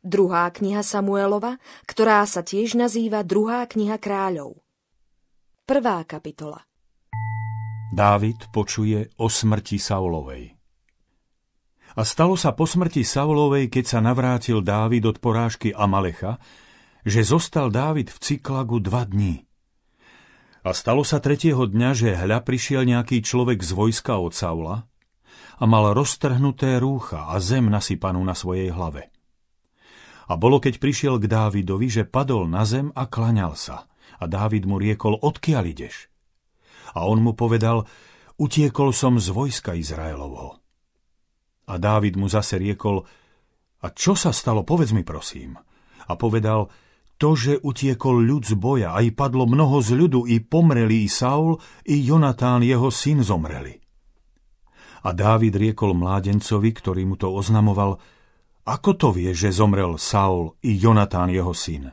Druhá kniha Samuelova, ktorá sa tiež nazýva Druhá kniha kráľov. Prvá kapitola Dávid počuje o smrti Saulovej. A stalo sa po smrti Saulovej, keď sa navrátil Dávid od porážky Amalecha, že zostal Dávid v Cyklagu dva dní. A stalo sa tretieho dňa, že hľa prišiel nejaký človek z vojska od Saula a mal roztrhnuté rúcha a zem nasypanú na svojej hlave. A bolo, keď prišiel k Dávidovi, že padol na zem a klaňal sa. A Dávid mu riekol, odkiaľ ideš? A on mu povedal, utiekol som z vojska Izraelovho. A Dávid mu zase riekol, a čo sa stalo, povedz mi prosím. A povedal, to, že utiekol ľud z boja, aj padlo mnoho z ľudu, i pomreli i Saul, i Jonatán, jeho syn, zomreli. A Dávid riekol mládencovi, ktorý mu to oznamoval, ako to vie, že zomrel Saul i Jonatán jeho syn?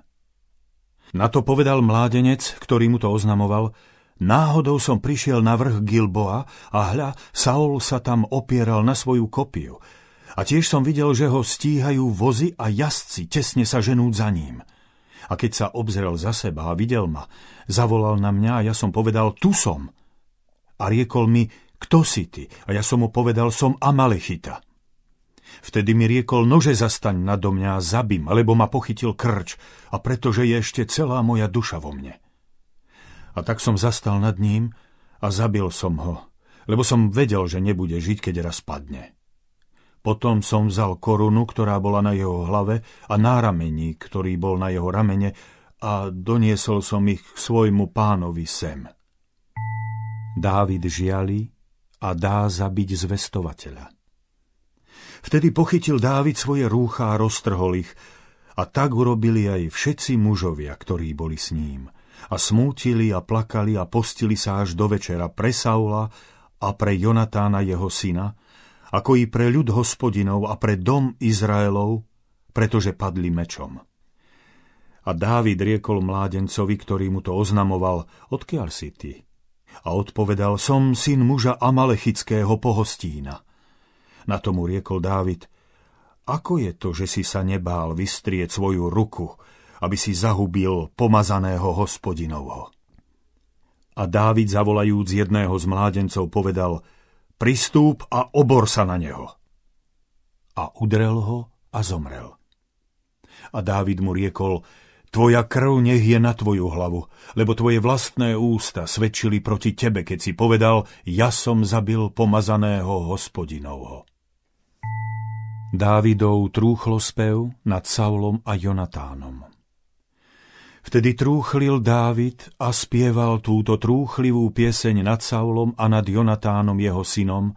Na to povedal mládenec, ktorý mu to oznamoval, náhodou som prišiel na vrch Gilboa a hľa, Saul sa tam opieral na svoju kopiu. A tiež som videl, že ho stíhajú vozy a jazdci tesne sa ženú za ním. A keď sa obzrel za seba a videl ma, zavolal na mňa a ja som povedal, tu som. A riekol mi, kto si ty? A ja som mu povedal, som Amalechita. Vtedy mi riekol, nože zastaň nado mňa a zabím, alebo ma pochytil krč, a pretože je ešte celá moja duša vo mne. A tak som zastal nad ním a zabil som ho, lebo som vedel, že nebude žiť, keď raz padne. Potom som vzal korunu, ktorá bola na jeho hlave a náramení, ktorý bol na jeho ramene a doniesol som ich k svojmu pánovi sem. Dávid žiali a dá zabiť zvestovateľa. Vtedy pochytil Dávid svoje rúcha a roztrhol ich, a tak urobili aj všetci mužovia, ktorí boli s ním. A smútili a plakali a postili sa až do večera pre Saula a pre Jonatána jeho syna, ako i pre ľud hospodinov a pre dom Izraelov, pretože padli mečom. A Dávid riekol mládencovi, ktorý mu to oznamoval, odkiaľ si ty? A odpovedal, som syn muža Amalechického pohostína. Na tomu riekol Dávid, ako je to, že si sa nebál vystrieť svoju ruku, aby si zahubil pomazaného hospodinovho? A Dávid, zavolajúc jedného z mládencov, povedal, pristúp a obor sa na neho. A udrel ho a zomrel. A Dávid mu riekol, Tvoja krv nech je na tvoju hlavu, lebo tvoje vlastné ústa svedčili proti tebe, keď si povedal, ja som zabil pomazaného hospodinovho. Dávidov trúchlospev nad Saulom a Jonatánom. Vtedy trúchlil Dávid a spieval túto trúchlivú pieseň nad Saulom a nad Jonatánom jeho synom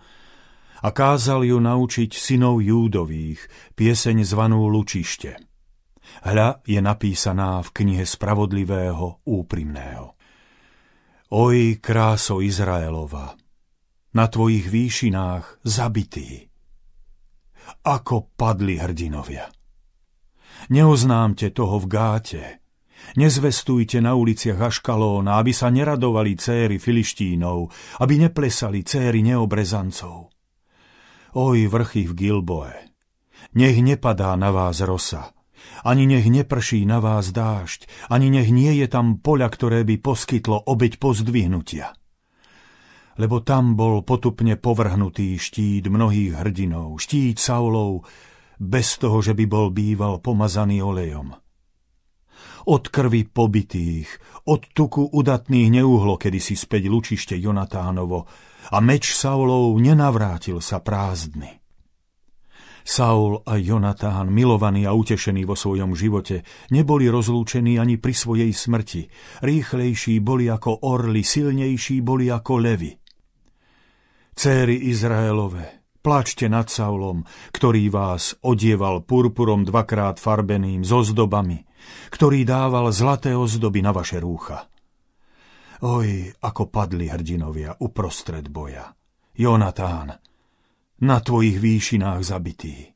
a kázal ju naučiť synov Júdových, pieseň zvanú Lučište. Hľa je napísaná v knihe Spravodlivého úprimného. Oj, kráso Izraelova, na tvojich výšinách zabitý, ako padli hrdinovia. Neoznámte toho v gáte, Nezvestujte na uliciach Aškalóna, aby sa neradovali céry Filištínov, aby neplesali céry neobrezancov. Oj, vrchy v Gilboe, nech nepadá na vás rosa, ani nech neprší na vás dážď, ani nech nie je tam poľa, ktoré by poskytlo obeď pozdvihnutia lebo tam bol potupne povrhnutý štít mnohých hrdinov, štít Saulov, bez toho, že by bol býval pomazaný olejom. Od krvi pobitých, od tuku udatných neuhlo kedysi späť lučište Jonatánovo a meč Saulov nenavrátil sa prázdny. Saul a Jonatán, milovaní a utešení vo svojom živote, neboli rozlúčení ani pri svojej smrti. Rýchlejší boli ako orly, silnejší boli ako levy. Céry Izraelove, plačte nad Saulom, ktorý vás odieval purpurom dvakrát farbeným s ozdobami, ktorý dával zlaté ozdoby na vaše rúcha. Oj, ako padli hrdinovia uprostred boja. Jonatán, na tvojich výšinách zabitý.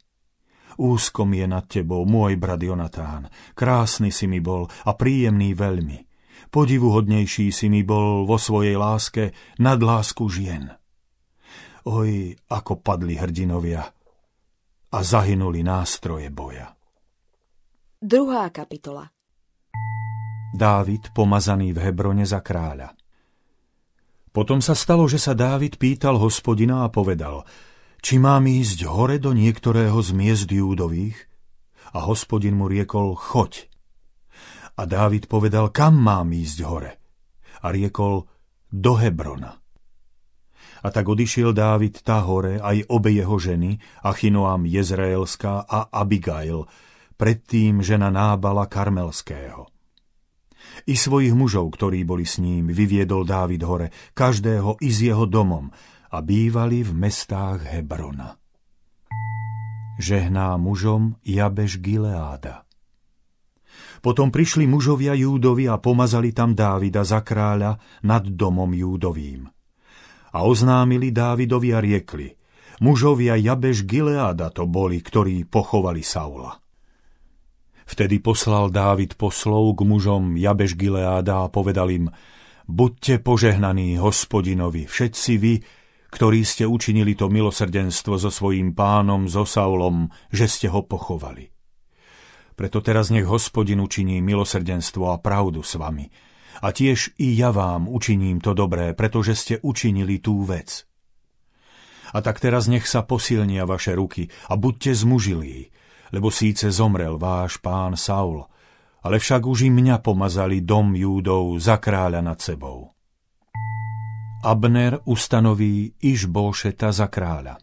Úzkom je nad tebou môj brat Jonatán, krásny si mi bol a príjemný veľmi. Podivuhodnejší si mi bol vo svojej láske nad lásku žien. Oj, ako padli hrdinovia a zahynuli nástroje boja. Druhá kapitola Dávid pomazaný v Hebrone za kráľa Potom sa stalo, že sa Dávid pýtal hospodina a povedal, či mám ísť hore do niektorého z miest Júdových? A hospodin mu riekol, choď. A Dávid povedal, kam mám ísť hore? A riekol, do Hebrona. A tak odišiel Dávid tá hore, aj obe jeho ženy, Achinoam Jezraelská a Abigail, predtým žena Nábala Karmelského. I svojich mužov, ktorí boli s ním, vyviedol Dávid hore, každého i s jeho domom, a bývali v mestách Hebrona. Žehná mužom Jabeš Gileáda. Potom prišli mužovia Júdovi a pomazali tam Dávida za kráľa nad domom Júdovým. A oznámili Dávidovi a riekli, mužovia Jabeš Gileáda to boli, ktorí pochovali Saula. Vtedy poslal Dávid poslov k mužom Jabeš Gileáda a povedal im, buďte požehnaní hospodinovi, všetci vy, ktorí ste učinili to milosrdenstvo so svojím pánom, so Saulom, že ste ho pochovali. Preto teraz nech hospodin učiní milosrdenstvo a pravdu s vami. A tiež i ja vám učiním to dobré, pretože ste učinili tú vec. A tak teraz nech sa posilnia vaše ruky a buďte zmužilí, lebo síce zomrel váš pán Saul, ale však už i mňa pomazali dom Júdov za kráľa nad sebou. Abner ustanoví Išbóšeta za kráľa.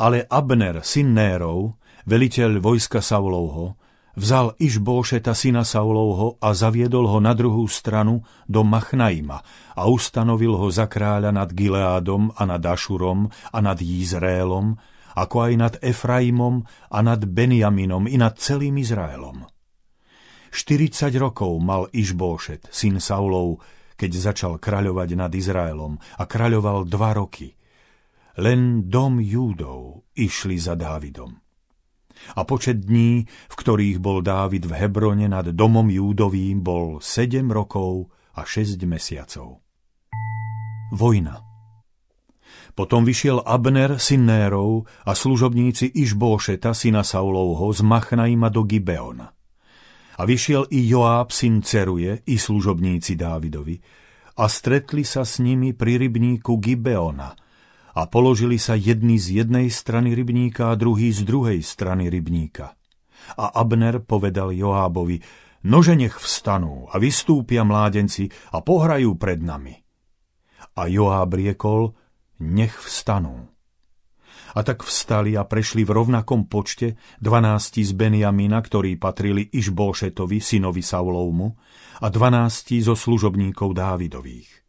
Ale Abner, syn Nérov, veliteľ vojska Saulovho, vzal Išbóšeta syna Saulovho a zaviedol ho na druhú stranu do Machnaima a ustanovil ho za kráľa nad Gileádom a nad Ašurom a nad Izraelom ako aj nad Efraimom a nad Benjaminom i nad celým Izraelom. 40 rokov mal Išbóšet, syn Saulov, keď začal kraľovať nad Izraelom a kraľoval dva roky. Len dom Júdov išli za Dávidom. A počet dní, v ktorých bol Dávid v Hebrone nad domom Júdovým, bol 7 rokov a 6 mesiacov. Vojna potom vyšiel Abner, syn Nérov, a služobníci Išbóšeta, syna Saulovho, z Machnaima do Gibeona. A vyšiel i Joáb, syn Ceruje, i služobníci Dávidovi, a stretli sa s nimi pri rybníku Gibeona, a položili sa jedni z jednej strany rybníka a druhý z druhej strany rybníka. A Abner povedal Joábovi, nože nech vstanú a vystúpia mládenci a pohrajú pred nami. A Joáb riekol, nech vstanú. A tak vstali a prešli v rovnakom počte dvanácti z Benjamina, ktorí patrili Išbóšetovi, synovi Saulovmu, a dvanácti zo služobníkov Dávidových.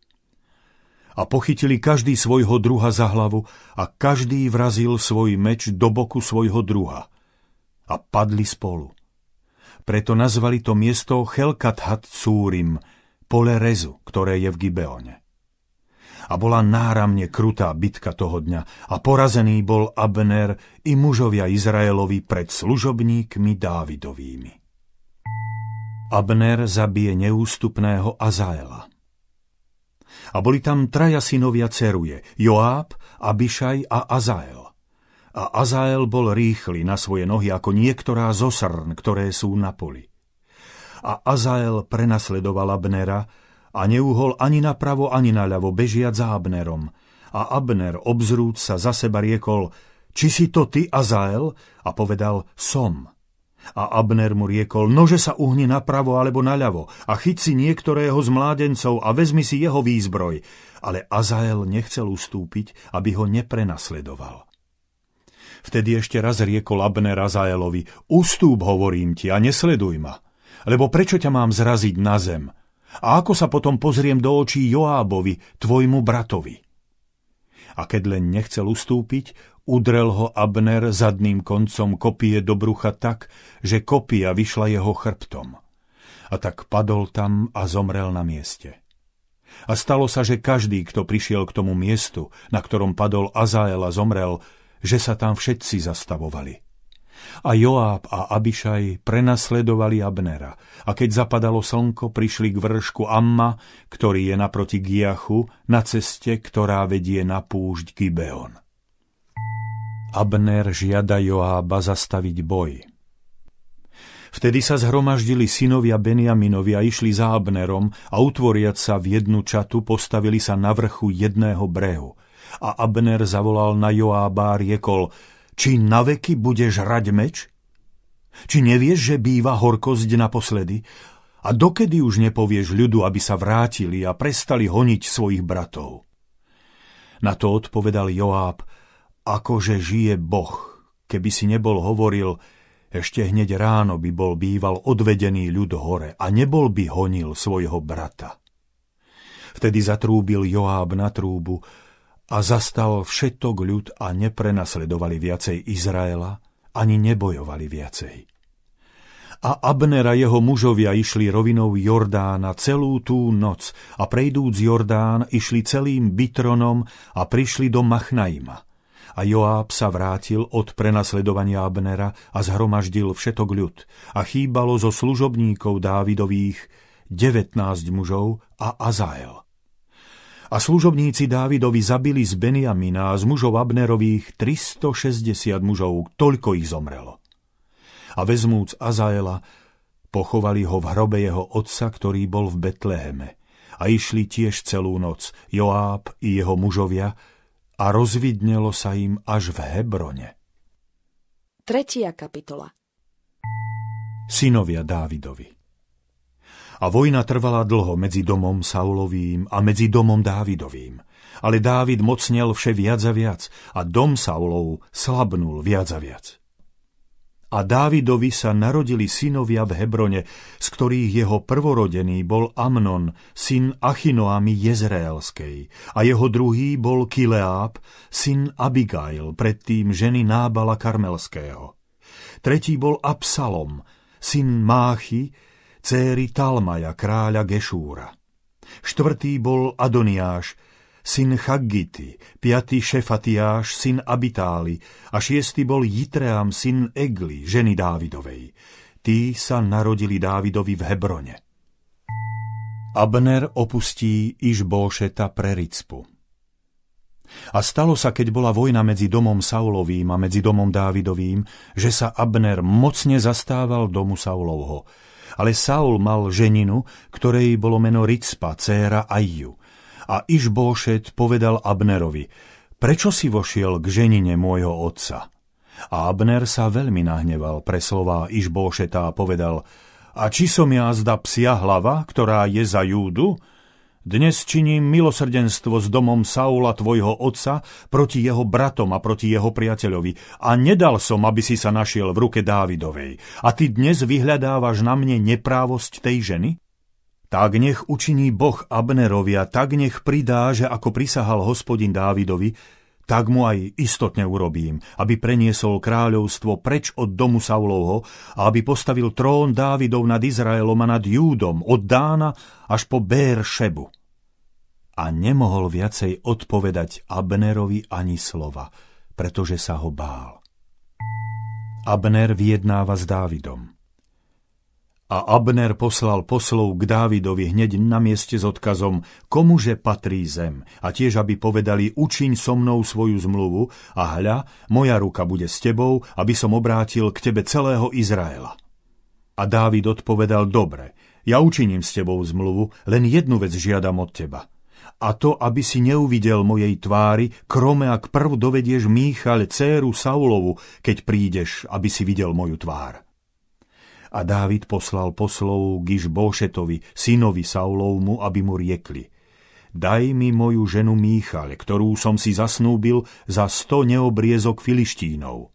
A pochytili každý svojho druha za hlavu a každý vrazil svoj meč do boku svojho druha. A padli spolu. Preto nazvali to miesto Chelkat Hatsúrim, pole rezu, ktoré je v Gibeone a bola náramne krutá bitka toho dňa a porazený bol Abner i mužovia Izraelovi pred služobníkmi Dávidovými. Abner zabije neústupného Azaela. A boli tam traja synovia Ceruje, Joáb, Abišaj a Azael. A Azael bol rýchly na svoje nohy ako niektorá zo srn, ktoré sú na poli. A Azael prenasledoval Abnera a neuhol ani napravo, ani naľavo, bežiať za Abnerom. A Abner, obzrúc sa za seba, riekol, či si to ty, Azael? A povedal, som. A Abner mu riekol, nože sa uhni napravo alebo naľavo a chyť si niektorého z mládencov a vezmi si jeho výzbroj. Ale Azael nechcel ustúpiť, aby ho neprenasledoval. Vtedy ešte raz riekol Abner Azaelovi, ustúp, hovorím ti, a nesleduj ma, lebo prečo ťa mám zraziť na zem? A ako sa potom pozriem do očí Joábovi, tvojmu bratovi? A keď len nechcel ustúpiť, udrel ho Abner zadným koncom kopie do brucha tak, že kopia vyšla jeho chrbtom. A tak padol tam a zomrel na mieste. A stalo sa, že každý, kto prišiel k tomu miestu, na ktorom padol Azael a zomrel, že sa tam všetci zastavovali. A Joáb a Abišaj prenasledovali Abnera a keď zapadalo slnko, prišli k vršku Amma, ktorý je naproti Giachu, na ceste, ktorá vedie na púšť Gibeon. Abner žiada Joába zastaviť boj. Vtedy sa zhromaždili synovia Beniaminovi a išli za Abnerom a utvoriac sa v jednu čatu postavili sa na vrchu jedného brehu. A Abner zavolal na Joába a riekol, či na veky budeš rať meč? Či nevieš, že býva horkosť naposledy? A dokedy už nepovieš ľudu, aby sa vrátili a prestali honiť svojich bratov? Na to odpovedal Joáb, akože žije Boh, keby si nebol hovoril, ešte hneď ráno by bol býval odvedený ľud hore a nebol by honil svojho brata. Vtedy zatrúbil Joáb na trúbu a zastal všetok ľud a neprenasledovali viacej Izraela, ani nebojovali viacej. A Abner a jeho mužovia išli rovinou Jordána celú tú noc a prejdúc Jordán išli celým Bitronom a prišli do Machnaima – a Joáb sa vrátil od prenasledovania Abnera a zhromaždil všetok ľud a chýbalo zo služobníkov Dávidových 19 mužov a Azael. A služobníci Dávidovi zabili z Beniamina a z mužov Abnerových 360 mužov, toľko ich zomrelo. A vezmúc Azaela, pochovali ho v hrobe jeho otca, ktorý bol v Betleheme. A išli tiež celú noc Joáb i jeho mužovia, a rozvidnelo sa im až v Hebrone. Tretia kapitola Synovia Dávidovi A vojna trvala dlho medzi domom Saulovým a medzi domom Dávidovým. Ale Dávid mocnel vše viac a viac a dom Saulov slabnul viac a viac. A Dávidovi sa narodili synovia v Hebrone, z ktorých jeho prvorodený bol Amnon, syn Achinoami Jezreelskej, a jeho druhý bol Kileáb, syn Abigail, predtým ženy Nábala Karmelského. Tretí bol Absalom, syn Máchy, céry Talmaja, kráľa Gešúra. Štvrtý bol Adoniáš, syn Chaggity, piatý Šefatiáš, syn Abitáli a šiestý bol Jitream, syn Egli, ženy Dávidovej. Tí sa narodili Dávidovi v Hebrone. Abner opustí Išbóšeta pre Ricpu. A stalo sa, keď bola vojna medzi domom Saulovým a medzi domom Dávidovým, že sa Abner mocne zastával domu Saulovho. Ale Saul mal ženinu, ktorej bolo meno Ricpa, céra Ajju. A Išbóšet povedal Abnerovi, prečo si vošiel k ženine môjho otca? A Abner sa veľmi nahneval pre slová Išbóšeta a povedal, a či som ja zda psia hlava, ktorá je za Júdu? Dnes činím milosrdenstvo s domom Saula tvojho otca proti jeho bratom a proti jeho priateľovi a nedal som, aby si sa našiel v ruke Dávidovej. A ty dnes vyhľadávaš na mne neprávosť tej ženy? Tak nech učiní Boh Abnerovi a tak nech pridá, že ako prisahal hospodin Dávidovi, tak mu aj istotne urobím, aby preniesol kráľovstvo preč od domu Saulovho a aby postavil trón Dávidov nad Izraelom a nad Júdom od Dána až po Bér Šebu. A nemohol viacej odpovedať Abnerovi ani slova, pretože sa ho bál. Abner vyjednáva s Dávidom. A Abner poslal poslov k Dávidovi hneď na mieste s odkazom, komuže patrí zem, a tiež aby povedali, učiň so mnou svoju zmluvu, a hľa, moja ruka bude s tebou, aby som obrátil k tebe celého Izraela. A Dávid odpovedal, dobre, ja učiním s tebou zmluvu, len jednu vec žiadam od teba. A to, aby si neuvidel mojej tvári, krome ak prv dovedieš Míchal, céru Saulovu, keď prídeš, aby si videl moju tvár a Dávid poslal poslov Giž Bošetovi, synovi Saulovmu, aby mu riekli. Daj mi moju ženu Míchal, ktorú som si zasnúbil za sto neobriezok filištínov.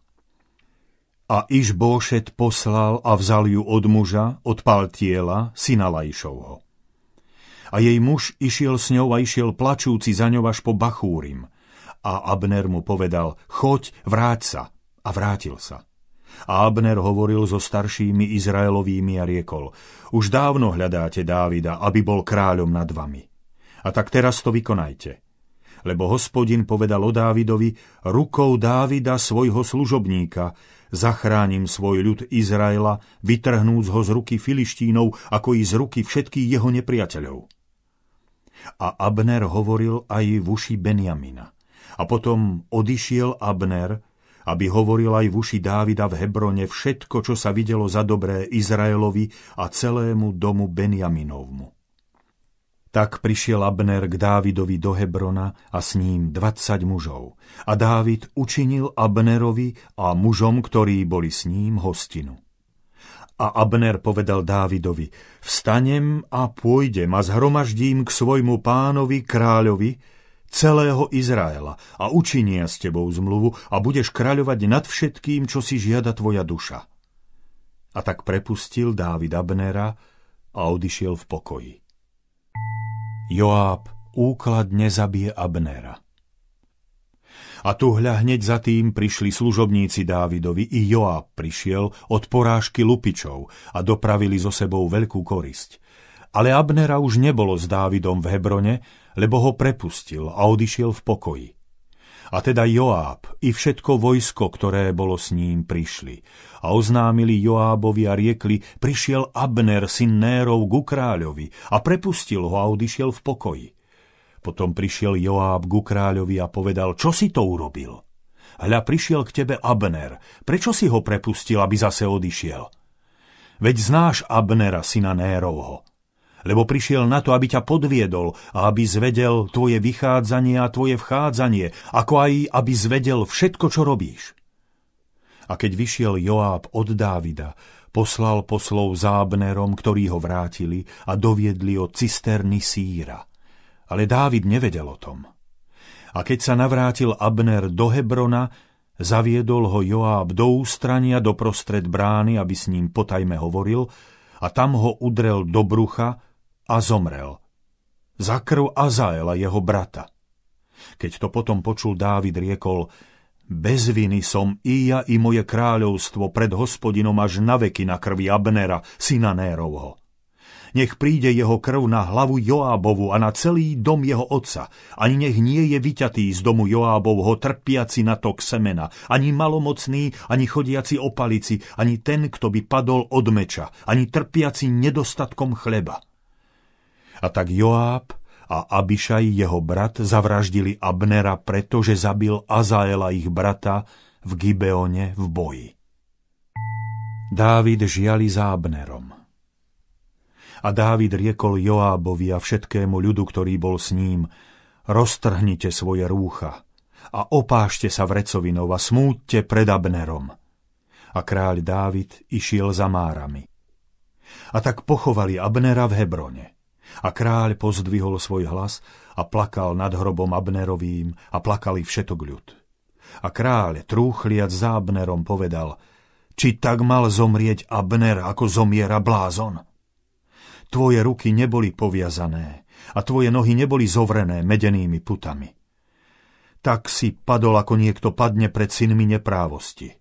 A Bošet poslal a vzal ju od muža, od Paltiela, syna Lajšovho. A jej muž išiel s ňou a išiel plačúci za ňou až po Bachúrim. A Abner mu povedal, choď, vráť sa. A vrátil sa. A Abner hovoril so staršími Izraelovými a riekol, už dávno hľadáte Dávida, aby bol kráľom nad vami. A tak teraz to vykonajte. Lebo hospodin povedal o Dávidovi, rukou Dávida svojho služobníka, zachránim svoj ľud Izraela, vytrhnúc ho z ruky Filištínov, ako i z ruky všetkých jeho nepriateľov. A Abner hovoril aj v uši Benjamina. A potom odišiel Abner aby hovoril aj v uši Dávida v Hebrone všetko, čo sa videlo za dobré Izraelovi a celému domu Benjaminovmu. Tak prišiel Abner k Dávidovi do Hebrona a s ním 20 mužov. A Dávid učinil Abnerovi a mužom, ktorí boli s ním, hostinu. A Abner povedal Dávidovi, vstanem a pôjdem a zhromaždím k svojmu pánovi, kráľovi, celého Izraela a učinia s tebou zmluvu a budeš kráľovať nad všetkým, čo si žiada tvoja duša. A tak prepustil Dávid Abnera a odišiel v pokoji. Joáb úkladne zabije Abnera. A tu hľa hneď za tým prišli služobníci Dávidovi, i Joab prišiel od porážky lupičov a dopravili so sebou veľkú korisť. Ale Abnera už nebolo s Dávidom v Hebrone, lebo ho prepustil a odišiel v pokoji. A teda Joáb i všetko vojsko, ktoré bolo s ním, prišli. A oznámili Joábovi a riekli, prišiel Abner, syn Nérov, ku kráľovi a prepustil ho a odišiel v pokoji. Potom prišiel Joáb ku kráľovi a povedal, čo si to urobil? Hľa prišiel k tebe Abner, prečo si ho prepustil, aby zase odišiel? Veď znáš Abnera, syna Nérovho, lebo prišiel na to, aby ťa podviedol a aby zvedel tvoje vychádzanie a tvoje vchádzanie, ako aj aby zvedel všetko, čo robíš. A keď vyšiel Joáb od Dávida, poslal poslov za Abnerom, ktorí ho vrátili a doviedli od cisterny síra ale Dávid nevedel o tom. A keď sa navrátil Abner do Hebrona, zaviedol ho Joáb do ústrania doprostred brány, aby s ním potajme hovoril, a tam ho udrel do brucha a zomrel. Za krv Azaela, jeho brata. Keď to potom počul Dávid, riekol, bez viny som i ja, i moje kráľovstvo pred hospodinom až na veky na krvi Abnera, syna Nérovho. Nech príde jeho krv na hlavu Joábovu a na celý dom jeho otca. Ani nech nie je vyťatý z domu Joábovho trpiaci na tok semena, ani malomocný, ani chodiaci o palici, ani ten, kto by padol od meča, ani trpiaci nedostatkom chleba. A tak Joáb a Abišaj, jeho brat, zavraždili Abnera, pretože zabil Azaela, ich brata, v Gibeone v boji. Dávid žiali za Abnerom. A Dávid riekol Joábovi a všetkému ľudu, ktorý bol s ním, roztrhnite svoje rúcha a opášte sa vrecovinou a smúďte pred Abnerom. A kráľ Dávid išiel za márami. A tak pochovali Abnera v Hebrone. A kráľ pozdvihol svoj hlas a plakal nad hrobom Abnerovým a plakali všetok ľud. A kráľ, trúchliac za Abnerom, povedal, či tak mal zomrieť Abner, ako zomiera blázon? Tvoje ruky neboli poviazané a tvoje nohy neboli zovrené medenými putami. Tak si padol, ako niekto padne pred synmi neprávosti.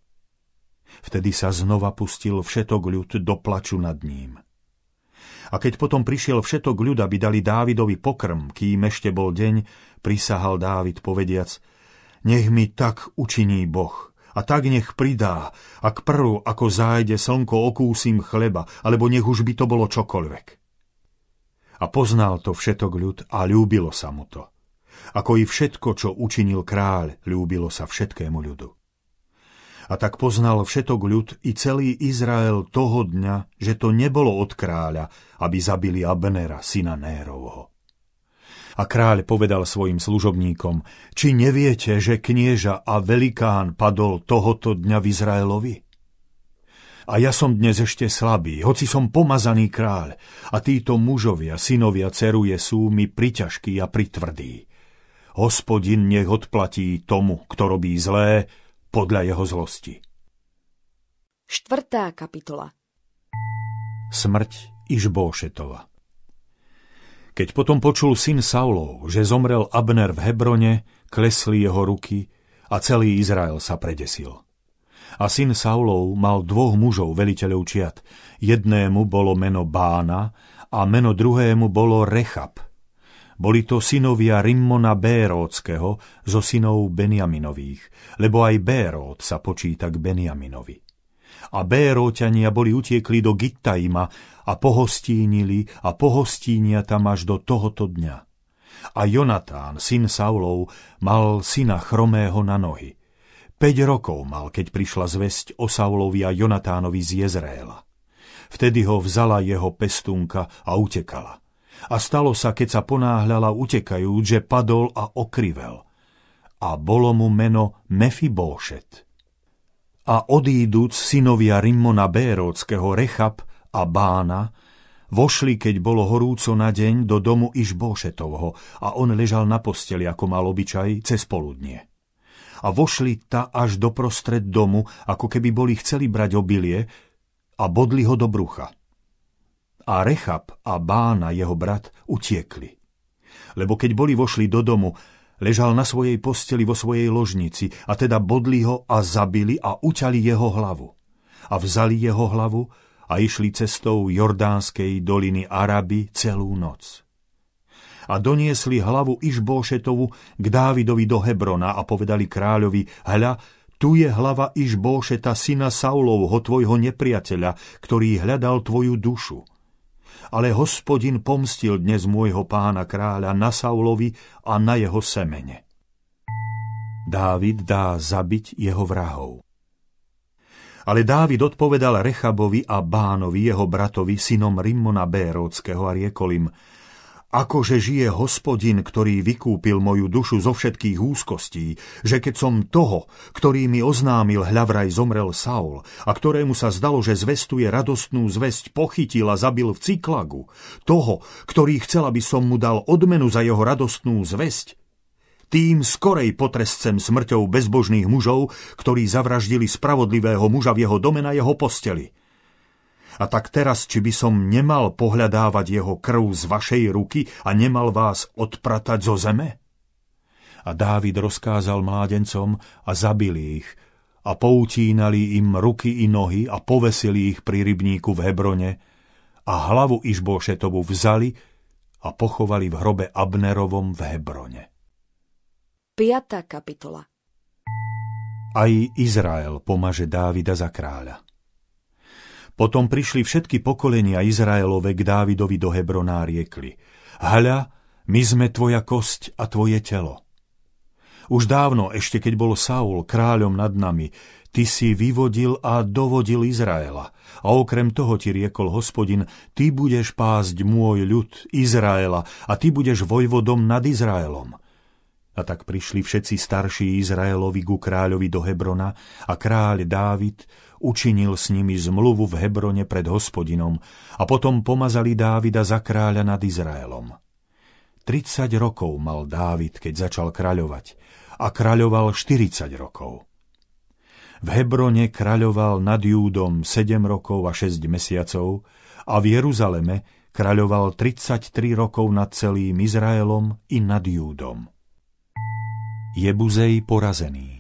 Vtedy sa znova pustil všetok ľud do plaču nad ním. A keď potom prišiel všetok ľud, aby dali Dávidovi pokrm, kým ešte bol deň, prisahal Dávid povediac, nech mi tak učiní Boh, a tak nech pridá, ak prv ako zájde slnko okúsim chleba, alebo nech už by to bolo čokoľvek. A poznal to všetok ľud a ľúbilo sa mu to. Ako i všetko, čo učinil kráľ, ľúbilo sa všetkému ľudu. A tak poznal všetok ľud i celý Izrael toho dňa, že to nebolo od kráľa, aby zabili Abnera, syna Nérovho. A kráľ povedal svojim služobníkom, či neviete, že knieža a velikán padol tohoto dňa v Izraelovi? A ja som dnes ešte slabý, hoci som pomazaný kráľ. A títo mužovia, synovia ceruje sú mi priťažkí a pritvrdí. Hospodin nech odplatí tomu, kto robí zlé, podľa jeho zlosti. Štvrtá kapitola Smrť Išbóšetova Keď potom počul syn Saulov, že zomrel Abner v Hebrone, klesli jeho ruky a celý Izrael sa predesil. A syn Saulov mal dvoch mužov, veliteľov čiat. Jednému bolo meno Bána a meno druhému bolo Rechab. Boli to synovia Rimmona Béróckého zo synov Benjaminových, lebo aj Bérót sa počíta k Benjaminovi. A Béróťania boli utiekli do Gittaima a pohostínili a pohostínia tam až do tohoto dňa. A Jonatán, syn Saulov, mal syna chromého na nohy – 5 rokov mal, keď prišla zväzť o Saulovi a Jonatánovi z Jezréla. Vtedy ho vzala jeho pestúnka a utekala. A stalo sa, keď sa ponáhľala utekajúc, že padol a okrivel. A bolo mu meno Mefibóšet. A odíduc synovia Rimmona Béróckého Rechab a Bána, vošli, keď bolo horúco na deň, do domu Išbóšetovho a on ležal na posteli, ako mal obyčaj, cez poludnie a vošli ta až do prostred domu, ako keby boli chceli brať obilie a bodli ho do brucha. A Rechab a Bána, jeho brat, utiekli. Lebo keď boli vošli do domu, ležal na svojej posteli vo svojej ložnici a teda bodli ho a zabili a uťali jeho hlavu. A vzali jeho hlavu a išli cestou Jordánskej doliny Araby celú noc a doniesli hlavu Išbóšetovu k Dávidovi do Hebrona a povedali kráľovi, hľa, tu je hlava Išbóšeta, syna Saulovho, tvojho nepriateľa, ktorý hľadal tvoju dušu. Ale hospodin pomstil dnes môjho pána kráľa na Saulovi a na jeho semene. Dávid dá zabiť jeho vrahov. Ale Dávid odpovedal Rechabovi a Bánovi, jeho bratovi, synom Rimmona Béróckého a riekol im, Akože žije hospodin, ktorý vykúpil moju dušu zo všetkých úzkostí, že keď som toho, ktorý mi oznámil hľavraj zomrel Saul a ktorému sa zdalo, že zvestuje radostnú zväzť, pochytil a zabil v Cyklagu, toho, ktorý chcel, aby som mu dal odmenu za jeho radostnú zväzť, tým skorej potrescem smrťou bezbožných mužov, ktorí zavraždili spravodlivého muža v jeho dome na jeho posteli. A tak teraz, či by som nemal pohľadávať jeho krv z vašej ruky a nemal vás odpratať zo zeme? A Dávid rozkázal mládencom a zabili ich a poutínali im ruky i nohy a povesili ich pri rybníku v Hebrone a hlavu Išbošetovu vzali a pochovali v hrobe Abnerovom v Hebrone. 5. kapitola Aj Izrael pomaže Dávida za kráľa. Potom prišli všetky pokolenia Izraelove k Dávidovi do Hebrona a riekli Hľa, my sme tvoja kosť a tvoje telo. Už dávno, ešte keď bol Saul kráľom nad nami, ty si vyvodil a dovodil Izraela. A okrem toho ti riekol hospodin, ty budeš pásť môj ľud Izraela a ty budeš vojvodom nad Izraelom. A tak prišli všetci starší Izraelovi ku kráľovi do Hebrona a kráľ Dávid učinil s nimi zmluvu v Hebrone pred hospodinom a potom pomazali Dávida za kráľa nad Izraelom. 30 rokov mal Dávid, keď začal kráľovať a kráľoval 40 rokov. V Hebrone kráľoval nad Júdom 7 rokov a 6 mesiacov a v Jeruzaleme kráľoval 33 rokov nad celým Izraelom i nad Júdom. Jebuzej porazený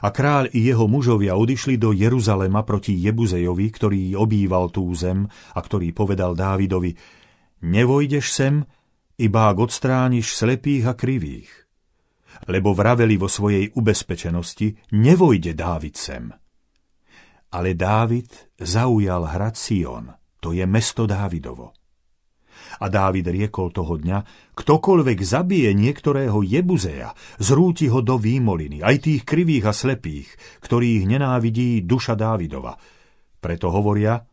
a kráľ i jeho mužovia odišli do Jeruzalema proti Jebuzejovi, ktorý obýval tú zem a ktorý povedal Dávidovi, nevojdeš sem, iba ak odstrániš slepých a krivých. Lebo vraveli vo svojej ubezpečenosti, nevojde Dávid sem. Ale Dávid zaujal hrad Sion, to je mesto Dávidovo. A Dávid riekol toho dňa, ktokoľvek zabije niektorého Jebuzeja, zrúti ho do výmoliny, aj tých krivých a slepých, ktorých nenávidí duša Dávidova. Preto hovoria,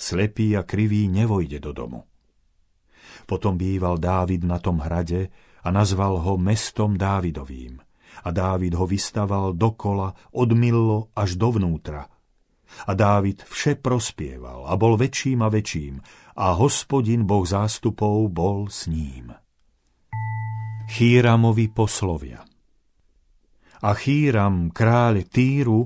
slepý a krivý nevojde do domu. Potom býval Dávid na tom hrade a nazval ho mestom Dávidovým. A Dávid ho vystaval dokola od Millo až dovnútra. A Dávid vše prospieval a bol väčším a väčším a hospodin Boh zástupov bol s ním. Chýramovi poslovia A Chýram, kráľ Týru,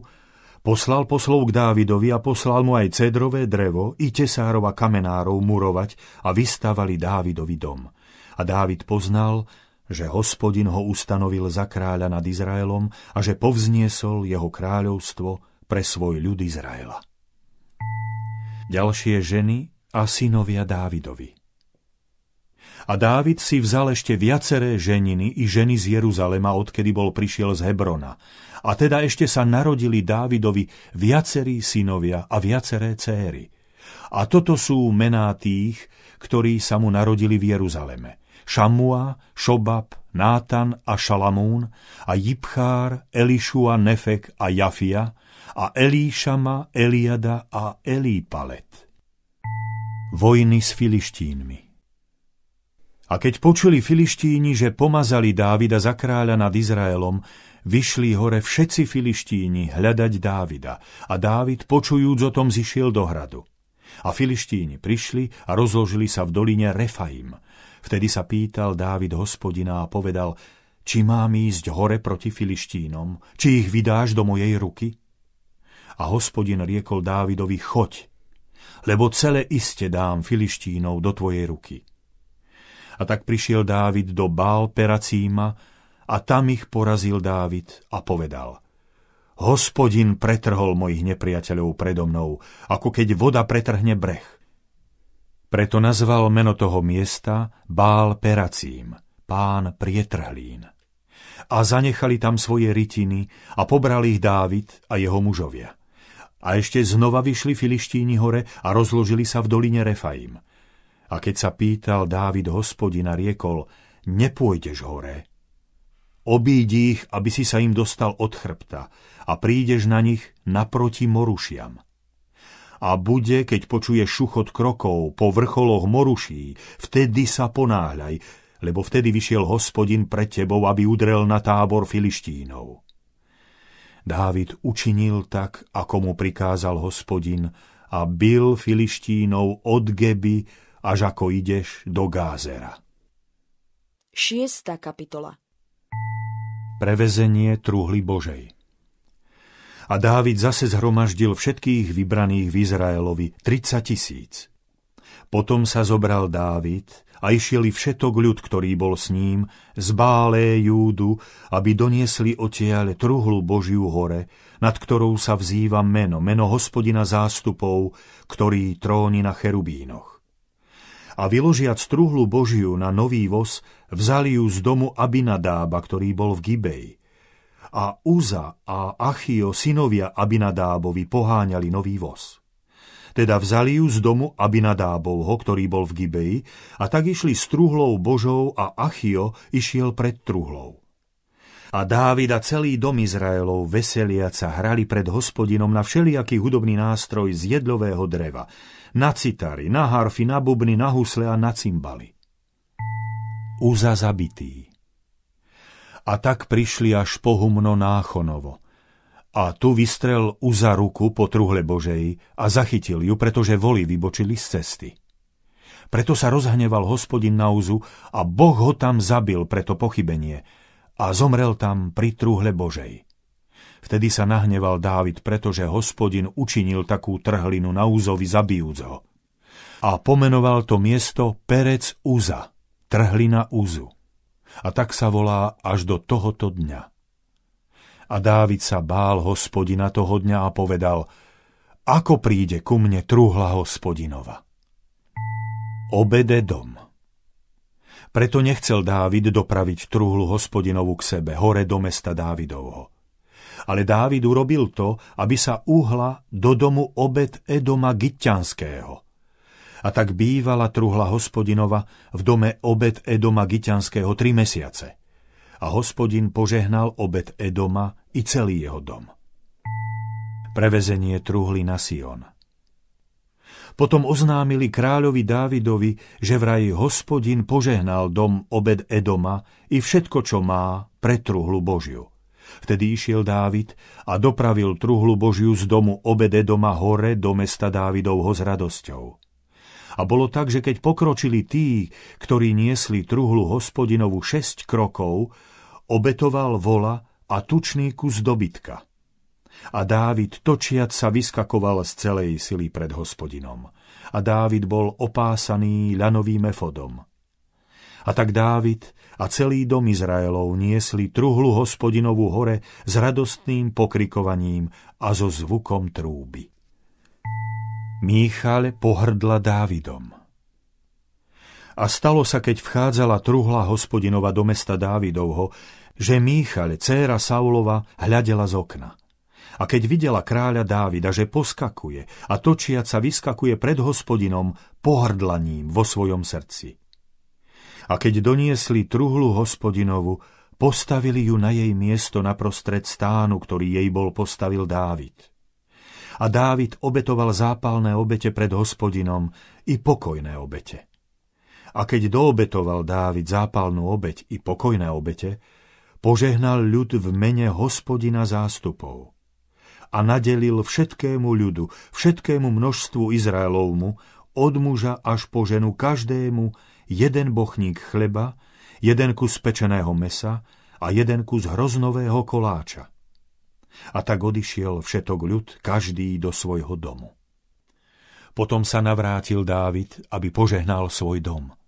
poslal poslov k Dávidovi a poslal mu aj cedrové drevo i tesárova kamenárov murovať a vystavali Dávidovi dom. A Dávid poznal, že hospodin ho ustanovil za kráľa nad Izraelom a že povzniesol jeho kráľovstvo pre svoj ľud Izraela. Ďalšie ženy a synovia Dávidovi. A Dávid si vzal ešte viaceré ženiny i ženy z Jeruzalema, odkedy bol prišiel z Hebrona. A teda ešte sa narodili Dávidovi viacerí synovia a viaceré céry. A toto sú mená tých, ktorí sa mu narodili v Jeruzaleme. Šamua, Šobab, Nátan a Šalamún a Jibchár, Elišua, Nefek a Jafia a Elíšama, Eliada a Elípalet. Vojny s Filištínmi A keď počuli Filištíni, že pomazali Dávida za kráľa nad Izraelom, vyšli hore všetci Filištíni hľadať Dávida a Dávid, počujúc o tom, zišiel do hradu. A Filištíni prišli a rozložili sa v doline Refaim. Vtedy sa pýtal Dávid hospodina a povedal, či mám ísť hore proti Filištínom, či ich vydáš do mojej ruky? A hospodin riekol Dávidovi, choď, lebo celé iste dám Filištínov do tvojej ruky. A tak prišiel Dávid do Bál Peracíma a tam ich porazil Dávid a povedal – Hospodin pretrhol mojich nepriateľov predo mnou, ako keď voda pretrhne breh. Preto nazval meno toho miesta Bál Peracím, pán prietrhlín. A zanechali tam svoje rytiny a pobrali ich Dávid a jeho mužovia. A ešte znova vyšli Filištíni hore a rozložili sa v doline Refaim. A keď sa pýtal Dávid hospodina, riekol, nepôjdeš hore, Obídi ich, aby si sa im dostal od chrbta a prídeš na nich naproti Morušiam. A bude, keď počuješ šuchot krokov po vrcholoch Moruší, vtedy sa ponáhľaj, lebo vtedy vyšiel hospodin pred tebou, aby udrel na tábor Filištínov. Dávid učinil tak, ako mu prikázal hospodin, a bil Filištínov od Geby, až ako ideš do Gázera. Šiesta kapitola prevezenie truhly Božej. A Dávid zase zhromaždil všetkých vybraných v Izraelovi, 30 tisíc. Potom sa zobral Dávid a išiel všetok ľud, ktorý bol s ním, z Bálé Júdu, aby doniesli odtiaľ truhlu Božiu hore, nad ktorou sa vzýva meno, meno hospodina zástupov, ktorý tróni na cherubínoch a vyložiac truhlu Božiu na nový voz, vzali ju z domu Abinadába, ktorý bol v Gibej. A Uza a Achio, synovia Abinadábovi, poháňali nový voz. Teda vzali ju z domu Abinadábovho, ktorý bol v Gibeji, a tak išli s truhlou Božou a Achio išiel pred truhlou. A Dávid a celý dom Izraelov veseliaca hrali pred hospodinom na všelijaký hudobný nástroj z jedlového dreva, na citary, na harfy, na bubny, na husle a na cymbali. Uza zabitý. A tak prišli až po humno náchonovo. A tu vystrel Uza ruku po truhle Božej a zachytil ju, pretože voli vybočili z cesty. Preto sa rozhneval hospodin na Uzu a Boh ho tam zabil preto pochybenie a zomrel tam pri truhle Božej. Vtedy sa nahneval Dávid, pretože hospodin učinil takú trhlinu na úzovi zabijúc ho. A pomenoval to miesto Perec Uza, trhlina Uzu. A tak sa volá až do tohoto dňa. A Dávid sa bál hospodina toho dňa a povedal, ako príde ku mne truhla hospodinova. Obede dom. Preto nechcel Dávid dopraviť truhlu hospodinovu k sebe, hore do mesta Dávidovho ale Dávid urobil to, aby sa uhla do domu obed Edoma Gitťanského. A tak bývala truhla hospodinova v dome obed Edoma Gitťanského tri mesiace. A hospodin požehnal obed Edoma i celý jeho dom. Prevezenie truhly na Sion potom oznámili kráľovi Dávidovi, že vraj hospodin požehnal dom obed Edoma i všetko, čo má, pre truhlu Božiu. Vtedy išiel Dávid a dopravil truhlu Božiu z domu obede doma hore do mesta Dávidovho s radosťou. A bolo tak, že keď pokročili tí, ktorí niesli truhlu hospodinovu šesť krokov, obetoval vola a tučný kus dobytka. A Dávid točiac sa vyskakoval z celej sily pred hospodinom. A Dávid bol opásaný ľanovým efodom. A tak Dávid a celý dom Izraelov niesli truhlu hospodinovú hore s radostným pokrikovaním a so zvukom trúby. Míchal pohrdla Dávidom. A stalo sa, keď vchádzala truhla hospodinova do mesta Dávidovho, že Míchal, dcéra Saulova, hľadela z okna. A keď videla kráľa Dávida, že poskakuje a točiac sa vyskakuje pred hospodinom pohrdlaním vo svojom srdci. A keď doniesli truhlu hospodinovu, postavili ju na jej miesto naprostred stánu, ktorý jej bol postavil Dávid. A Dávid obetoval zápalné obete pred hospodinom i pokojné obete. A keď doobetoval Dávid zápalnú obeť i pokojné obete, požehnal ľud v mene hospodina zástupov a nadelil všetkému ľudu, všetkému množstvu Izraelovmu, od muža až po ženu každému jeden bochník chleba, jeden kus pečeného mesa a jeden kus hroznového koláča. A tak odišiel všetok ľud, každý do svojho domu. Potom sa navrátil Dávid, aby požehnal svoj dom –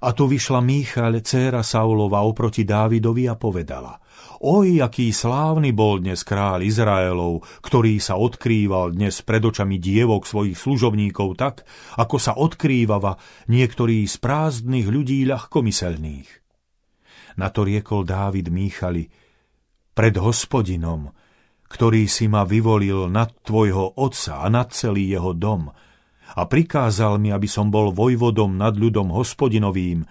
a tu vyšla Míchal, dcéra Saulova, oproti Dávidovi a povedala Oj, aký slávny bol dnes kráľ Izraelov, ktorý sa odkrýval dnes pred očami dievok svojich služobníkov tak, ako sa odkrývava niektorí z prázdnych ľudí ľahkomyselných. Na to riekol Dávid Míchali, pred hospodinom, ktorý si ma vyvolil nad tvojho otca a nad celý jeho dom, a prikázal mi, aby som bol vojvodom nad ľudom hospodinovým,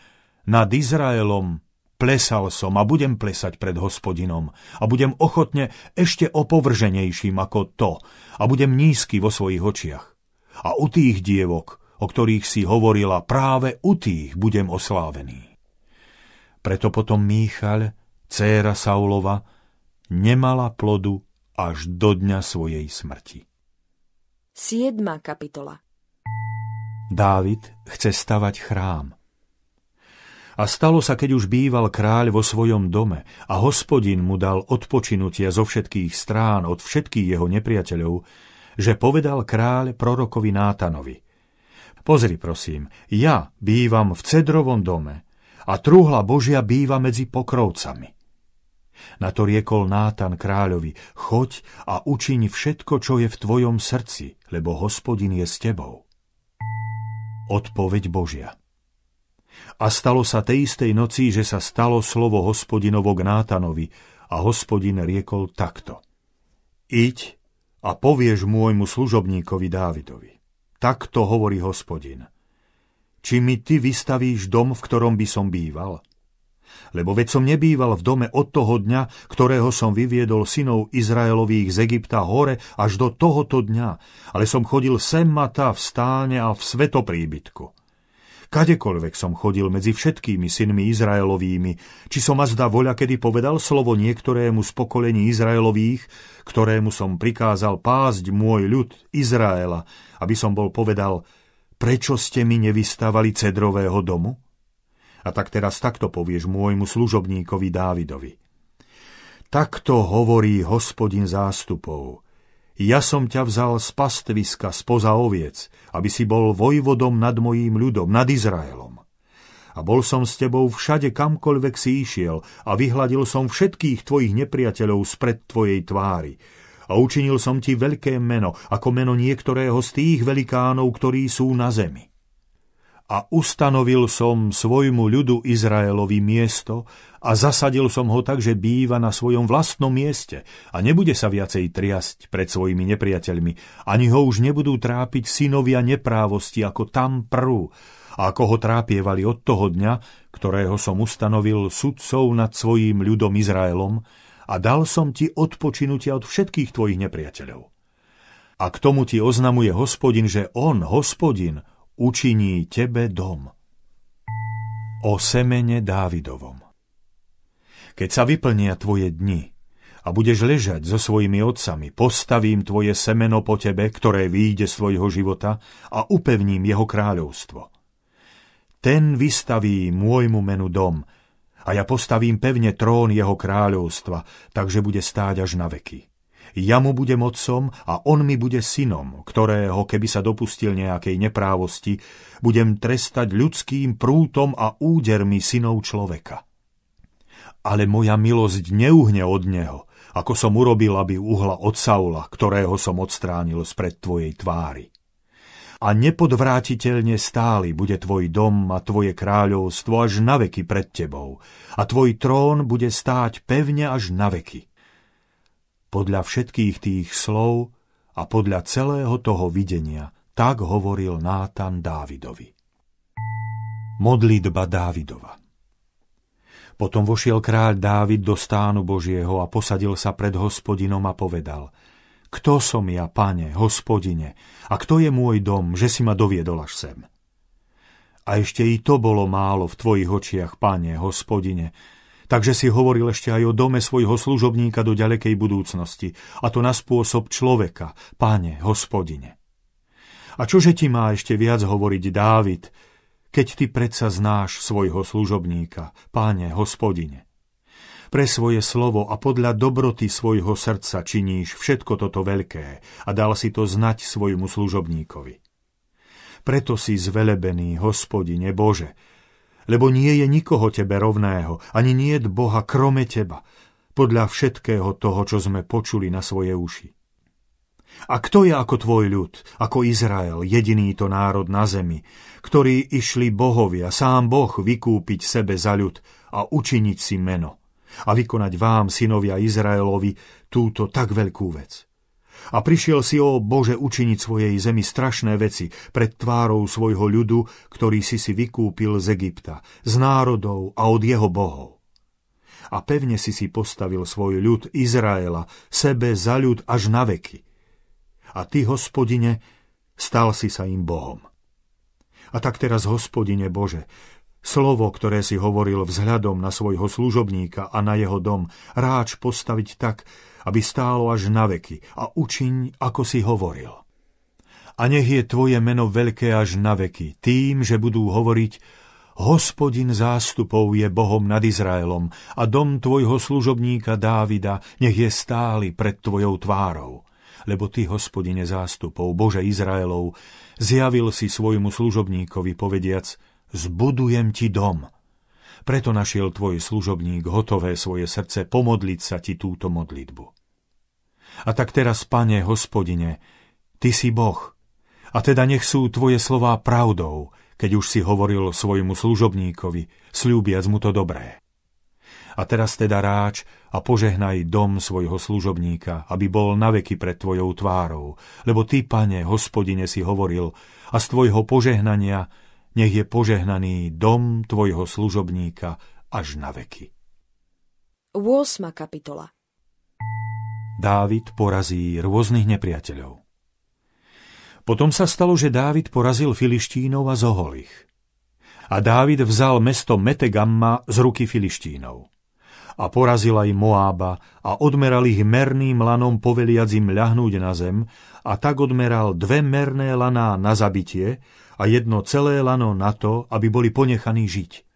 nad Izraelom, plesal som a budem plesať pred hospodinom a budem ochotne ešte opovrženejším ako to a budem nízky vo svojich očiach. A u tých dievok, o ktorých si hovorila, práve u tých budem oslávený. Preto potom Míchal, dcéra Saulova, nemala plodu až do dňa svojej smrti. 7. kapitola Dávid chce stavať chrám. A stalo sa, keď už býval kráľ vo svojom dome a hospodin mu dal odpočinutia zo všetkých strán od všetkých jeho nepriateľov, že povedal kráľ prorokovi Nátanovi. Pozri, prosím, ja bývam v cedrovom dome a truhla Božia býva medzi pokrovcami. Na to riekol Nátan kráľovi, choď a učiň všetko, čo je v tvojom srdci, lebo hospodin je s tebou. Odpoveď Božia. A stalo sa tej istej noci, že sa stalo slovo hospodinovo k Nátanovi a hospodin riekol takto. Iď a povieš môjmu služobníkovi Dávidovi. Takto hovorí hospodin. Či mi ty vystavíš dom, v ktorom by som býval? Lebo veď som nebýval v dome od toho dňa, ktorého som vyviedol synov Izraelových z Egypta hore až do tohoto dňa, ale som chodil sem a tá v stáne a v svetopríbytku. Kadekoľvek som chodil medzi všetkými synmi Izraelovými, či som azda voľa kedy povedal slovo niektorému z pokolení Izraelových, ktorému som prikázal pásť môj ľud Izraela, aby som bol povedal, prečo ste mi nevystávali cedrového domu? A tak teraz takto povieš môjmu služobníkovi Dávidovi. Takto hovorí hospodin zástupov. Ja som ťa vzal z pastviska spoza oviec, aby si bol vojvodom nad mojím ľudom, nad Izraelom. A bol som s tebou všade, kamkoľvek si išiel, a vyhladil som všetkých tvojich nepriateľov spred tvojej tvári. A učinil som ti veľké meno, ako meno niektorého z tých velikánov, ktorí sú na zemi a ustanovil som svojmu ľudu Izraelovi miesto a zasadil som ho tak, že býva na svojom vlastnom mieste a nebude sa viacej triasť pred svojimi nepriateľmi, ani ho už nebudú trápiť synovia neprávosti ako tam prú, a ako ho trápievali od toho dňa, ktorého som ustanovil sudcov nad svojím ľudom Izraelom a dal som ti odpočinutia od všetkých tvojich nepriateľov. A k tomu ti oznamuje hospodin, že on, hospodin, učiní tebe dom. O semene Dávidovom Keď sa vyplnia tvoje dni a budeš ležať so svojimi otcami, postavím tvoje semeno po tebe, ktoré výjde z tvojho života a upevním jeho kráľovstvo. Ten vystaví môjmu menu dom a ja postavím pevne trón jeho kráľovstva, takže bude stáť až na veky. Ja mu budem otcom a on mi bude synom, ktorého, keby sa dopustil nejakej neprávosti, budem trestať ľudským prútom a údermi synov človeka. Ale moja milosť neuhne od neho, ako som urobil, aby uhla od Saula, ktorého som odstránil spred tvojej tvári. A nepodvrátiteľne stály bude tvoj dom a tvoje kráľovstvo až na veky pred tebou, a tvoj trón bude stáť pevne až na veky podľa všetkých tých slov a podľa celého toho videnia, tak hovoril Nátan Dávidovi. Modlitba Dávidova Potom vošiel kráľ Dávid do stánu Božieho a posadil sa pred hospodinom a povedal Kto som ja, pane, hospodine, a kto je môj dom, že si ma doviedol až sem? A ešte i to bolo málo v tvojich očiach, pane, hospodine, takže si hovoril ešte aj o dome svojho služobníka do ďalekej budúcnosti, a to na spôsob človeka, pane, hospodine. A čože ti má ešte viac hovoriť Dávid, keď ty predsa znáš svojho služobníka, páne, hospodine. Pre svoje slovo a podľa dobroty svojho srdca činíš všetko toto veľké a dal si to znať svojmu služobníkovi. Preto si zvelebený, hospodine Bože, lebo nie je nikoho tebe rovného, ani nie je Boha krome teba, podľa všetkého toho, čo sme počuli na svoje uši. A kto je ako tvoj ľud, ako Izrael, jediný to národ na zemi, ktorí išli bohovia, sám Boh vykúpiť sebe za ľud a učiniť si meno a vykonať vám, synovia Izraelovi, túto tak veľkú vec. A prišiel si, o Bože, učiniť svojej zemi strašné veci pred tvárou svojho ľudu, ktorý si si vykúpil z Egypta, z národov a od jeho bohov. A pevne si si postavil svoj ľud Izraela, sebe za ľud až na veky a ty, hospodine, stal si sa im Bohom. A tak teraz, hospodine Bože, slovo, ktoré si hovoril vzhľadom na svojho služobníka a na jeho dom, ráč postaviť tak, aby stálo až na veky a učiň, ako si hovoril. A nech je tvoje meno veľké až na veky, tým, že budú hovoriť Hospodin zástupov je Bohom nad Izraelom a dom tvojho služobníka Dávida nech je stály pred tvojou tvárou lebo Ty, hospodine zástupov, Bože Izraelov, zjavil si svojmu služobníkovi, povediac, zbudujem Ti dom. Preto našiel Tvoj služobník hotové svoje srdce pomodliť sa Ti túto modlitbu. A tak teraz, Pane, hospodine, Ty si Boh, a teda nech sú Tvoje slová pravdou, keď už si hovoril svojmu služobníkovi, slúbiac mu to dobré. A teraz teda ráč a požehnaj dom svojho služobníka, aby bol naveky pred tvojou tvárou. Lebo ty, pane, hospodine, si hovoril, a z tvojho požehnania nech je požehnaný dom tvojho služobníka až na veky. 8. kapitola Dávid porazí rôznych nepriateľov. Potom sa stalo, že Dávid porazil Filištínov a zohol ich. A Dávid vzal mesto Metegamma z ruky Filištínov a porazil aj Moába a odmeral ich merným lanom poveliac im ľahnúť na zem a tak odmeral dve merné laná na zabitie a jedno celé lano na to, aby boli ponechaní žiť.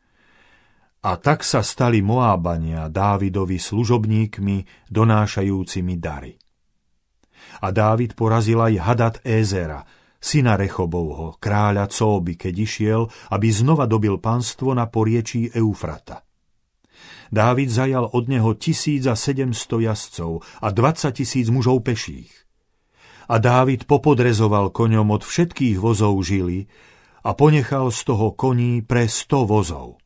A tak sa stali Moábania Dávidovi služobníkmi donášajúcimi dary. A Dávid porazil aj Hadat Ézera, syna Rechobovho, kráľa Cóby, keď išiel, aby znova dobil panstvo na poriečí Eufrata. Dávid zajal od neho 1700 jazdcov a 20 tisíc mužov peších. A Dávid popodrezoval koňom od všetkých vozov žily a ponechal z toho koní pre 100 vozov.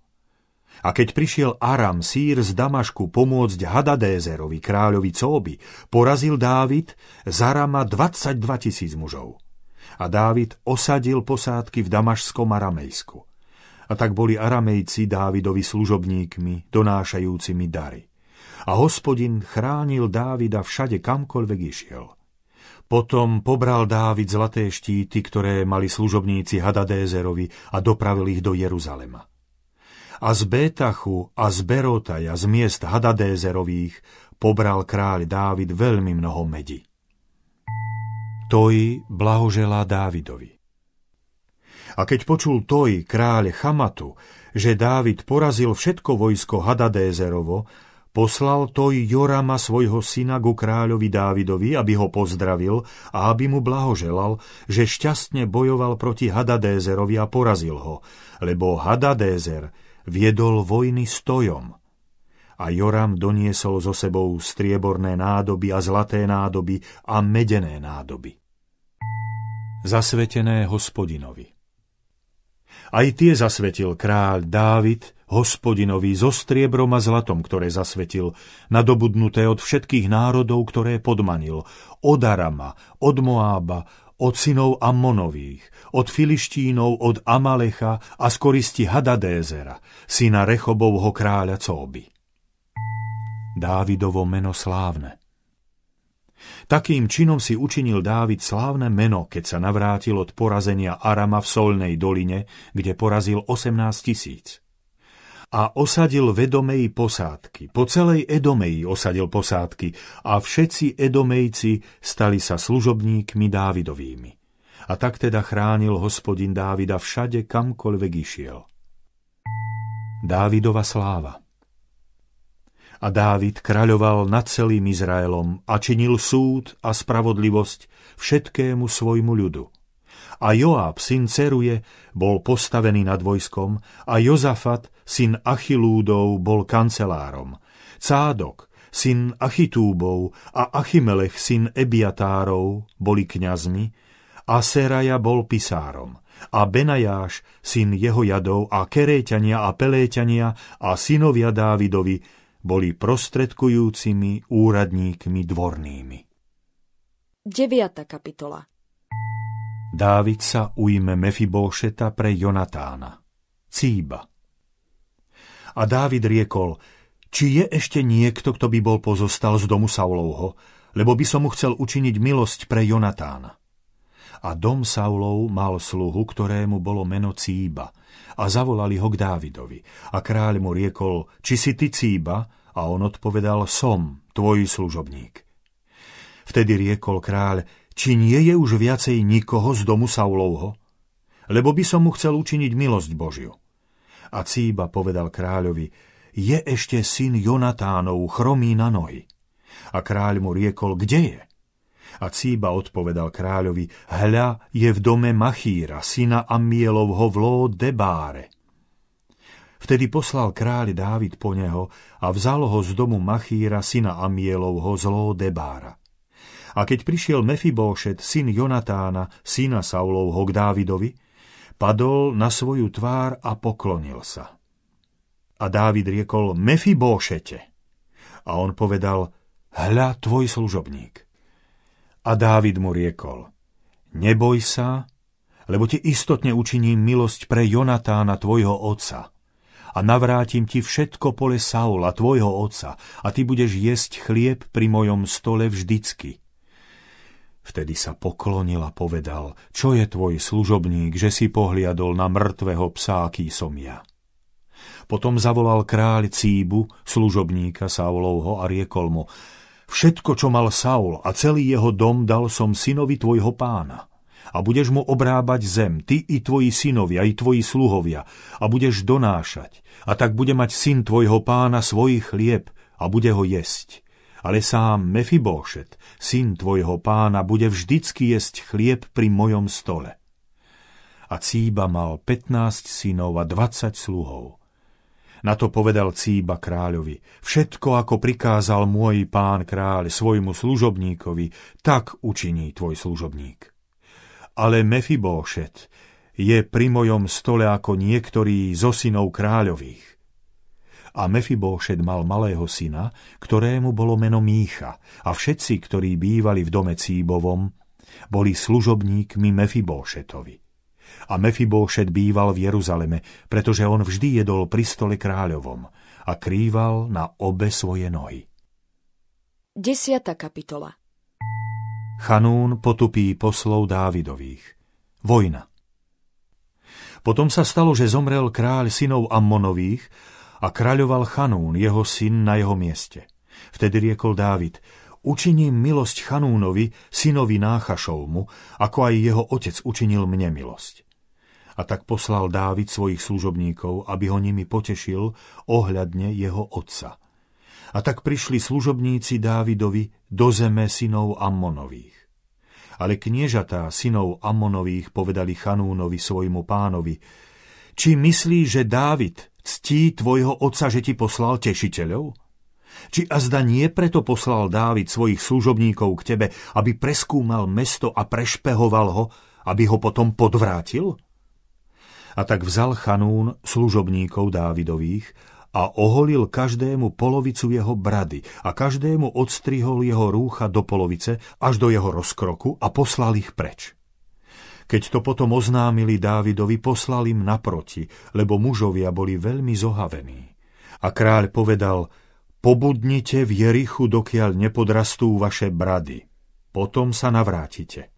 A keď prišiel Aram, sír z Damašku, pomôcť Hadadézerovi, kráľovi Cóby, porazil Dávid z Arama 22 tisíc mužov. A Dávid osadil posádky v Damašskom Aramejsku. A tak boli Aramejci Dávidovi služobníkmi, donášajúcimi dary. A hospodin chránil Dávida všade, kamkoľvek išiel. Potom pobral Dávid zlaté štíty, ktoré mali služobníci Hadadézerovi a dopravil ich do Jeruzalema. A z Bétachu a z Berotaja, z miest Hadadézerových, pobral kráľ Dávid veľmi mnoho medi. Toj blahoželá Dávidovi. A keď počul Toj, kráľ Chamatu, že Dávid porazil všetko vojsko Hadadézerovo, poslal Toj Jorama svojho syna ku kráľovi Dávidovi, aby ho pozdravil a aby mu blahoželal, že šťastne bojoval proti Hadadézerovi a porazil ho, lebo Hadadézer viedol vojny s Tojom. A Joram doniesol so sebou strieborné nádoby a zlaté nádoby a medené nádoby. Zasvetené hospodinovi aj tie zasvetil kráľ Dávid, hospodinovi so striebrom a zlatom, ktoré zasvetil, nadobudnuté od všetkých národov, ktoré podmanil, od Arama, od Moába, od synov Ammonových, od Filištínov, od Amalecha a z koristi Hadadézera, syna Rechobovho kráľa Cóby. Dávidovo meno slávne. Takým činom si učinil Dávid slávne meno, keď sa navrátil od porazenia Arama v Solnej doline, kde porazil 18 tisíc a osadil vedomej posádky. Po celej Edomeji osadil posádky a všetci Edomejci stali sa služobníkmi Dávidovými. A tak teda chránil hospodin Dávida všade, kamkoľvek išiel. Dávidova sláva A Dávid kraľoval nad celým Izraelom a činil súd a spravodlivosť všetkému svojmu ľudu – a Joáb, syn Ceruje, bol postavený nad vojskom a Jozafat, syn Achilúdov, bol kancelárom. Cádok, syn Achitúbov a Achimelech, syn Ebiatárov, boli kňazmi a Seraja bol pisárom a Benajáš, syn Jehojadov a Keréťania a Peléťania a synovia Dávidovi boli prostredkujúcimi úradníkmi dvornými. 9. kapitola Dávid sa ujme Mefibóšeta pre Jonatána. Cíba. A Dávid riekol, či je ešte niekto, kto by bol pozostal z domu Saulovho, lebo by som mu chcel učiniť milosť pre Jonatána. A dom Saulov mal sluhu, ktorému bolo meno Cíba, a zavolali ho k Dávidovi. A kráľ mu riekol, či si ty Cíba? A on odpovedal, som, tvoj služobník. Vtedy riekol kráľ, či nie je už viacej nikoho z domu Saulovho? Lebo by som mu chcel učiniť milosť Božiu. A Cíba povedal kráľovi, je ešte syn Jonatánov, chromý na nohy. A kráľ mu riekol, kde je? A Cíba odpovedal kráľovi, hľa je v dome Machíra, syna Amielovho v Debáre. Vtedy poslal kráľ Dávid po neho a vzal ho z domu Machíra, syna Amielovho z Debára. A keď prišiel Mefibóšet, syn Jonatána, syna Saulovho k Dávidovi, padol na svoju tvár a poklonil sa. A Dávid riekol, Mefibóšete. A on povedal, hľa tvoj služobník. A Dávid mu riekol, neboj sa, lebo ti istotne učiním milosť pre Jonatána, tvojho otca. A navrátim ti všetko pole Saula, tvojho otca, a ty budeš jesť chlieb pri mojom stole vždycky. Vtedy sa poklonil a povedal, čo je tvoj služobník, že si pohliadol na mŕtvého psa, aký som ja. Potom zavolal kráľ Cíbu, služobníka Saulovho, a riekol mu, všetko, čo mal Saul a celý jeho dom dal som synovi tvojho pána. A budeš mu obrábať zem, ty i tvoji synovia, i tvoji sluhovia, a budeš donášať. A tak bude mať syn tvojho pána svoj chlieb a bude ho jesť ale sám Mefibóšet, syn tvojho pána, bude vždycky jesť chlieb pri mojom stole. A Cíba mal 15 synov a 20 sluhov. Na to povedal Cíba kráľovi, všetko ako prikázal môj pán kráľ svojmu služobníkovi, tak učiní tvoj služobník. Ale Mefibóšet je pri mojom stole ako niektorí zo synov kráľových a Mefibóšet mal malého syna, ktorému bolo meno Mícha a všetci, ktorí bývali v dome Cíbovom, boli služobníkmi Mefibóšetovi. A Mefibóšet býval v Jeruzaleme, pretože on vždy jedol pri stole kráľovom a krýval na obe svoje nohy. Desiata kapitola Chanún potupí poslov Dávidových. Vojna. Potom sa stalo, že zomrel kráľ synov Ammonových a kráľoval Chanún, jeho syn, na jeho mieste. Vtedy riekol Dávid, učiním milosť Chanúnovi, synovi Náchašovmu, ako aj jeho otec učinil mne milosť. A tak poslal Dávid svojich služobníkov, aby ho nimi potešil ohľadne jeho otca. A tak prišli služobníci Dávidovi do zeme synov Ammonových. Ale kniežatá synov Ammonových povedali Chanúnovi svojmu pánovi, či myslí, že Dávid ctí tvojho otca, že ti poslal tešiteľov? Či azda nie preto poslal Dávid svojich služobníkov k tebe, aby preskúmal mesto a prešpehoval ho, aby ho potom podvrátil? A tak vzal Chanún služobníkov Dávidových a oholil každému polovicu jeho brady a každému odstrihol jeho rúcha do polovice až do jeho rozkroku a poslal ich preč. Keď to potom oznámili Dávidovi, poslal im naproti, lebo mužovia boli veľmi zohavení. A kráľ povedal, pobudnite v Jerichu, dokiaľ nepodrastú vaše brady. Potom sa navrátite.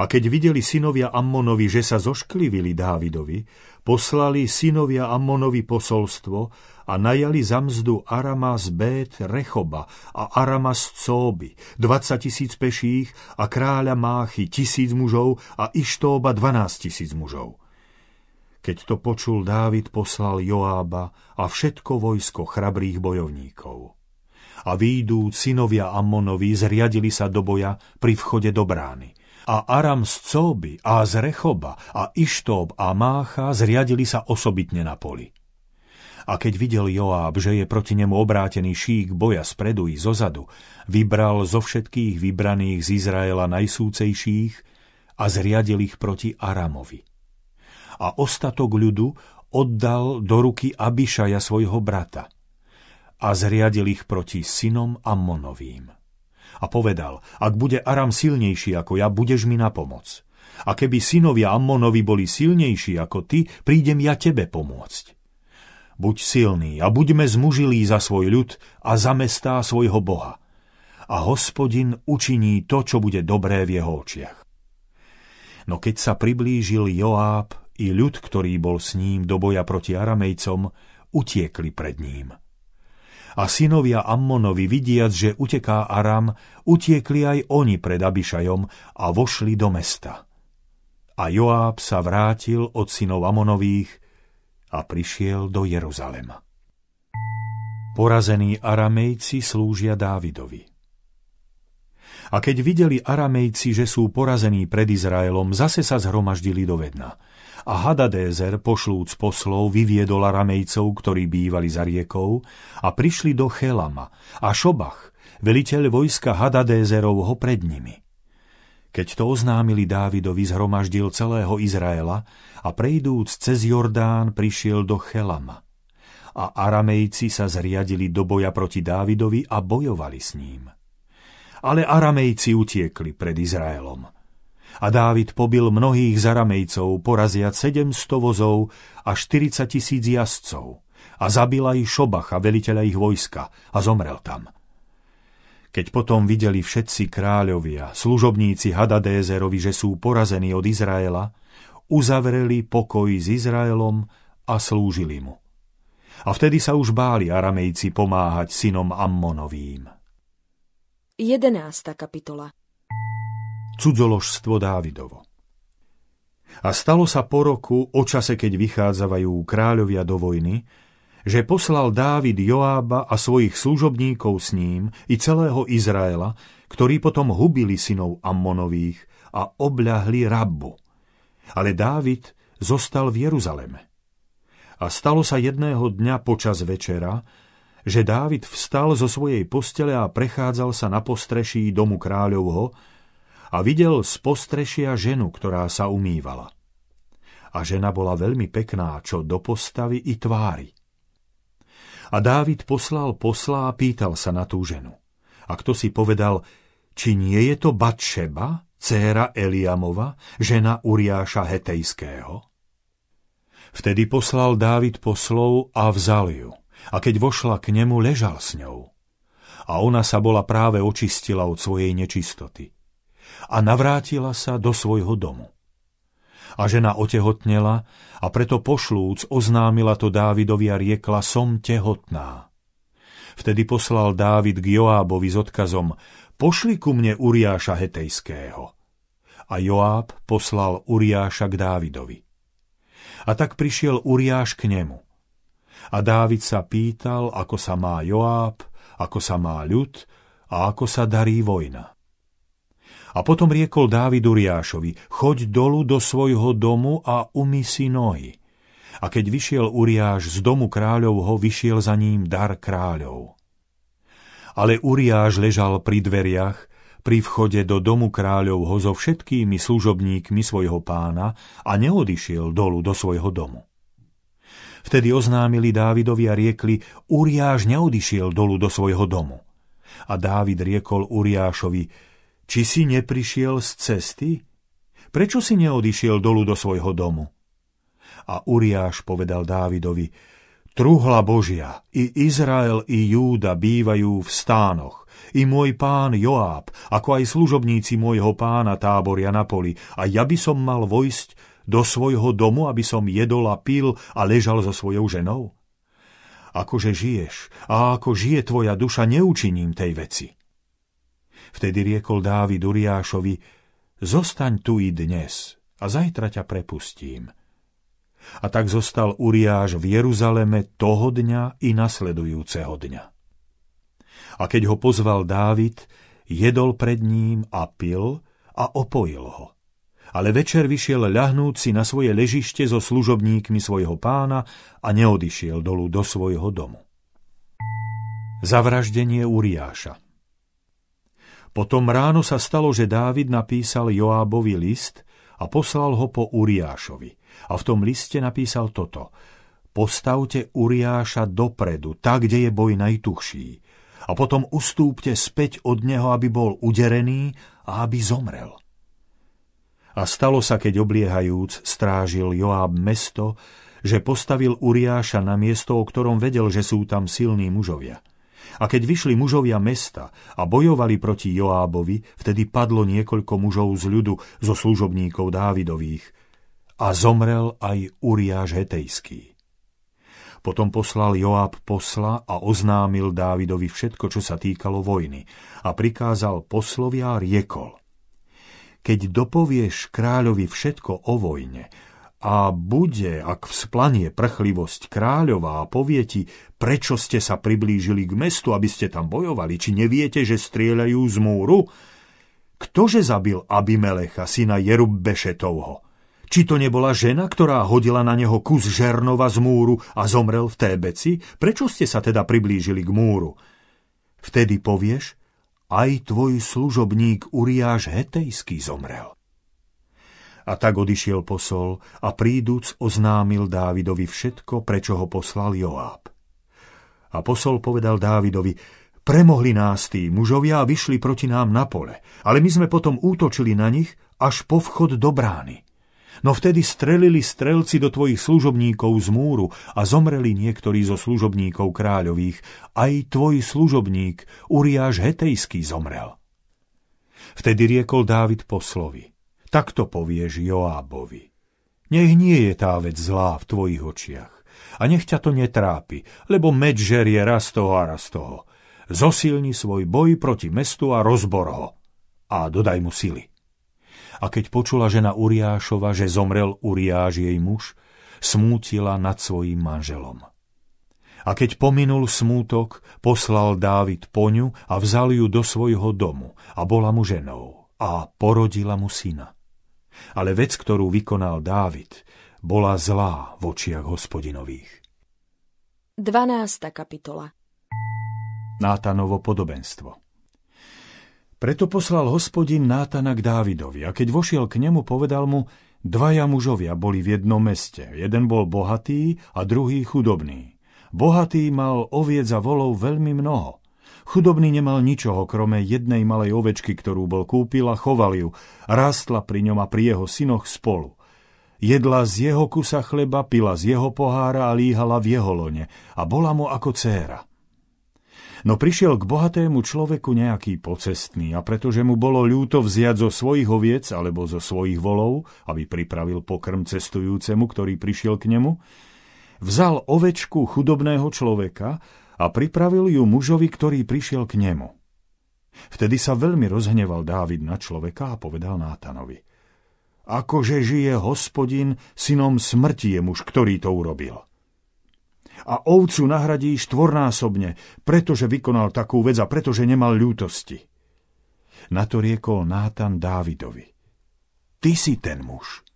A keď videli synovia Ammonovi, že sa zošklivili Dávidovi, poslali synovia Ammonovi posolstvo a najali za mzdu Arama z Bét Rechoba a Arama z Cóby, 20 tisíc peších a kráľa Máchy, tisíc mužov a Ištóba 12 tisíc mužov. Keď to počul Dávid, poslal Joába a všetko vojsko chrabrých bojovníkov. A výjdú synovia Ammonovi zriadili sa do boja pri vchode do brány – a Aram z Cóby a z Rechoba a Ištób a Mácha zriadili sa osobitne na poli. A keď videl Joáb, že je proti nemu obrátený šík boja spredu i zozadu, vybral zo všetkých vybraných z Izraela najsúcejších a zriadil ich proti Aramovi. A ostatok ľudu oddal do ruky Abišaja svojho brata a zriadil ich proti synom Ammonovým a povedal, ak bude Aram silnejší ako ja, budeš mi na pomoc. A keby synovia Ammonovi boli silnejší ako ty, prídem ja tebe pomôcť. Buď silný a buďme zmužilí za svoj ľud a za mestá svojho Boha. A hospodin učiní to, čo bude dobré v jeho očiach. No keď sa priblížil Joáb i ľud, ktorý bol s ním do boja proti Aramejcom, utiekli pred ním a synovia Ammonovi vidiac, že uteká Aram, utiekli aj oni pred Abišajom a vošli do mesta. A Joáb sa vrátil od synov Amonových a prišiel do Jeruzalema. Porazení Aramejci slúžia Dávidovi. A keď videli Aramejci, že sú porazení pred Izraelom, zase sa zhromaždili do Vedna – a Hadadézer, pošlúc poslov, vyviedol Aramejcov, ktorí bývali za riekou, a prišli do Chelama a Šobach, veliteľ vojska Hadadézerovho pred nimi. Keď to oznámili Dávidovi, zhromaždil celého Izraela a prejdúc cez Jordán prišiel do Chelama. A Aramejci sa zriadili do boja proti Dávidovi a bojovali s ním. Ale Aramejci utiekli pred Izraelom – a Dávid pobil mnohých zaramejcov, poraziať 700 vozov a 40 tisíc jazdcov a zabil aj Šobacha, veliteľa ich vojska, a zomrel tam. Keď potom videli všetci kráľovia, služobníci Hadadézerovi, že sú porazení od Izraela, uzavreli pokoj s Izraelom a slúžili mu. A vtedy sa už báli Aramejci pomáhať synom Ammonovým. 11. kapitola cudzoložstvo Dávidovo. A stalo sa po roku, o čase, keď vychádzajú kráľovia do vojny, že poslal Dávid Joába a svojich služobníkov s ním i celého Izraela, ktorí potom hubili synov Ammonových a obľahli Rabbu. Ale Dávid zostal v Jeruzaleme. A stalo sa jedného dňa počas večera, že Dávid vstal zo svojej postele a prechádzal sa na postreší domu kráľovho, a videl z postrešia ženu, ktorá sa umývala. A žena bola veľmi pekná, čo do postavy i tvári. A Dávid poslal posla a pýtal sa na tú ženu. A kto si povedal, či nie je to Batšeba, dcéra Eliamova, žena Uriáša Hetejského? Vtedy poslal Dávid poslov a vzal ju. A keď vošla k nemu, ležal s ňou. A ona sa bola práve očistila od svojej nečistoty a navrátila sa do svojho domu. A žena otehotnela a preto pošlúc oznámila to Dávidovi a riekla, som tehotná. Vtedy poslal Dávid k Joábovi s odkazom, pošli ku mne Uriáša Hetejského. A Joáb poslal Uriáša k Dávidovi. A tak prišiel Uriáš k nemu. A Dávid sa pýtal, ako sa má Joáb, ako sa má ľud a ako sa darí vojna. A potom riekol Dávid Uriášovi, choď dolu do svojho domu a umy si nohy. A keď vyšiel Uriáš z domu kráľovho, vyšiel za ním dar kráľov. Ale Uriáš ležal pri dveriach, pri vchode do domu kráľovho so všetkými služobníkmi svojho pána a neodišiel dolu do svojho domu. Vtedy oznámili Dávidovi a riekli, Uriáš neodišiel dolu do svojho domu. A Dávid riekol Uriášovi, či si neprišiel z cesty? prečo si neodišiel dolu do svojho domu? A Uriáš povedal Dávidovi, Truhla Božia, i Izrael, i Júda bývajú v stánoch, i môj pán Joáb, ako aj služobníci môjho pána táboria na poli, a ja by som mal vojsť do svojho domu, aby som jedol a pil a ležal so svojou ženou? Akože žiješ a ako žije tvoja duša, neučiním tej veci. Vtedy riekol Dávid Uriášovi, zostaň tu i dnes a zajtra ťa prepustím. A tak zostal Uriáš v Jeruzaleme toho dňa i nasledujúceho dňa. A keď ho pozval Dávid, jedol pred ním a pil a opojil ho ale večer vyšiel ľahnúť si na svoje ležište so služobníkmi svojho pána a neodišiel dolu do svojho domu. Zavraždenie Uriáša Potom ráno sa stalo, že Dávid napísal Joábovi list a poslal ho po Uriášovi. A v tom liste napísal toto. Postavte Uriáša dopredu, tak, kde je boj najtuchší. A potom ustúpte späť od neho, aby bol uderený a aby zomrel. A stalo sa, keď obliehajúc strážil Joáb mesto, že postavil Uriáša na miesto, o ktorom vedel, že sú tam silní mužovia. A keď vyšli mužovia mesta a bojovali proti Joábovi, vtedy padlo niekoľko mužov z ľudu, zo služobníkov Dávidových. A zomrel aj Uriáš Hetejský. Potom poslal Joáb posla a oznámil Dávidovi všetko, čo sa týkalo vojny a prikázal poslovia riekol keď dopovieš kráľovi všetko o vojne a bude, ak vzplanie prchlivosť kráľová a povie ti, prečo ste sa priblížili k mestu, aby ste tam bojovali, či neviete, že strieľajú z múru? Ktože zabil Abimelecha, syna Jerubbešetovho? Či to nebola žena, ktorá hodila na neho kus žernova z múru a zomrel v Tébeci? Prečo ste sa teda priblížili k múru? Vtedy povieš, aj tvoj služobník Uriáš Hetejský zomrel. A tak odišiel posol a príduc oznámil Dávidovi všetko, prečo ho poslal Joáb. A posol povedal Dávidovi, premohli nás tí mužovia a vyšli proti nám na pole, ale my sme potom útočili na nich až po vchod do brány. No vtedy strelili strelci do tvojich služobníkov z múru a zomreli niektorí zo služobníkov kráľových. Aj tvoj služobník, Uriáš Hetejský, zomrel. Vtedy riekol Dávid poslovi. Takto povieš Joábovi. Nech nie je tá vec zlá v tvojich očiach. A nech ťa to netrápi, lebo meč žerie raz toho a raz toho. Zosilni svoj boj proti mestu a rozbor ho. A dodaj mu sily. A keď počula žena Uriášova, že zomrel Uriáš jej muž, smútila nad svojím manželom. A keď pominul smútok, poslal Dávid poňu a vzal ju do svojho domu a bola mu ženou a porodila mu syna. Ale vec, ktorú vykonal Dávid, bola zlá v očiach hospodinových. 12. kapitola Nátanovo podobenstvo preto poslal hospodin Nátana k Dávidovi a keď vošiel k nemu, povedal mu, dvaja mužovia boli v jednom meste. Jeden bol bohatý a druhý chudobný. Bohatý mal oviec a volov veľmi mnoho. Chudobný nemal ničoho, krome jednej malej ovečky, ktorú bol kúpil a choval ju. Rástla pri ňom a pri jeho synoch spolu. Jedla z jeho kusa chleba, pila z jeho pohára a líhala v jeho lone a bola mu ako céra. No prišiel k bohatému človeku nejaký pocestný a pretože mu bolo ľúto vziať zo svojich oviec alebo zo svojich volov, aby pripravil pokrm cestujúcemu, ktorý prišiel k nemu, vzal ovečku chudobného človeka a pripravil ju mužovi, ktorý prišiel k nemu. Vtedy sa veľmi rozhneval Dávid na človeka a povedal Nátanovi. Akože žije hospodin, synom smrti je muž, ktorý to urobil a ovcu nahradí štvornásobne, pretože vykonal takú vec a pretože nemal ľútosti. Na to riekol Nátan Dávidovi. Ty si ten muž.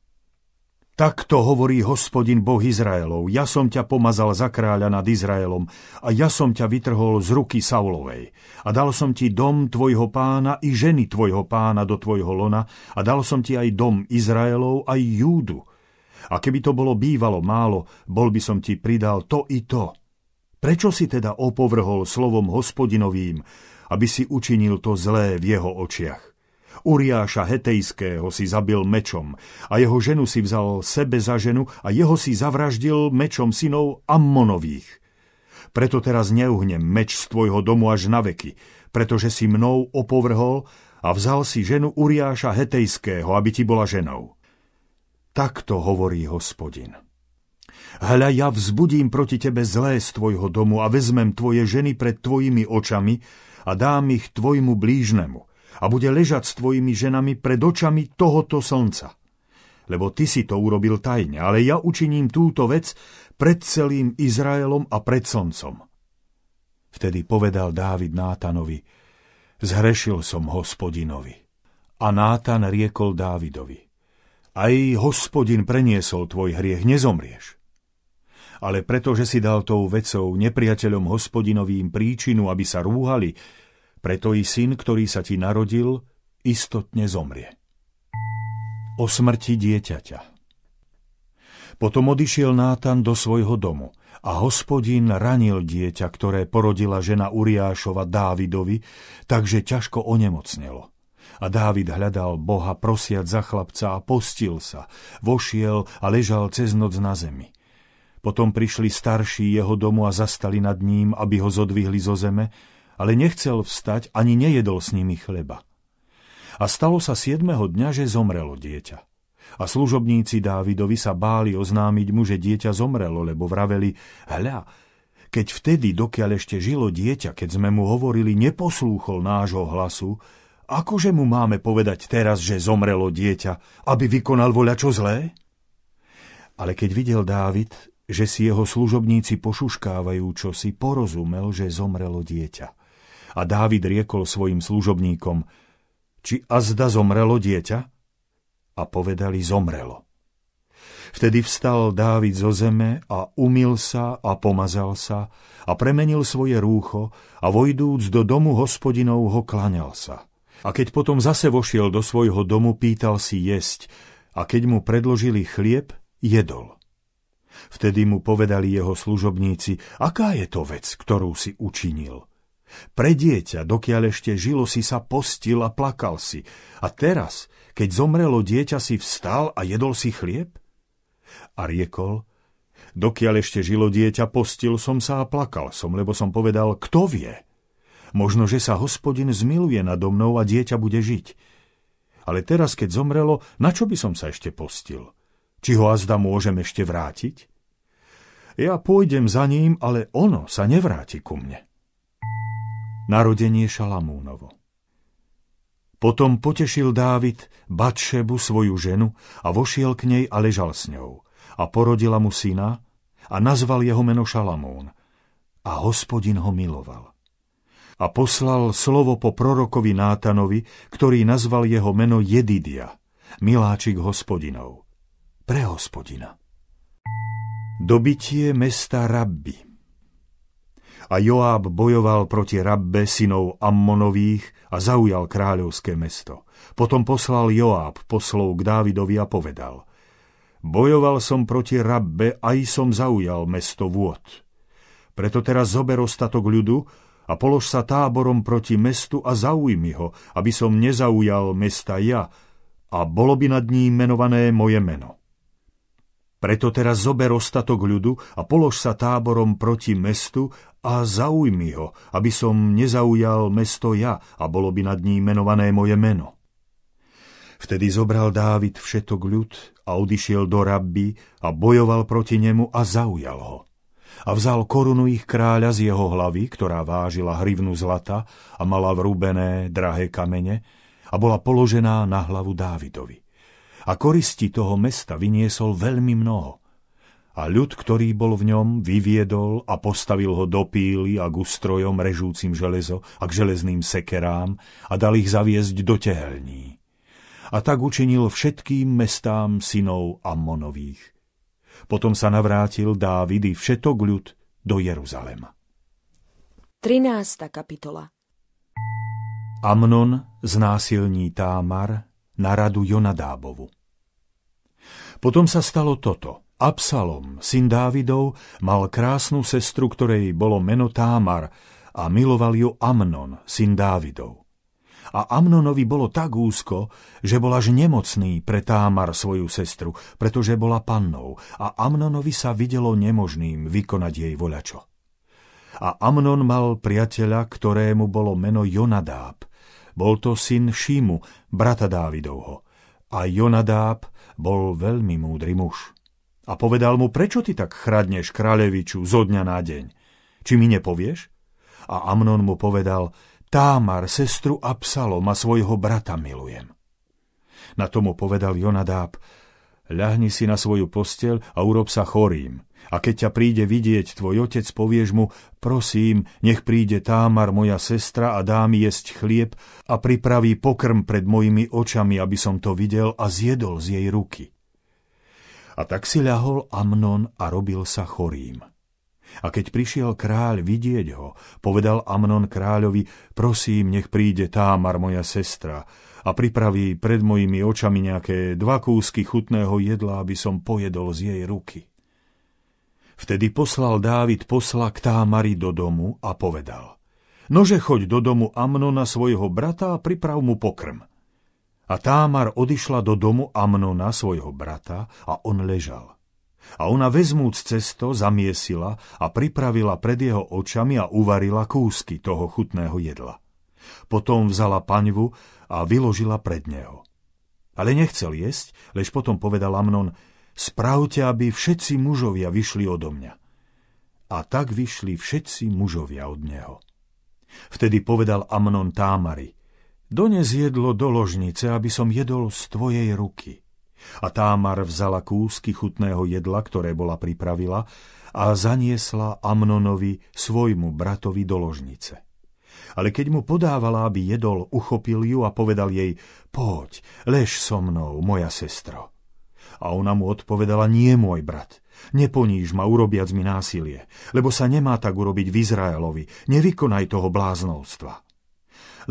Takto hovorí hospodin Boh Izraelov. Ja som ťa pomazal za kráľa nad Izraelom a ja som ťa vytrhol z ruky Saulovej. A dal som ti dom tvojho pána i ženy tvojho pána do tvojho lona a dal som ti aj dom Izraelov, aj Júdu a keby to bolo bývalo málo, bol by som ti pridal to i to. Prečo si teda opovrhol slovom hospodinovým, aby si učinil to zlé v jeho očiach? Uriáša Hetejského si zabil mečom a jeho ženu si vzal sebe za ženu a jeho si zavraždil mečom synov Ammonových. Preto teraz neuhnem meč z tvojho domu až na veky, pretože si mnou opovrhol a vzal si ženu Uriáša Hetejského, aby ti bola ženou. Takto hovorí hospodin. Hľa, ja vzbudím proti tebe zlé z tvojho domu a vezmem tvoje ženy pred tvojimi očami a dám ich tvojmu blížnemu a bude ležať s tvojimi ženami pred očami tohoto slnca. Lebo ty si to urobil tajne, ale ja učiním túto vec pred celým Izraelom a pred slncom. Vtedy povedal Dávid Nátanovi, zhrešil som hospodinovi. A Nátan riekol Dávidovi, aj hospodin preniesol tvoj hriech, nezomrieš ale pretože si dal tou vecou nepriateľom hospodinovým príčinu, aby sa rúhali, preto i syn, ktorý sa ti narodil, istotne zomrie. O smrti dieťaťa Potom odišiel Nátan do svojho domu a hospodin ranil dieťa, ktoré porodila žena Uriášova Dávidovi, takže ťažko onemocnelo. A Dávid hľadal Boha prosiať za chlapca a postil sa, vošiel a ležal cez noc na zemi. Potom prišli starší jeho domu a zastali nad ním, aby ho zodvihli zo zeme, ale nechcel vstať ani nejedol s nimi chleba. A stalo sa siedmeho dňa, že zomrelo dieťa. A služobníci Dávidovi sa báli oznámiť mu, že dieťa zomrelo, lebo vraveli, hľa, keď vtedy, dokiaľ ešte žilo dieťa, keď sme mu hovorili, neposlúchol nášho hlasu, akože mu máme povedať teraz, že zomrelo dieťa, aby vykonal voľačo zlé? Ale keď videl Dávid, že si jeho služobníci pošuškávajú, čo si porozumel, že zomrelo dieťa. A Dávid riekol svojim služobníkom, či azda zomrelo dieťa? A povedali, zomrelo. Vtedy vstal Dávid zo zeme a umil sa a pomazal sa a premenil svoje rúcho a vojdúc do domu hospodinov ho klaňal sa. A keď potom zase vošiel do svojho domu, pýtal si jesť a keď mu predložili chlieb, jedol. Vtedy mu povedali jeho služobníci, aká je to vec, ktorú si učinil. Pre dieťa, dokiaľ ešte žilo, si sa postil a plakal si. A teraz, keď zomrelo dieťa, si vstal a jedol si chlieb? A riekol, dokiaľ ešte žilo dieťa, postil som sa a plakal som, lebo som povedal, kto vie? Možno, že sa hospodin zmiluje nado mnou a dieťa bude žiť. Ale teraz, keď zomrelo, na čo by som sa ešte postil? Či ho azda môžem ešte vrátiť? Ja pôjdem za ním, ale ono sa nevráti ku mne. Narodenie Šalamúnovo Potom potešil Dávid Batšebu svoju ženu a vošiel k nej a ležal s ňou. A porodila mu syna a nazval jeho meno Šalamún. A hospodin ho miloval. A poslal slovo po prorokovi Nátanovi, ktorý nazval jeho meno Jedidia, miláčik hospodinov pre hospodina. Dobitie mesta Rabby A Joáb bojoval proti Rabbe synov Ammonových a zaujal kráľovské mesto. Potom poslal Joáb poslov k Dávidovi a povedal Bojoval som proti Rabbe, aj som zaujal mesto Vôd. Preto teraz zober ostatok ľudu a polož sa táborom proti mestu a zaujmi ho, aby som nezaujal mesta ja, a bolo by nad ním menované moje meno. Preto teraz zober ostatok ľudu a polož sa táborom proti mestu a zaujmi ho, aby som nezaujal mesto ja a bolo by nad ním menované moje meno. Vtedy zobral Dávid všetok ľud a odišiel do Rabby a bojoval proti nemu a zaujal ho. A vzal korunu ich kráľa z jeho hlavy, ktorá vážila hrivnu zlata a mala vrúbené drahé kamene a bola položená na hlavu Dávidovi a koristi toho mesta vyniesol veľmi mnoho. A ľud, ktorý bol v ňom, vyviedol a postavil ho do píly a k ustrojom režúcim železo a k železným sekerám a dal ich zaviesť do tehelní. A tak učinil všetkým mestám synov Ammonových. Potom sa navrátil Dávidy všetok ľud do Jeruzalema. 13. kapitola Amnon znásilní Támar na radu Jonadábovu. Potom sa stalo toto. Absalom, syn Dávidov, mal krásnu sestru, ktorej bolo meno Támar a miloval ju Amnon, syn Dávidov. A Amnonovi bolo tak úzko, že bol až nemocný pre Támar svoju sestru, pretože bola pannou a Amnonovi sa videlo nemožným vykonať jej voľačo. A Amnon mal priateľa, ktorému bolo meno Jonadáb. Bol to syn Šímu, brata Dávidovho. A Jonadáb bol veľmi múdry muž. A povedal mu, prečo ty tak chradneš kráľeviču zo dňa na deň? Či mi nepovieš? A Amnon mu povedal, Támar, sestru Absalom a svojho brata milujem. Na tomu povedal Jonadáb, ľahni si na svoju postel a urob sa chorým. A keď ťa príde vidieť tvoj otec, povieš mu, prosím, nech príde Támar, moja sestra, a dá mi jesť chlieb a pripraví pokrm pred mojimi očami, aby som to videl a zjedol z jej ruky. A tak si ľahol Amnon a robil sa chorým. A keď prišiel kráľ vidieť ho, povedal Amnon kráľovi, prosím, nech príde Támar, moja sestra, a pripraví pred mojimi očami nejaké dva kúsky chutného jedla, aby som pojedol z jej ruky. Vtedy poslal Dávid posla k Támari do domu a povedal, nože choď do domu Amnona svojho brata a priprav mu pokrm. A Támar odišla do domu Amnona svojho brata a on ležal. A ona vezmúc cesto zamiesila a pripravila pred jeho očami a uvarila kúsky toho chutného jedla. Potom vzala paňvu a vyložila pred neho. Ale nechcel jesť, lež potom povedal Amnon, spravte, aby všetci mužovia vyšli odo mňa. A tak vyšli všetci mužovia od neho. Vtedy povedal Amnon Támari, dones jedlo do ložnice, aby som jedol z tvojej ruky. A Támar vzala kúsky chutného jedla, ktoré bola pripravila, a zaniesla Amnonovi, svojmu bratovi, do ložnice. Ale keď mu podávala, aby jedol, uchopil ju a povedal jej, poď, lež so mnou, moja sestro. A ona mu odpovedala, nie, môj brat, neponíž ma, urobiac mi násilie, lebo sa nemá tak urobiť v Izraelovi, nevykonaj toho bláznovstva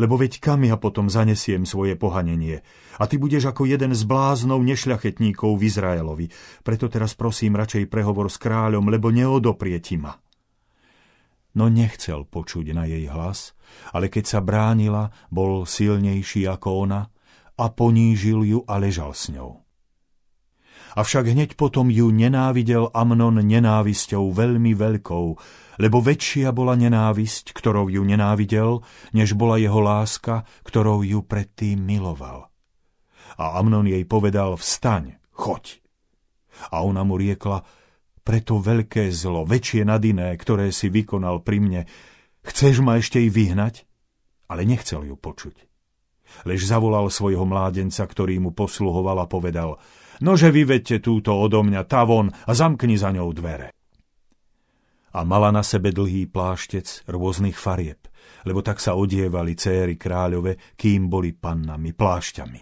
lebo veď kam ja potom zanesiem svoje pohanenie? A ty budeš ako jeden z bláznov nešľachetníkov v Izraelovi. Preto teraz prosím radšej prehovor s kráľom, lebo neodoprie ti ma. No nechcel počuť na jej hlas, ale keď sa bránila, bol silnejší ako ona a ponížil ju a ležal s ňou. Avšak hneď potom ju nenávidel Amnon nenávisťou veľmi veľkou, lebo väčšia bola nenávisť, ktorou ju nenávidel, než bola jeho láska, ktorou ju predtým miloval. A Amnon jej povedal, vstaň, choď. A ona mu riekla, preto veľké zlo, väčšie nad iné, ktoré si vykonal pri mne, chceš ma ešte i vyhnať? Ale nechcel ju počuť. Lež zavolal svojho mládenca, ktorý mu posluhoval a povedal, nože vyvedte túto odo mňa tavon a zamkni za ňou dvere. A mala na sebe dlhý pláštec rôznych farieb, lebo tak sa odievali céry kráľove, kým boli pannami, plášťami.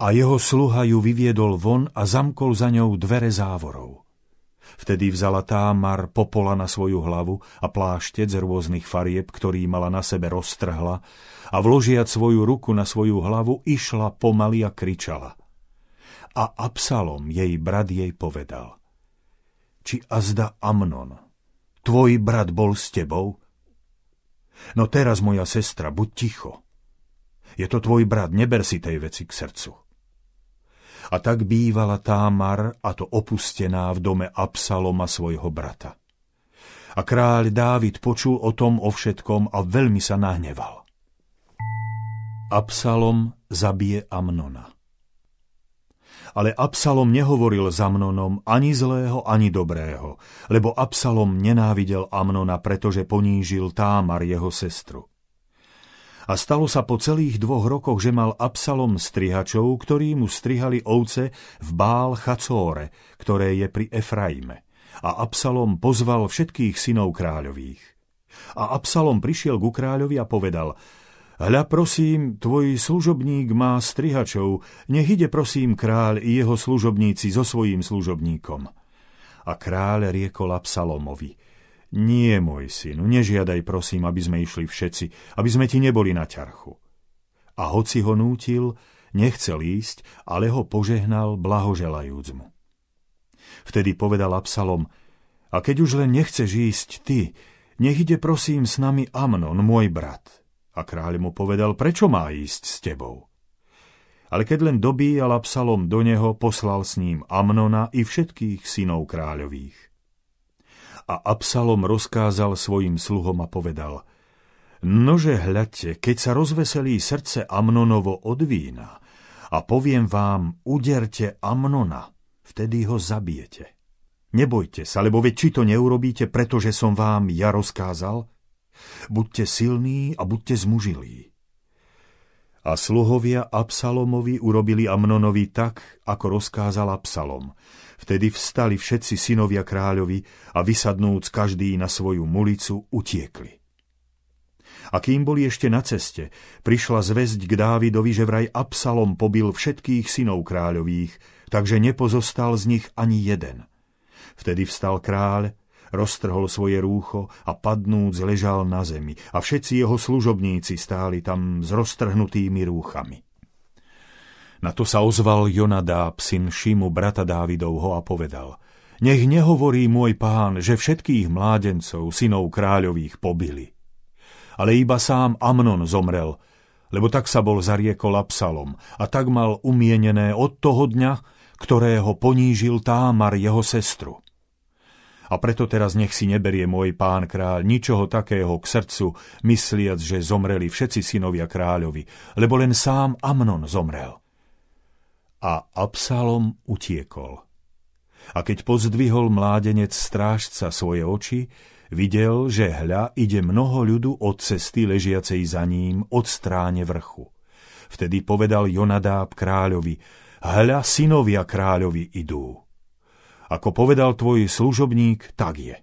A jeho sluha ju vyviedol von a zamkol za ňou dvere závorov. Vtedy vzala Támar popola na svoju hlavu a pláštec rôznych farieb, ktorý mala na sebe roztrhla a vložiať svoju ruku na svoju hlavu išla pomaly a kričala a Absalom, jej brat, jej povedal. Či azda Amnon, tvoj brat bol s tebou? No teraz, moja sestra, buď ticho. Je to tvoj brat, neber si tej veci k srdcu. A tak bývala Támar, a to opustená v dome Absaloma svojho brata. A kráľ Dávid počul o tom o všetkom a veľmi sa nahneval. Absalom zabije Amnona. Ale Absalom nehovoril za Amnonom ani zlého, ani dobrého, lebo Absalom nenávidel Amnona, pretože ponížil Támar jeho sestru. A stalo sa po celých dvoch rokoch, že mal Absalom strihačov, ktorí mu strihali ovce v Bál Chacóre, ktoré je pri Efraime. A Absalom pozval všetkých synov kráľových. A Absalom prišiel ku kráľovi a povedal – Hľa prosím, tvoj služobník má strihačov, nech ide prosím kráľ i jeho služobníci so svojím služobníkom. A kráľ riekol Absalomovi, nie, môj synu, nežiadaj prosím, aby sme išli všetci, aby sme ti neboli na ťarchu. A hoci ho nútil, nechcel ísť, ale ho požehnal blahoželajúc mu. Vtedy povedal Absalom, a keď už len nechceš ísť ty, nech ide prosím s nami Amnon, môj brat A kráľ mu povedal, prečo má ísť s tebou? Ale keď len dobíjal Absalom do neho, poslal s ním Amnona i všetkých synov kráľových. A Absalom rozkázal svojim sluhom a povedal, Nože hľadte, keď sa rozveselí srdce Amnonovo od vína a poviem vám, uderte Amnona, vtedy ho zabijete. Nebojte sa, lebo veď či to neurobíte, pretože som vám ja rozkázal? Buďte silní a buďte zmužilí. A sluhovia Absalomovi urobili Amnonovi tak, ako rozkázal Absalom. Vtedy vstali všetci synovia kráľovi a vysadnúc každý na svoju mulicu, utiekli. A kým boli ešte na ceste, prišla zväzť k Dávidovi, že vraj Absalom pobil všetkých synov kráľových, takže nepozostal z nich ani jeden. Vtedy vstal kráľ roztrhol svoje rúcho a padnúc ležal na zemi a všetci jeho služobníci stáli tam s roztrhnutými rúchami. Na to sa ozval Jonadáb, syn Šimu, brata Dávidovho a povedal Nech nehovorí môj pán, že všetkých mládencov, synov kráľových, pobili. Ale iba sám Amnon zomrel, lebo tak sa bol zariekol Absalom a tak mal umienené od toho dňa, ktorého ponížil Támar jeho sestru. A preto teraz nech si neberie môj pán kráľ ničoho takého k srdcu, mysliac, že zomreli všetci synovia kráľovi, lebo len sám Amnon zomrel. A Absalom utiekol. A keď pozdvihol mládenec strážca svoje oči, videl, že hľa ide mnoho ľudu od cesty ležiacej za ním od stráne vrchu. Vtedy povedal Jonadáb kráľovi, hľa synovia kráľovi idú. Ako povedal tvoj služobník, tak je.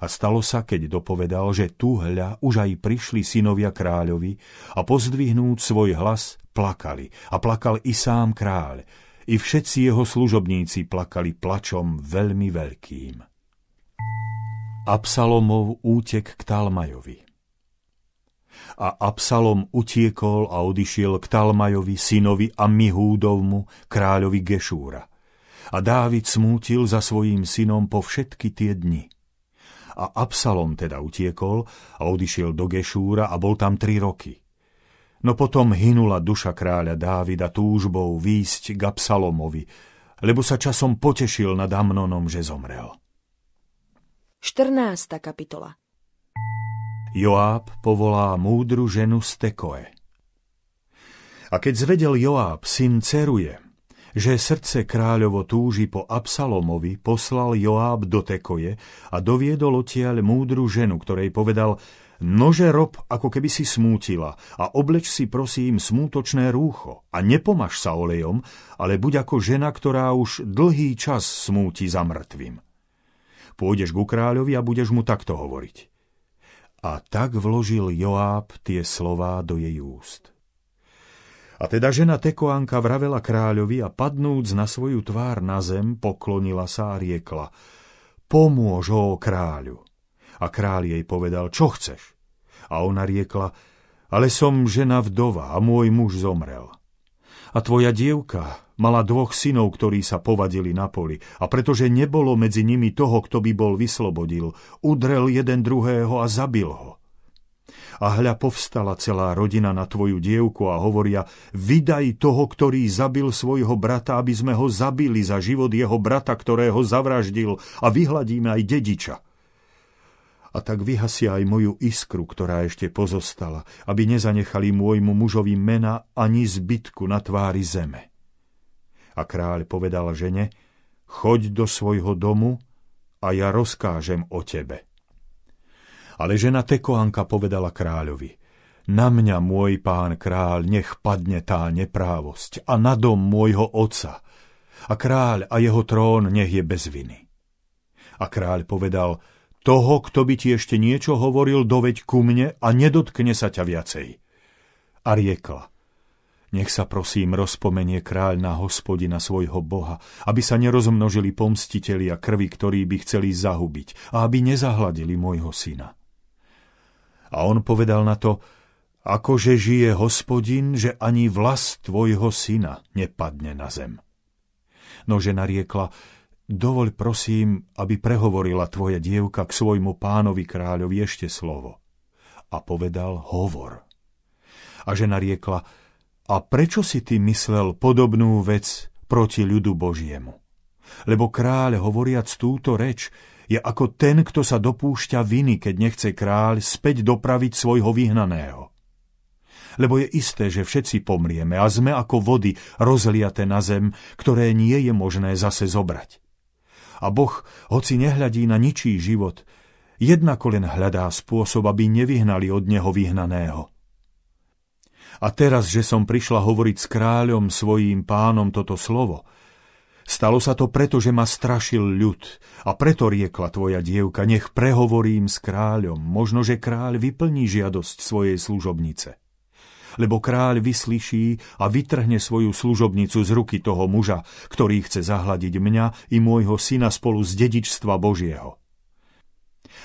A stalo sa, keď dopovedal, že tu hľa už aj prišli synovia kráľovi a pozdvihnúť svoj hlas plakali. A plakal i sám kráľ. I všetci jeho služobníci plakali plačom veľmi veľkým. Absalomov útek k Talmajovi a Absalom utiekol a odišiel k Talmajovi, synovi a Mihúdovmu, kráľovi Gešúra a Dávid smútil za svojím synom po všetky tie dni. A Absalom teda utiekol a odišiel do Gešúra a bol tam tri roky. No potom hynula duša kráľa Dávida túžbou výjsť k Absalomovi, lebo sa časom potešil nad Amnonom, že zomrel. 14. kapitola Joáb povolá múdru ženu z Tekoe. A keď zvedel Joáb, syn Ceruje, že srdce kráľovo túži po Absalomovi, poslal Joáb do Tekoje a doviedol odtiaľ múdru ženu, ktorej povedal Nože rob, ako keby si smútila a obleč si prosím smútočné rúcho a nepomaž sa olejom, ale buď ako žena, ktorá už dlhý čas smúti za mŕtvým. Pôjdeš ku kráľovi a budeš mu takto hovoriť. A tak vložil Joáb tie slová do jej úst. A teda žena Tekoanka vravela kráľovi a padnúc na svoju tvár na zem, poklonila sa a riekla Pomôž, ó kráľu. A kráľ jej povedal, čo chceš? A ona riekla, ale som žena vdova a môj muž zomrel. A tvoja dievka mala dvoch synov, ktorí sa povadili na poli, a pretože nebolo medzi nimi toho, kto by bol vyslobodil, udrel jeden druhého a zabil ho a hľa povstala celá rodina na tvoju dievku a hovoria, vydaj toho, ktorý zabil svojho brata, aby sme ho zabili za život jeho brata, ktorého zavraždil a vyhladíme aj dediča. A tak vyhasia aj moju iskru, ktorá ešte pozostala, aby nezanechali môjmu mužovi mena ani zbytku na tvári zeme. A kráľ povedal žene, choď do svojho domu a ja rozkážem o tebe. Ale žena Tekoanka povedala kráľovi, na mňa, môj pán kráľ, nech padne tá neprávosť a na dom môjho otca. A kráľ a jeho trón nech je bez viny. A kráľ povedal, toho, kto by ti ešte niečo hovoril, doveď ku mne a nedotkne sa ťa viacej. A riekla, nech sa prosím rozpomenie kráľ na hospodina svojho boha, aby sa nerozmnožili pomstitelia krvi, ktorí by chceli zahubiť a aby nezahladili môjho syna. A on povedal na to, akože žije hospodin, že ani vlas tvojho syna nepadne na zem. No žena riekla, dovoľ prosím, aby prehovorila tvoja dievka k svojmu pánovi kráľovi ešte slovo. a povedal hovor. A žena riekla, a prečo si ty myslel podobnú vec proti ľudu Božiemu? Lebo kráľ, hovoriac túto reč, je ako ten, kto sa dopúšťa viny, keď nechce kráľ späť dopraviť svojho vyhnaného. Lebo je isté, že všetci pomrieme a sme ako vody rozliate na zem, ktoré nie je možné zase zobrať. A Boh, hoci nehľadí na ničí život, jednako len hľadá spôsob, aby nevyhnali od neho vyhnaného. A teraz, že som prišla hovoriť s kráľom, svojím pánom toto slovo, stalo sa to preto, že ma strašil ľud a preto riekla tvoja dievka, nech prehovorím s kráľom, možno, že kráľ vyplní žiadosť svojej služobnice. Lebo kráľ vyslyší a vytrhne svoju služobnicu z ruky toho muža, ktorý chce zahladiť mňa i môjho syna spolu z dedičstva Božieho.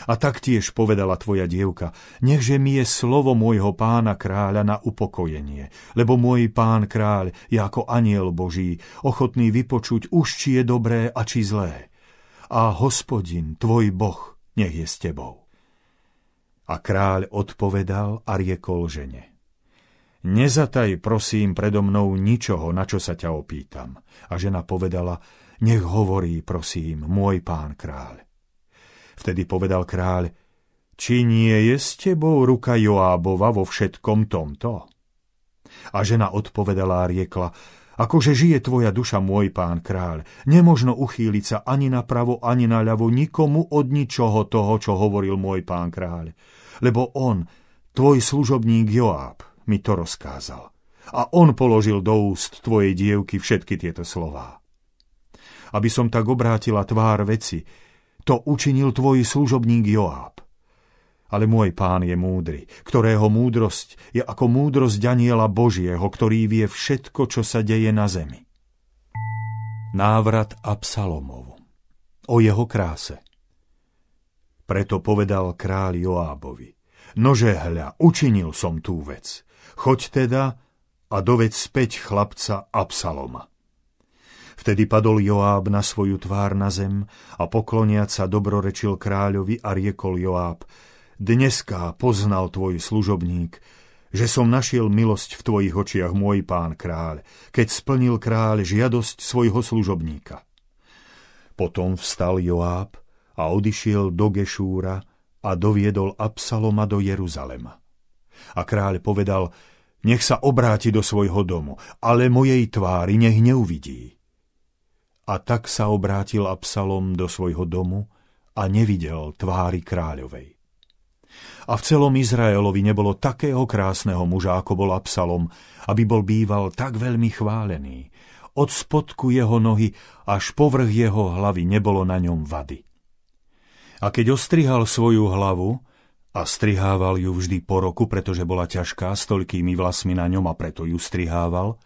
A taktiež povedala tvoja dievka, nechže mi je slovo môjho pána kráľa na upokojenie, lebo môj pán kráľ je ako aniel Boží, ochotný vypočuť už, či je dobré a či zlé. A hospodin, tvoj boh, nech je s tebou. A kráľ odpovedal a riekol žene. Nezataj, prosím, predo mnou ničoho, na čo sa ťa opýtam. A žena povedala, nech hovorí, prosím, môj pán kráľ. Vtedy povedal kráľ, či nie je s tebou ruka Joábova vo všetkom tomto? A žena odpovedala a riekla, akože žije tvoja duša, môj pán kráľ, nemožno uchýliť sa ani napravo, ani naľavo nikomu od ničoho toho, čo hovoril môj pán kráľ. Lebo on, tvoj služobník Joáb, mi to rozkázal. A on položil do úst tvojej dievky všetky tieto slová. Aby som tak obrátila tvár veci, to učinil tvoj služobník Joáb. Ale môj pán je múdry, ktorého múdrosť je ako múdrosť Daniela Božieho, ktorý vie všetko, čo sa deje na zemi. Návrat Absalomov O jeho kráse Preto povedal kráľ Joábovi, nože hľa, učinil som tú vec. Choď teda a doved späť chlapca Absaloma. Vtedy padol Joáb na svoju tvár na zem a pokloniac sa dobrorečil kráľovi a riekol Joáb, dneska poznal tvoj služobník, že som našiel milosť v tvojich očiach, môj pán kráľ, keď splnil kráľ žiadosť svojho služobníka. Potom vstal Joáb a odišiel do Gešúra a doviedol Absaloma do Jeruzalema. A kráľ povedal, nech sa obráti do svojho domu, ale mojej tvári nech neuvidí. A tak sa obrátil Absalom do svojho domu a nevidel tvári kráľovej. A v celom Izraelovi nebolo takého krásneho muža, ako bol Absalom, aby bol býval tak veľmi chválený. Od spodku jeho nohy až povrch jeho hlavy nebolo na ňom vady. A keď ostrihal svoju hlavu, a strihával ju vždy po roku, pretože bola ťažká s toľkými vlasmi na ňom a preto ju strihával,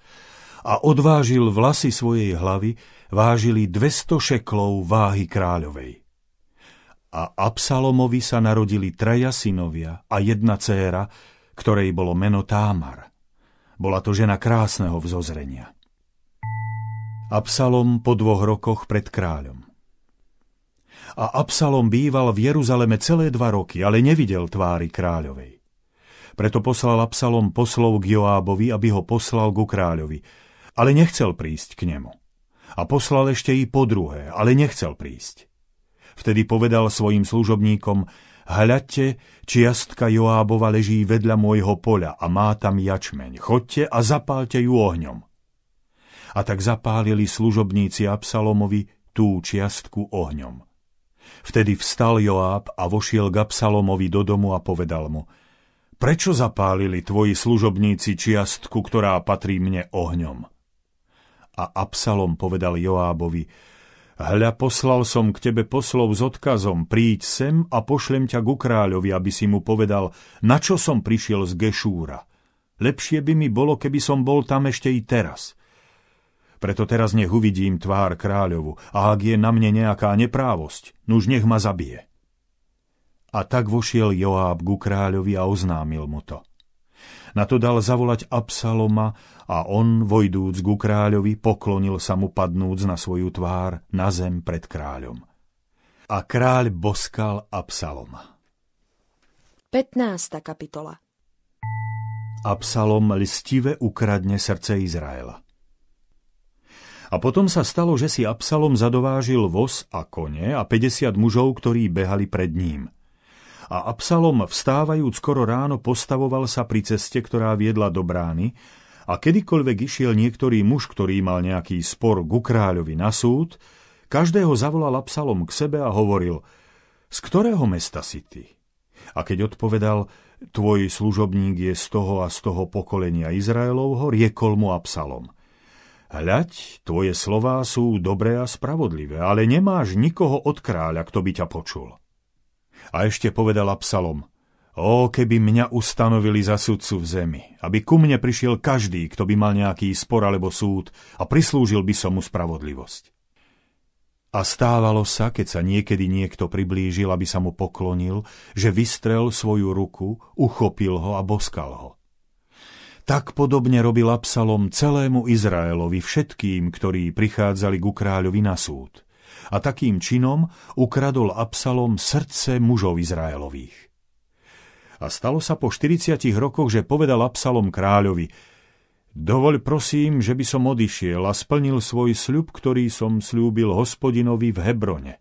a odvážil vlasy svojej hlavy, vážili 200 šeklov váhy kráľovej. A Absalomovi sa narodili traja synovia a jedna céra, ktorej bolo meno Támar. Bola to žena krásneho vzozrenia. Absalom po dvoch rokoch pred kráľom. A Absalom býval v Jeruzaleme celé dva roky, ale nevidel tvári kráľovej. Preto poslal Absalom poslov k Joábovi, aby ho poslal ku kráľovi, ale nechcel prísť k nemu. A poslal ešte i po druhé, ale nechcel prísť. Vtedy povedal svojim služobníkom, hľadte, čiastka Joábova leží vedľa môjho poľa a má tam jačmeň. Chodte a zapálte ju ohňom. A tak zapálili služobníci Absalomovi tú čiastku ohňom. Vtedy vstal Joáb a vošiel k Absalomovi do domu a povedal mu, prečo zapálili tvoji služobníci čiastku, ktorá patrí mne ohňom? A Absalom povedal Joábovi, Hľa, poslal som k tebe poslov s odkazom, príď sem a pošlem ťa ku kráľovi, aby si mu povedal, na čo som prišiel z Gešúra. Lepšie by mi bolo, keby som bol tam ešte i teraz. Preto teraz nech uvidím tvár kráľovu a ak je na mne nejaká neprávosť, nuž nech ma zabije. A tak vošiel Joáb ku kráľovi a oznámil mu to. Na to dal zavolať Absaloma a on, vojdúc ku kráľovi, poklonil sa mu padnúc na svoju tvár na zem pred kráľom. A kráľ boskal Absaloma. 15. kapitola Absalom lstive ukradne srdce Izraela. A potom sa stalo, že si Absalom zadovážil voz a kone a 50 mužov, ktorí behali pred ním. A Absalom, vstávajúc skoro ráno, postavoval sa pri ceste, ktorá viedla do brány, a kedykoľvek išiel niektorý muž, ktorý mal nejaký spor ku kráľovi na súd, každého zavolal Absalom k sebe a hovoril, z ktorého mesta si ty? A keď odpovedal, tvoj služobník je z toho a z toho pokolenia Izraelovho, riekol mu Absalom. Hľaď, tvoje slová sú dobré a spravodlivé, ale nemáš nikoho od kráľa, kto by ťa počul. A ešte povedal Absalom, O, keby mňa ustanovili za sudcu v zemi, aby ku mne prišiel každý, kto by mal nejaký spor alebo súd a prislúžil by som mu spravodlivosť. A stávalo sa, keď sa niekedy niekto priblížil, aby sa mu poklonil, že vystrel svoju ruku, uchopil ho a boskal ho. Tak podobne robil Absalom celému Izraelovi všetkým, ktorí prichádzali ku kráľovi na súd. A takým činom ukradol Absalom srdce mužov Izraelových. A stalo sa po 40 rokoch, že povedal Absalom kráľovi – Dovoľ prosím, že by som odišiel a splnil svoj sľub, ktorý som slúbil hospodinovi v Hebrone.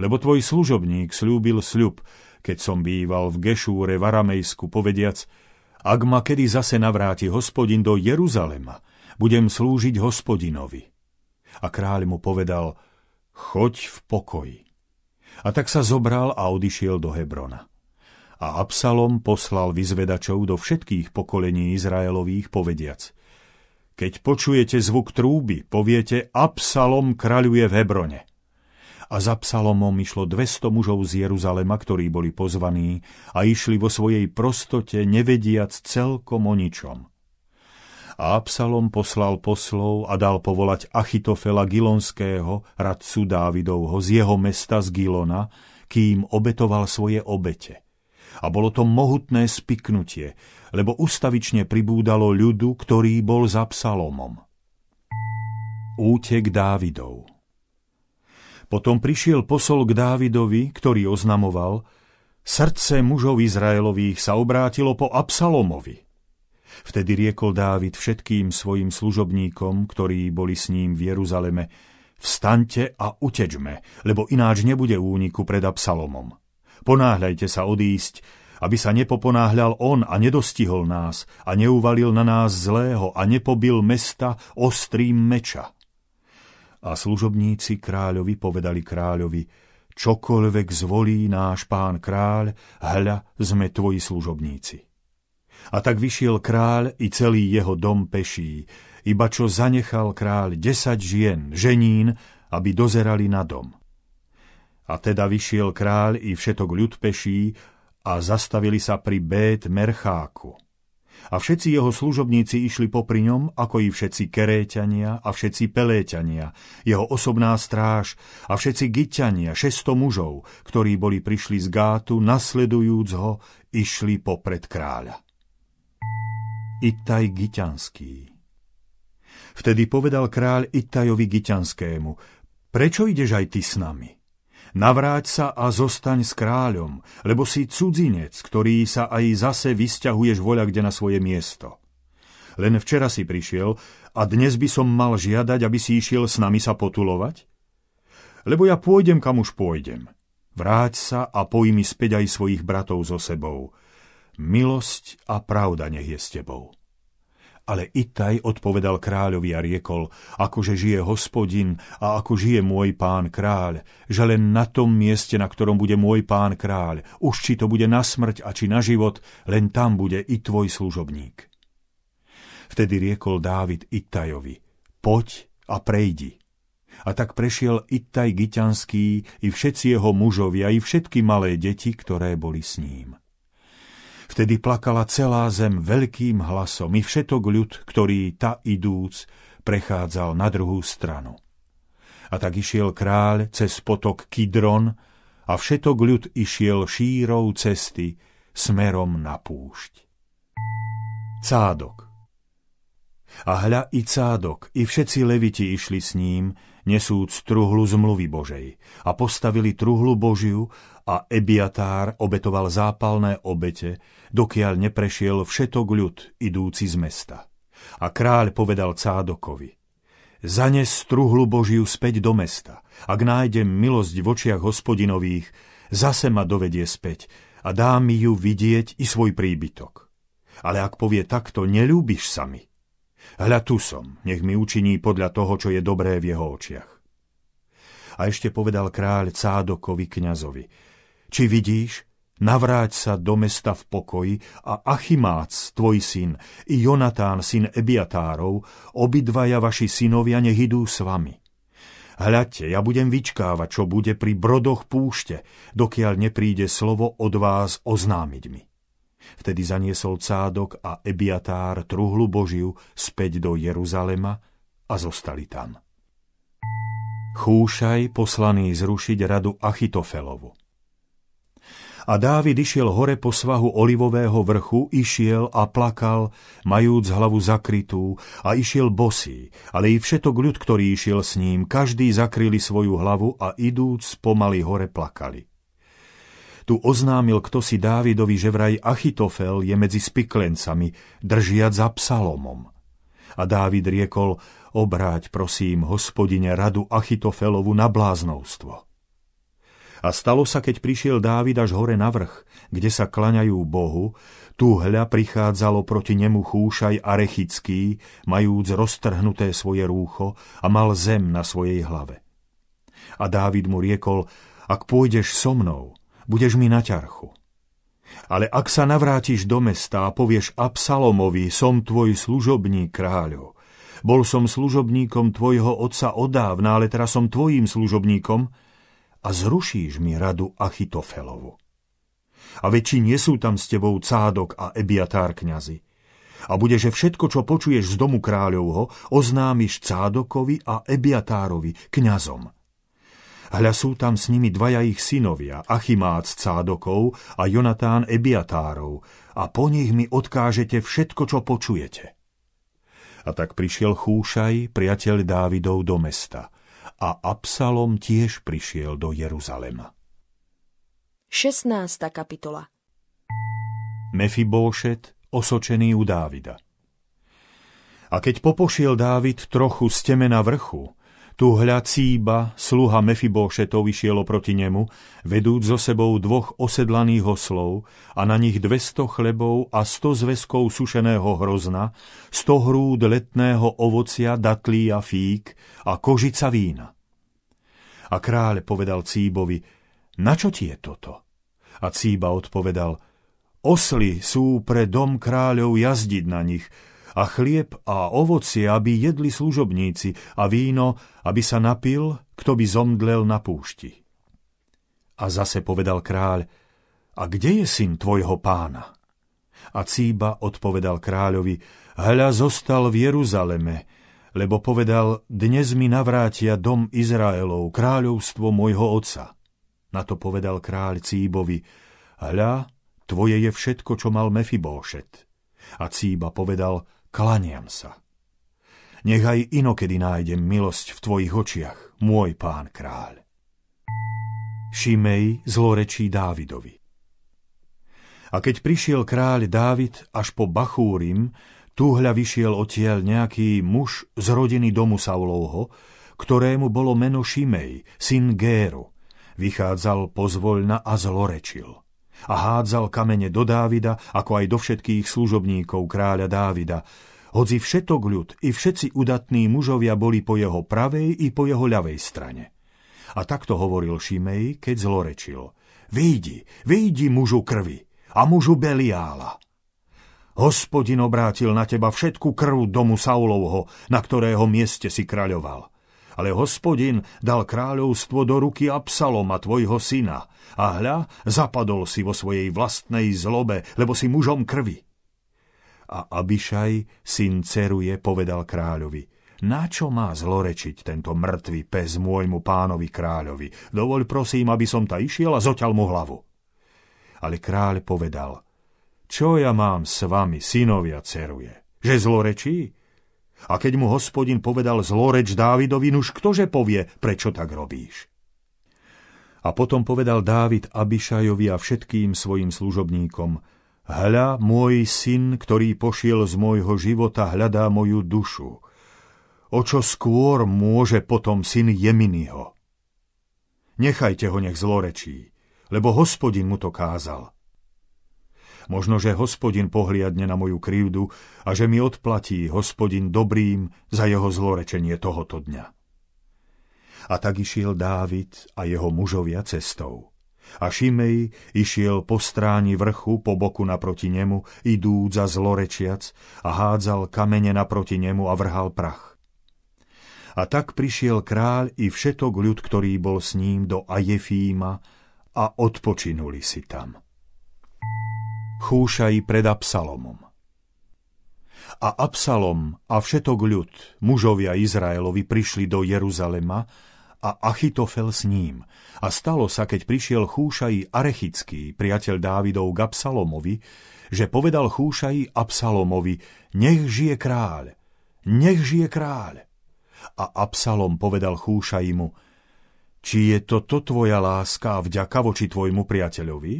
Lebo tvoj služobník slúbil sľub, keď som býval v Gešúre v Aramejsku, povediac, ak ma kedy zase navráti hospodin do Jeruzalema, budem slúžiť hospodinovi. A kráľ mu povedal, choď v pokoji. A tak sa zobral a odišiel do Hebrona. A Absalom poslal vyzvedačov do všetkých pokolení Izraelových, povediac – keď počujete zvuk trúby, poviete Absalom kraľuje v Hebrone. A za Absalomom išlo 200 mužov z Jeruzalema, ktorí boli pozvaní a išli vo svojej prostote, nevediac celkom o ničom. A Absalom poslal poslov a dal povolať Achitofela Gilonského, radcu Dávidovho, z jeho mesta z Gilona, kým obetoval svoje obete. A bolo to mohutné spiknutie, lebo ustavične pribúdalo ľudu, ktorý bol za Psalomom. Útek Dávidov Potom prišiel posol k Dávidovi, ktorý oznamoval, srdce mužov Izraelových sa obrátilo po Absalomovi. Vtedy riekol Dávid všetkým svojim služobníkom, ktorí boli s ním v Jeruzaleme, vstaňte a utečme, lebo ináč nebude úniku pred Absalomom. Ponáhľajte sa odísť, aby sa nepoponáhľal on a nedostihol nás a neuvalil na nás zlého a nepobil mesta ostrým meča. A služobníci kráľovi povedali kráľovi, čokoľvek zvolí náš pán kráľ, hľa sme tvoji služobníci. A tak vyšiel kráľ i celý jeho dom peší, iba čo zanechal kráľ desať žien, ženín, aby dozerali na dom. A teda vyšiel kráľ i všetok ľud peší a zastavili sa pri Bét Mercháku. A všetci jeho služobníci išli popri ňom, ako i všetci Keréťania a všetci Peléťania, jeho osobná stráž a všetci Gyťania, šesto mužov, ktorí boli prišli z Gátu, nasledujúc ho, išli popred kráľa. Itaj Gyťanský Vtedy povedal kráľ Itajovi Gyťanskému, prečo ideš aj ty s nami? Navráť sa a zostaň s kráľom, lebo si cudzinec, ktorý sa aj zase vysťahuješ voľa kde na svoje miesto. Len včera si prišiel a dnes by som mal žiadať, aby si išiel s nami sa potulovať? Lebo ja pôjdem, kam už pôjdem. Vráť sa a pojmi späť aj svojich bratov so sebou. Milosť a pravda nech je s tebou. Ale Itaj odpovedal kráľovi a riekol, akože žije hospodin a ako žije môj pán kráľ, že len na tom mieste, na ktorom bude môj pán kráľ, už či to bude na smrť a či na život, len tam bude i tvoj služobník. Vtedy riekol Dávid Itajovi, poď a prejdi. A tak prešiel Itaj Giťanský i všetci jeho mužovia i všetky malé deti, ktoré boli s ním. Vtedy plakala celá zem veľkým hlasom i všetok ľud, ktorý ta idúc prechádzal na druhú stranu. A tak išiel kráľ cez potok Kidron a všetok ľud išiel šírou cesty smerom na púšť. Cádok A hľa i Cádok, i všetci leviti išli s ním, nesúc truhlu zmluvy Božej. A postavili truhlu Božiu a Ebiatár obetoval zápalné obete, dokiaľ neprešiel všetok ľud idúci z mesta. A kráľ povedal Cádokovi, zanes truhlu Božiu späť do mesta. Ak nájdem milosť v očiach hospodinových, zase ma dovedie späť a dá mi ju vidieť i svoj príbytok. Ale ak povie takto, nelúbiš sa mi, Hľa tu som, nech mi učiní podľa toho, čo je dobré v jeho očiach. A ešte povedal kráľ Cádokovi kňazovi, či vidíš, navráť sa do mesta v pokoji a Achimác, tvoj syn, i Jonatán, syn Ebiatárov, obidvaja vaši synovia nech idú s vami. Hľadte, ja budem vyčkávať, čo bude pri brodoch púšte, dokiaľ nepríde slovo od vás oznámiť mi. Vtedy zaniesol Cádok a Ebiatár truhlu Božiu späť do Jeruzalema a zostali tam. Chúšaj poslaný zrušiť radu Achitofelovu. A Dávid išiel hore po svahu olivového vrchu, išiel a plakal, majúc hlavu zakrytú, a išiel bosý, ale i všetok ľud, ktorý išiel s ním, každý zakryli svoju hlavu a idúc pomaly hore plakali. Tu oznámil kto si Dávidovi, že vraj Achitofel je medzi spiklencami, držiac za psalomom. A Dávid riekol, obráť prosím, hospodine, radu Achitofelovu na bláznovstvo. A stalo sa, keď prišiel Dávid až hore na vrch, kde sa klaňajú Bohu, tu hľa prichádzalo proti nemu chúšaj Arechický, majúc roztrhnuté svoje rúcho a mal zem na svojej hlave. A Dávid mu riekol, ak pôjdeš so mnou, budeš mi na ťarchu. Ale ak sa navrátiš do mesta a povieš Absalomovi, som tvoj služobník kráľov, bol som služobníkom tvojho otca odávna, ale teraz som tvojím služobníkom a zrušíš mi radu Achitofelovu. A väčší nie sú tam s tebou Cádok a Ebiatár kňazi. A bude, že všetko, čo počuješ z domu kráľovho, oznámiš Cádokovi a Ebiatárovi, kňazom – Hľa sú tam s nimi dvaja ich synovia, Achimác Cádokov a Jonatán Ebiatárov, a po nich mi odkážete všetko, čo počujete. A tak prišiel Chúšaj, priateľ Dávidov, do mesta. A Absalom tiež prišiel do Jeruzalema. 16. kapitola Mefibóšet, osočený u Dávida. A keď popošiel Dávid trochu z temena vrchu, tu hľa Cíba, sluha Mefibóšetov, išiel proti nemu, vedúc so sebou dvoch osedlaných oslov a na nich dvesto chlebov a sto zväzkov sušeného hrozna, sto hrúd letného ovocia, datlí a fík a kožica vína. A kráľ povedal Cíbovi, na čo ti je toto? A Cíba odpovedal, osly sú pre dom kráľov jazdiť na nich, a chlieb a ovocie, aby jedli služobníci a víno, aby sa napil, kto by zomdlel na púšti. A zase povedal kráľ, a kde je syn tvojho pána? A Cíba odpovedal kráľovi, hľa zostal v Jeruzaleme, lebo povedal, dnes mi navrátia dom Izraelov, kráľovstvo môjho otca. Na to povedal kráľ Cíbovi, hľa, tvoje je všetko, čo mal Mefibóšet. A Cíba povedal, klaniam sa. Nech aj inokedy nájdem milosť v tvojich očiach, môj pán kráľ. Šimej zlorečí Dávidovi. A keď prišiel kráľ Dávid až po Bachúrim, túhľa vyšiel odtiaľ nejaký muž z rodiny domu Saulovho, ktorému bolo meno Šimej, syn Géru. Vychádzal pozvoľna a zlorečil a hádzal kamene do Dávida, ako aj do všetkých služobníkov kráľa Dávida, hoci všetok ľud i všetci udatní mužovia boli po jeho pravej i po jeho ľavej strane. A takto hovoril Šimej, keď zlorečil. Vyjdi, vyjdi mužu krvi a mužu Beliála. Hospodin obrátil na teba všetku krv domu Saulovho, na ktorého mieste si kráľoval ale hospodin dal kráľovstvo do ruky Absaloma, tvojho syna. A hľa, zapadol si vo svojej vlastnej zlobe, lebo si mužom krvi. A Abišaj, syn Ceruje, povedal kráľovi, na čo má zlorečiť tento mŕtvý pes môjmu pánovi kráľovi? Dovoľ prosím, aby som ta išiel a zoťal mu hlavu. Ale kráľ povedal, čo ja mám s vami, synovia Ceruje? Že zlorečí? A keď mu hospodin povedal zloreč Dávidovi, nuž ktože povie, prečo tak robíš? A potom povedal Dávid Abišajovi a všetkým svojim služobníkom, Hľa, môj syn, ktorý pošiel z môjho života, hľadá moju dušu. O čo skôr môže potom syn Jeminyho? Nechajte ho, nech zlorečí, lebo hospodin mu to kázal. Možno, že hospodin pohliadne na moju krivdu a že mi odplatí hospodin dobrým za jeho zlorečenie tohoto dňa. A tak išiel Dávid a jeho mužovia cestou. A Šimej išiel po stráni vrchu po boku naproti nemu, idúc za zlorečiac a hádzal kamene naproti nemu a vrhal prach. A tak prišiel kráľ i všetok ľud, ktorý bol s ním do Ajefíma a odpočinuli si tam. Chúšaj pred Absalomom. A Absalom a všetok ľud, mužovia Izraelovi, prišli do Jeruzalema a Achitofel s ním. A stalo sa, keď prišiel Chúšaj Arechický, priateľ Dávidov k Absalomovi, že povedal Chúšaj Absalomovi, nech žije kráľ, nech žije kráľ. A Absalom povedal Chúšajimu, či je toto tvoja láska a vďaka voči tvojmu priateľovi?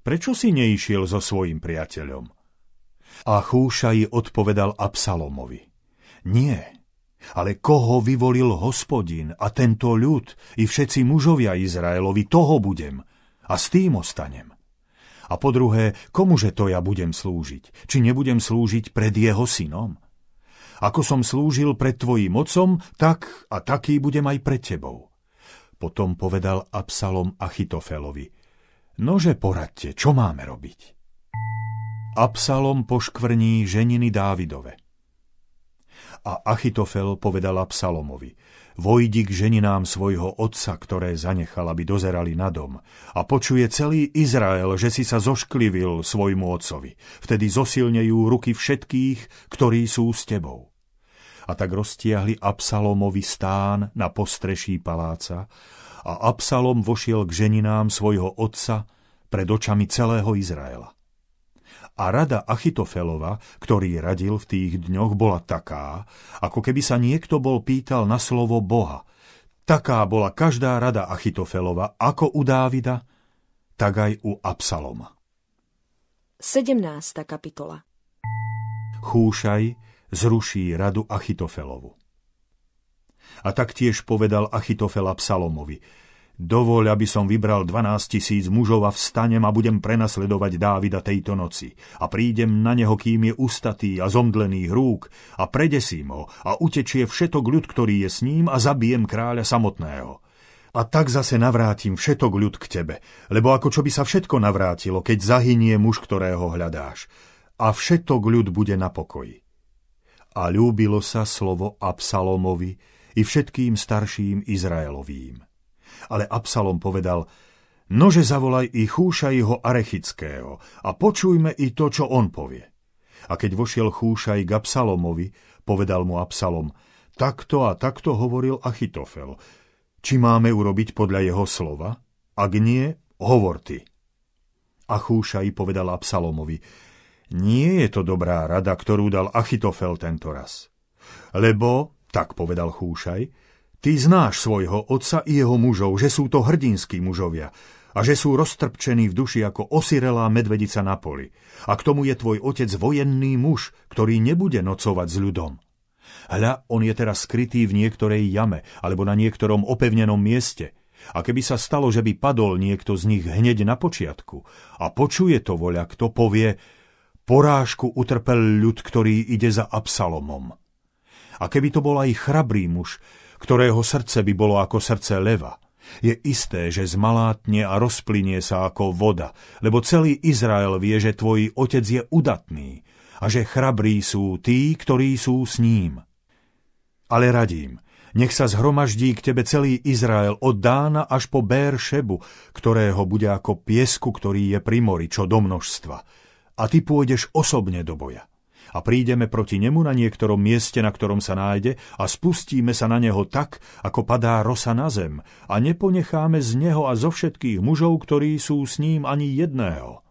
Prečo si neišiel so svojim priateľom? A Chúšaj odpovedal Absalomovi. Nie, ale koho vyvolil hospodin a tento ľud i všetci mužovia Izraelovi, toho budem a s tým ostanem. A po druhé, komuže to ja budem slúžiť? Či nebudem slúžiť pred jeho synom? Ako som slúžil pred tvojim otcom, tak a taký budem aj pred tebou. Potom povedal Absalom Achitofelovi – Nože poradte, čo máme robiť? Absalom poškvrní ženiny Dávidove. A Achitofel povedal Absalomovi, vojdi k ženinám svojho otca, ktoré zanechal, aby dozerali na dom, a počuje celý Izrael, že si sa zošklivil svojmu otcovi. Vtedy zosilnejú ruky všetkých, ktorí sú s tebou. A tak roztiahli Absalomovi stán na postreší paláca a Absalom vošiel k ženinám svojho otca pred očami celého Izraela. A rada Achitofelova, ktorý radil v tých dňoch, bola taká, ako keby sa niekto bol pýtal na slovo Boha. Taká bola každá rada Achitofelova, ako u Dávida, tak aj u Absaloma. 17. kapitola Chúšaj zruší radu Achitofelovu. A taktiež povedal Achitofel Absalomovi, Dovoľ, aby som vybral 12 tisíc mužov a vstanem a budem prenasledovať Dávida tejto noci. A prídem na neho, kým je ustatý a zomdlených rúk a predesím ho a utečie všetok ľud, ktorý je s ním a zabijem kráľa samotného. A tak zase navrátim všetok ľud k tebe, lebo ako čo by sa všetko navrátilo, keď zahynie muž, ktorého hľadáš. A všetok ľud bude na pokoji. A ľúbilo sa slovo Absalomovi i všetkým starším Izraelovým. Ale Absalom povedal, nože zavolaj i Chúšajho Arechického a počujme i to, čo on povie. A keď vošiel Chúšaj k Absalomovi, povedal mu Absalom, takto a takto hovoril Achitofel. Či máme urobiť podľa jeho slova? Ak nie, hovor ty. A Chúšaj povedal Absalomovi, nie je to dobrá rada, ktorú dal Achitofel tento raz. Lebo, tak povedal Chúšaj, ty znáš svojho otca i jeho mužov, že sú to hrdinskí mužovia a že sú roztrpčení v duši ako osirelá medvedica na poli. A k tomu je tvoj otec vojenný muž, ktorý nebude nocovať s ľudom. Hľa, on je teraz skrytý v niektorej jame alebo na niektorom opevnenom mieste. A keby sa stalo, že by padol niekto z nich hneď na počiatku a počuje to voľa, kto povie, Porážku utrpel ľud, ktorý ide za Absalomom. A keby to bol aj chrabrý muž, ktorého srdce by bolo ako srdce leva, je isté, že zmalátne a rozplynie sa ako voda, lebo celý Izrael vie, že tvoj otec je udatný a že chrabrí sú tí, ktorí sú s ním. Ale radím, nech sa zhromaždí k tebe celý Izrael od Dána až po Bér Šebu, ktorého bude ako piesku, ktorý je pri mori, čo do množstva a ty pôjdeš osobne do boja. A prídeme proti nemu na niektorom mieste, na ktorom sa nájde a spustíme sa na neho tak, ako padá rosa na zem a neponecháme z neho a zo všetkých mužov, ktorí sú s ním ani jedného.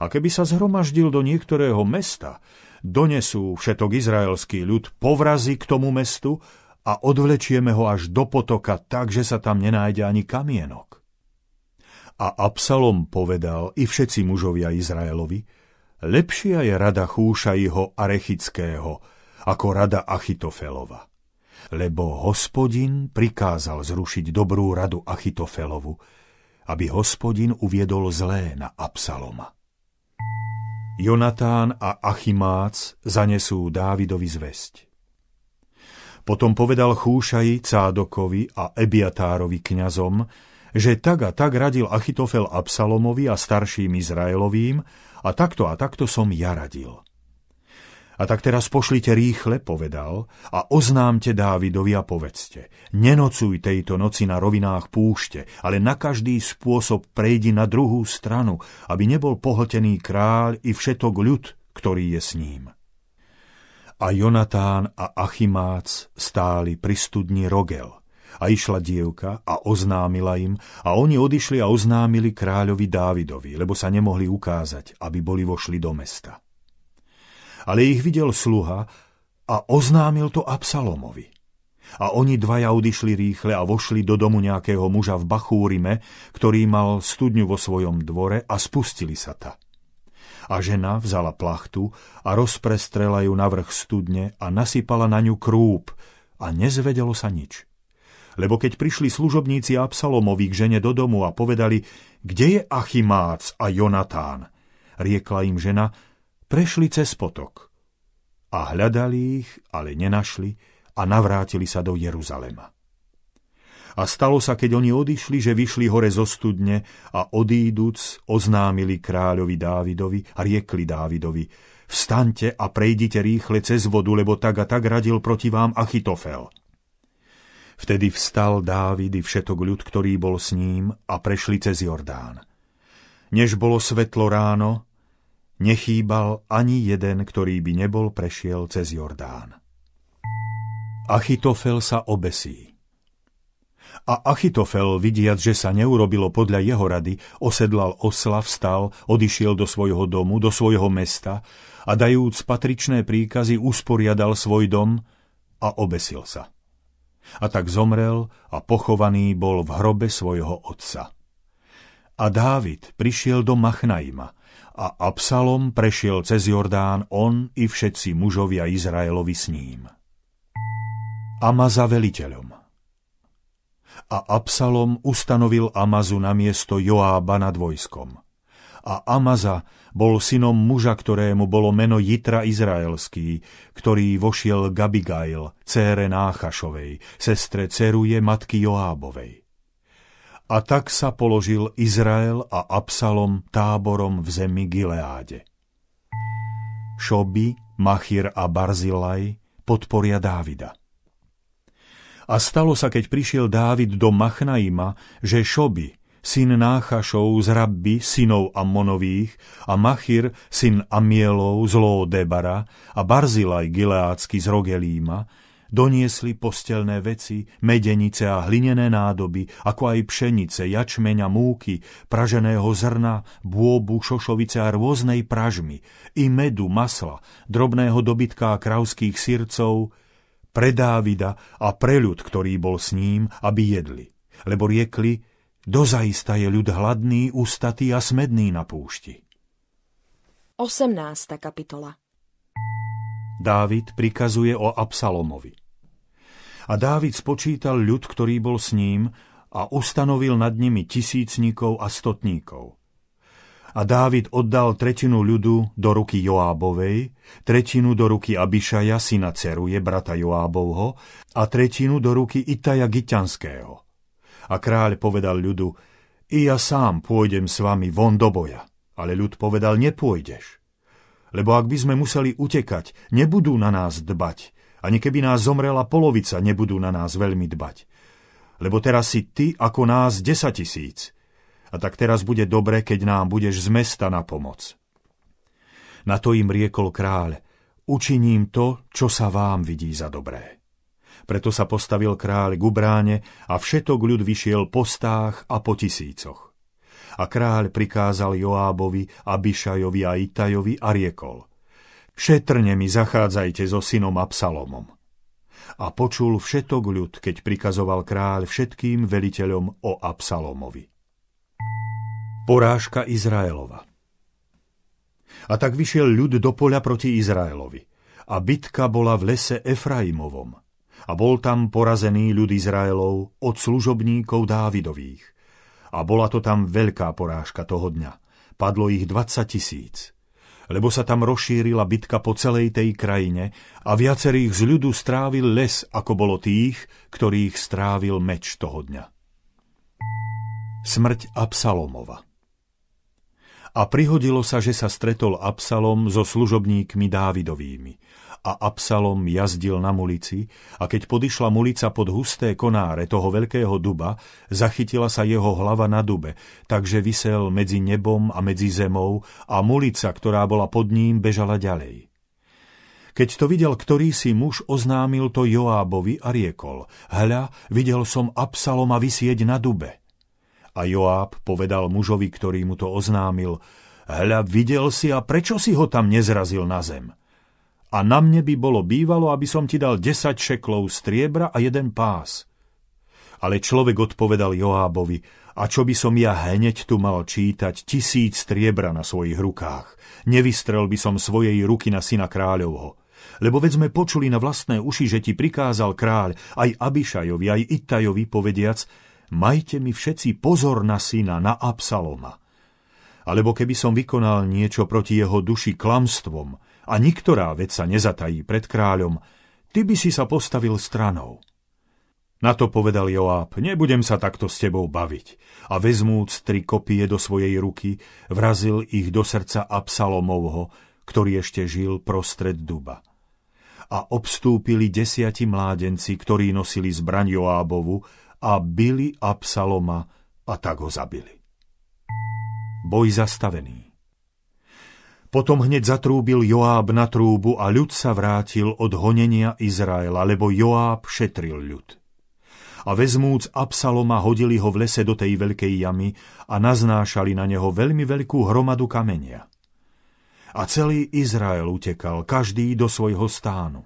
A keby sa zhromaždil do niektorého mesta, donesú všetok izraelský ľud, povrazy k tomu mestu a odvlečieme ho až do potoka tak, že sa tam nenájde ani kamienok. A Absalom povedal i všetci mužovia Izraelovi, lepšia je rada Chúšajho Arechického ako rada Achitofelova. Lebo hospodin prikázal zrušiť dobrú radu Achitofelovu, aby hospodin uviedol zlé na Absaloma. Jonatán a Achimác zanesú Dávidovi zväzť. Potom povedal Chúšaji, Cádokovi a Ebiatárovi kňazom, že tak a tak radil Achitofel Absalomovi a starším Izraelovým a takto a takto som ja radil. A tak teraz pošlite rýchle, povedal, a oznámte Dávidovi a povedzte. Nenocuj tejto noci na rovinách púšte, ale na každý spôsob prejdi na druhú stranu, aby nebol pohltený kráľ i všetok ľud, ktorý je s ním. A Jonatán a Achimác stáli pri studni Rogel. A išla dievka a oznámila im, a oni odišli a oznámili kráľovi Dávidovi, lebo sa nemohli ukázať, aby boli vošli do mesta ale ich videl sluha a oznámil to Absalomovi. A oni dvaja odišli rýchle a vošli do domu nejakého muža v Bachúrime, ktorý mal studňu vo svojom dvore a spustili sa ta. A žena vzala plachtu a rozprestrela ju na vrch studne a nasypala na ňu krúp a nezvedelo sa nič. Lebo keď prišli služobníci Absalomovi k žene do domu a povedali, kde je Achimác a Jonatán, riekla im žena, Prešli cez potok a hľadali ich, ale nenašli a navrátili sa do Jeruzalema. A stalo sa, keď oni odišli, že vyšli hore zo studne a odíduc oznámili kráľovi Dávidovi a riekli Dávidovi, vstaňte a prejdite rýchle cez vodu, lebo tak a tak radil proti vám Achitofel. Vtedy vstal Dávid i všetok ľud, ktorý bol s ním a prešli cez Jordán. Než bolo svetlo ráno, Nechýbal ani jeden, ktorý by nebol prešiel cez Jordán. Achitofel sa obesí. A Achitofel, vidiac, že sa neurobilo podľa jeho rady, osedlal osla, vstal, odišiel do svojho domu, do svojho mesta a dajúc patričné príkazy usporiadal svoj dom a obesil sa. A tak zomrel a pochovaný bol v hrobe svojho otca. A Dávid prišiel do Machnaima, a Absalom prešiel cez Jordán on i všetci mužovia Izraelovi s ním. Amaza veliteľom A Absalom ustanovil Amazu na miesto Joába nad vojskom. A Amaza bol synom muža, ktorému bolo meno Jitra Izraelský, ktorý vošiel Gabigail, cére Náchašovej, sestre Ceruje matky Joábovej. A tak sa položil Izrael a Absalom táborom v zemi Gileáde. Šoby, Machir a Barzilaj podporia Dávida. A stalo sa, keď prišiel Dávid do Machnaima, že Šoby, syn Náchašov z Rabby, synov Ammonových, a Machir, syn Amielov z Debara, a Barzilaj Gileádsky z Rogelíma, Doniesli postelné veci, medenice a hlinené nádoby, ako aj pšenice, jačmeňa, múky, praženého zrna, bôbu, šošovice a rôznej pražmy, i medu, masla, drobného dobytka a kravských sircov, pre Dávida a pre ľud, ktorý bol s ním, aby jedli. Lebo riekli, dozaista je ľud hladný, ustatý a smedný na púšti. 18. kapitola Dávid prikazuje o Absalomovi. A Dávid spočítal ľud, ktorý bol s ním a ustanovil nad nimi tisícnikov a stotníkov. A Dávid oddal tretinu ľudu do ruky Joábovej, tretinu do ruky Abišaja, syna Ceruje, brata Joábovho, a tretinu do ruky Itaja Giťanského. A kráľ povedal ľudu, i ja sám pôjdem s vami von do boja. Ale ľud povedal, nepôjdeš lebo ak by sme museli utekať, nebudú na nás dbať. Ani keby nás zomrela polovica, nebudú na nás veľmi dbať. Lebo teraz si ty ako nás desatisíc. A tak teraz bude dobre, keď nám budeš z mesta na pomoc. Na to im riekol kráľ, učiním to, čo sa vám vidí za dobré. Preto sa postavil kráľ k ubráne a všetok ľud vyšiel po stách a po tisícoch. A kráľ prikázal Joábovi, Abišajovi a Itajovi a riekol šetrne mi zachádzajte so synom Absalomom. A počul všetok ľud, keď prikazoval kráľ všetkým veliteľom o Absalomovi. Porážka Izraelova A tak vyšiel ľud do poľa proti Izraelovi. A bitka bola v lese Efraimovom. A bol tam porazený ľud Izraelov od služobníkov Dávidových. A bola to tam veľká porážka toho dňa. Padlo ich 20 tisíc lebo sa tam rozšírila bitka po celej tej krajine a viacerých z ľudu strávil les, ako bolo tých, ktorých strávil meč toho dňa. Smrť Absalomova A prihodilo sa, že sa stretol Absalom so služobníkmi Dávidovými a Absalom jazdil na mulici a keď podišla mulica pod husté konáre toho veľkého duba, zachytila sa jeho hlava na dube, takže vysel medzi nebom a medzi zemou a mulica, ktorá bola pod ním, bežala ďalej. Keď to videl ktorý si muž, oznámil to Joábovi a riekol, hľa, videl som Absaloma vysieť na dube. A Joáb povedal mužovi, ktorý mu to oznámil, hľa, videl si a prečo si ho tam nezrazil na zem? A na mne by bolo bývalo, aby som ti dal desať šeklov striebra a jeden pás. Ale človek odpovedal Joábovi, a čo by som ja hneď tu mal čítať tisíc striebra na svojich rukách? Nevystrel by som svojej ruky na syna kráľovho. Lebo veď sme počuli na vlastné uši, že ti prikázal kráľ aj Abišajovi, aj Ittajovi povediac, majte mi všetci pozor na syna, na Absaloma. Alebo keby som vykonal niečo proti jeho duši klamstvom, a niktorá vec sa nezatají pred kráľom, ty by si sa postavil stranou. Na to povedal Joáb, nebudem sa takto s tebou baviť. A vezmúc tri kopie do svojej ruky, vrazil ich do srdca Absalomovho, ktorý ešte žil prostred duba. A obstúpili desiati mládenci, ktorí nosili zbraň Joábovu a byli Absaloma a tak ho zabili. Boj zastavený. Potom hneď zatrúbil Joáb na trúbu a ľud sa vrátil od honenia Izraela, lebo Joáb šetril ľud. A vezmúc Absaloma hodili ho v lese do tej veľkej jamy a naznášali na neho veľmi veľkú hromadu kamenia. A celý Izrael utekal, každý do svojho stánu.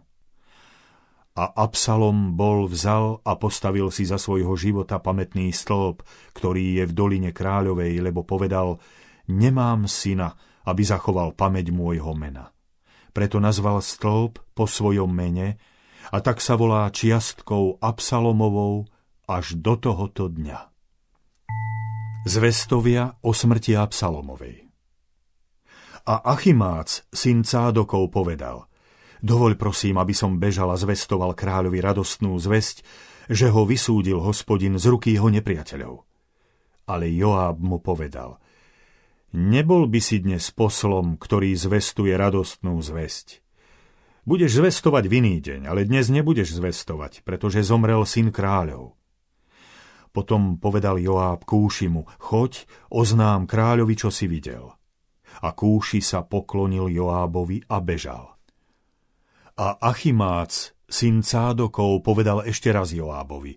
A Absalom bol vzal a postavil si za svojho života pamätný stĺp, ktorý je v doline kráľovej, lebo povedal, nemám syna, aby zachoval pamäť môjho mena. Preto nazval stĺp po svojom mene a tak sa volá čiastkou Absalomovou až do tohoto dňa. Zvestovia o smrti Absalomovej A Achimác, syn Cádokov, povedal Dovoľ prosím, aby som bežal a zvestoval kráľovi radostnú zväzť, že ho vysúdil hospodin z ruky jeho nepriateľov. Ale Joáb mu povedal – Nebol by si dnes poslom, ktorý zvestuje radostnú zväzť. Budeš zvestovať v iný deň, ale dnes nebudeš zvestovať, pretože zomrel syn kráľov. Potom povedal Joáb Kúšimu, choď, oznám kráľovi, čo si videl. A Kúši sa poklonil Joábovi a bežal. A Achimác, syn Cádokov, povedal ešte raz Joábovi,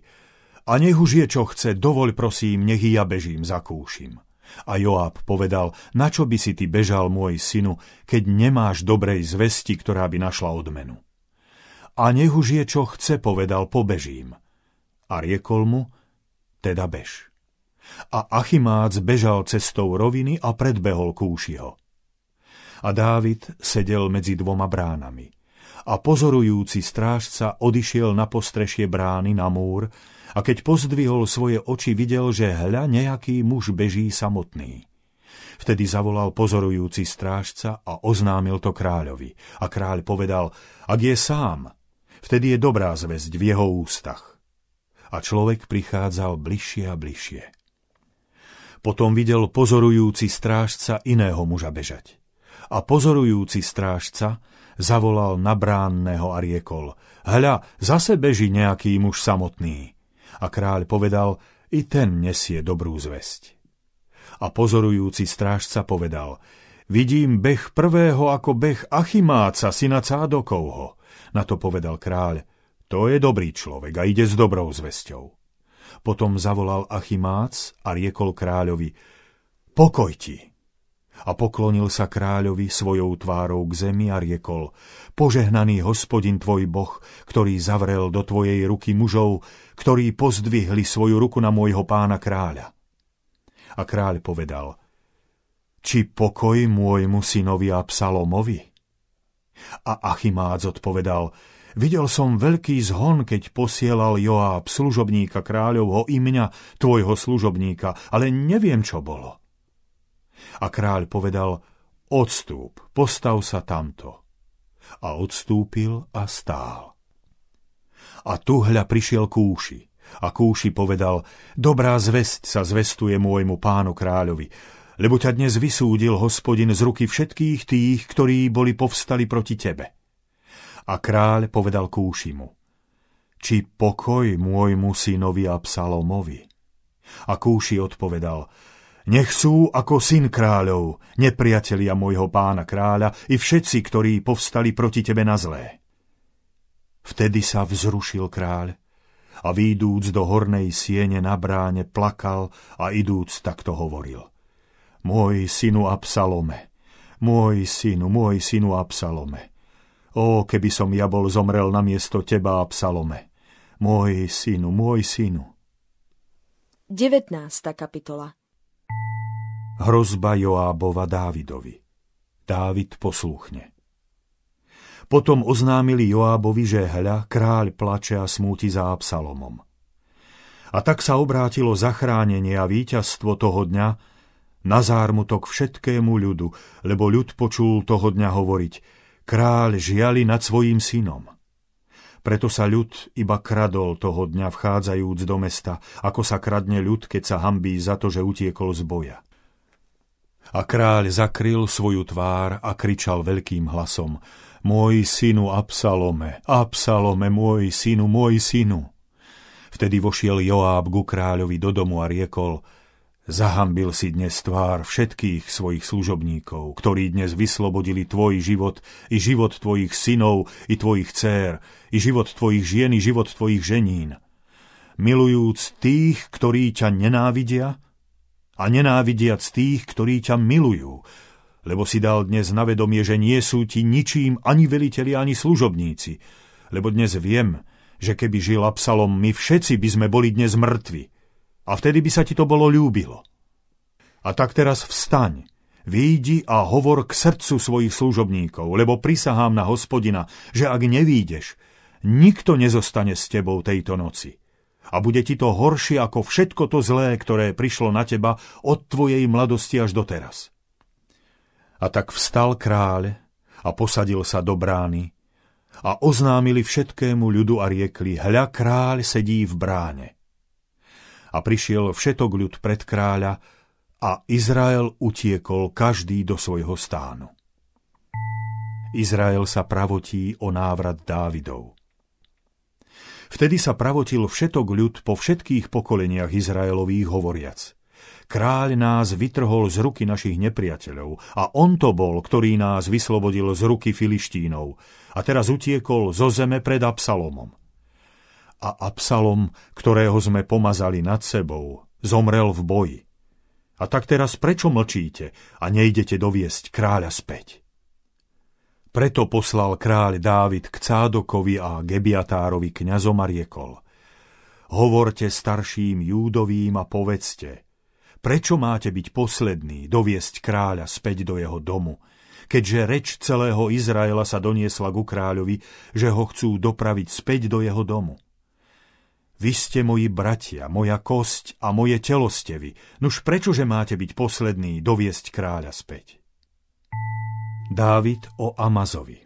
a nech už je, čo chce, dovoľ prosím, nech ja bežím za Kúšim. A Joab povedal, na čo by si ty bežal, môj synu, keď nemáš dobrej zvesti, ktorá by našla odmenu. A nech už je, čo chce, povedal, pobežím. A riekol mu, teda bež. A Achimác bežal cestou roviny a predbehol Kúšiho. A Dávid sedel medzi dvoma bránami. A pozorujúci strážca odišiel na postrešie brány na múr, a keď pozdvihol svoje oči, videl, že hľa nejaký muž beží samotný. Vtedy zavolal pozorujúci strážca a oznámil to kráľovi. A kráľ povedal, ak je sám, vtedy je dobrá zväzť v jeho ústach. A človek prichádzal bližšie a bližšie. Potom videl pozorujúci strážca iného muža bežať. A pozorujúci strážca zavolal na bránneho a riekol, hľa, zase beží nejaký muž samotný a kráľ povedal, i ten nesie dobrú zväzť. A pozorujúci strážca povedal, vidím beh prvého ako beh Achimáca, syna Cádokovho. Na to povedal kráľ, to je dobrý človek a ide s dobrou zväzťou. Potom zavolal Achimác a riekol kráľovi, pokoj ti. A poklonil sa kráľovi svojou tvárou k zemi a riekol, požehnaný hospodin tvoj boh, ktorý zavrel do tvojej ruky mužov, ktorí pozdvihli svoju ruku na môjho pána kráľa. A kráľ povedal, či pokoj môjmu synovi Absalomovi? A Achimác odpovedal, Videl som veľký zhon, keď posielal Joáb, služobníka kráľovho i mňa, tvojho služobníka, ale neviem, čo bolo. A kráľ povedal, odstúp, postav sa tamto. A odstúpil a stál. A tu prišiel Kúši. A Kúši povedal, dobrá zväzť sa zvestuje môjmu pánu kráľovi, lebo ťa dnes vysúdil hospodin z ruky všetkých tých, ktorí boli povstali proti tebe. A kráľ povedal Kúšimu, či pokoj môjmu synovi Absalomovi. A Kúši odpovedal, nech sú ako syn kráľov, nepriatelia môjho pána kráľa i všetci, ktorí povstali proti tebe na zlé. Vtedy sa vzrušil kráľ a výjdúc do hornej siene na bráne plakal a idúc takto hovoril. Môj synu Absalome, môj synu, môj synu Absalome, Ó, keby som ja bol zomrel na miesto teba, Absalome. Môj synu, môj synu. 19. kapitola Hrozba Joábova Dávidovi. Dávid poslúchne. Potom oznámili Joábovi, že hľa, kráľ plače a smúti za Absalomom. A tak sa obrátilo zachránenie a víťazstvo toho dňa na zármutok všetkému ľudu, lebo ľud počul toho dňa hovoriť – Kráľ žiali nad svojím synom. Preto sa ľud iba kradol toho dňa vchádzajúc do mesta, ako sa kradne ľud, keď sa hambí za to, že utiekol z boja. A kráľ zakryl svoju tvár a kričal veľkým hlasom Môj synu Absalome, Absalome, môj synu, môj synu. Vtedy vošiel Joáb ku kráľovi do domu a riekol Zahambil si dnes tvár všetkých svojich služobníkov, ktorí dnes vyslobodili tvoj život, i život tvojich synov, i tvojich dcér, i život tvojich žien, i život tvojich ženín. Milujúc tých, ktorí ťa nenávidia, a nenávidiac tých, ktorí ťa milujú, lebo si dal dnes na vedomie, že nie sú ti ničím ani veliteľi, ani služobníci, lebo dnes viem, že keby žil Absalom, my všetci by sme boli dnes mŕtvi a vtedy by sa ti to bolo ľúbilo. A tak teraz vstaň, výjdi a hovor k srdcu svojich služobníkov, lebo prisahám na hospodina, že ak nevídeš, nikto nezostane s tebou tejto noci. A bude ti to horšie ako všetko to zlé, ktoré prišlo na teba od tvojej mladosti až doteraz. A tak vstal kráľ a posadil sa do brány a oznámili všetkému ľudu a riekli, hľa kráľ sedí v bráne a prišiel všetok ľud pred kráľa a Izrael utiekol každý do svojho stánu. Izrael sa pravotí o návrat Dávidov. Vtedy sa pravotil všetok ľud po všetkých pokoleniach Izraelových hovoriac. Kráľ nás vytrhol z ruky našich nepriateľov a on to bol, ktorý nás vyslobodil z ruky Filištínov a teraz utiekol zo zeme pred Absalomom a Absalom, ktorého sme pomazali nad sebou, zomrel v boji. A tak teraz prečo mlčíte a nejdete doviesť kráľa späť? Preto poslal kráľ Dávid k Cádokovi a Gebiatárovi kňazom a riekol Hovorte starším Júdovým a povedzte, prečo máte byť posledný doviesť kráľa späť do jeho domu, keďže reč celého Izraela sa doniesla ku kráľovi, že ho chcú dopraviť späť do jeho domu. Vy ste moji bratia, moja kosť a moje telo ste vy. Nuž prečože máte byť posledný doviesť kráľa späť? Dávid o Amazovi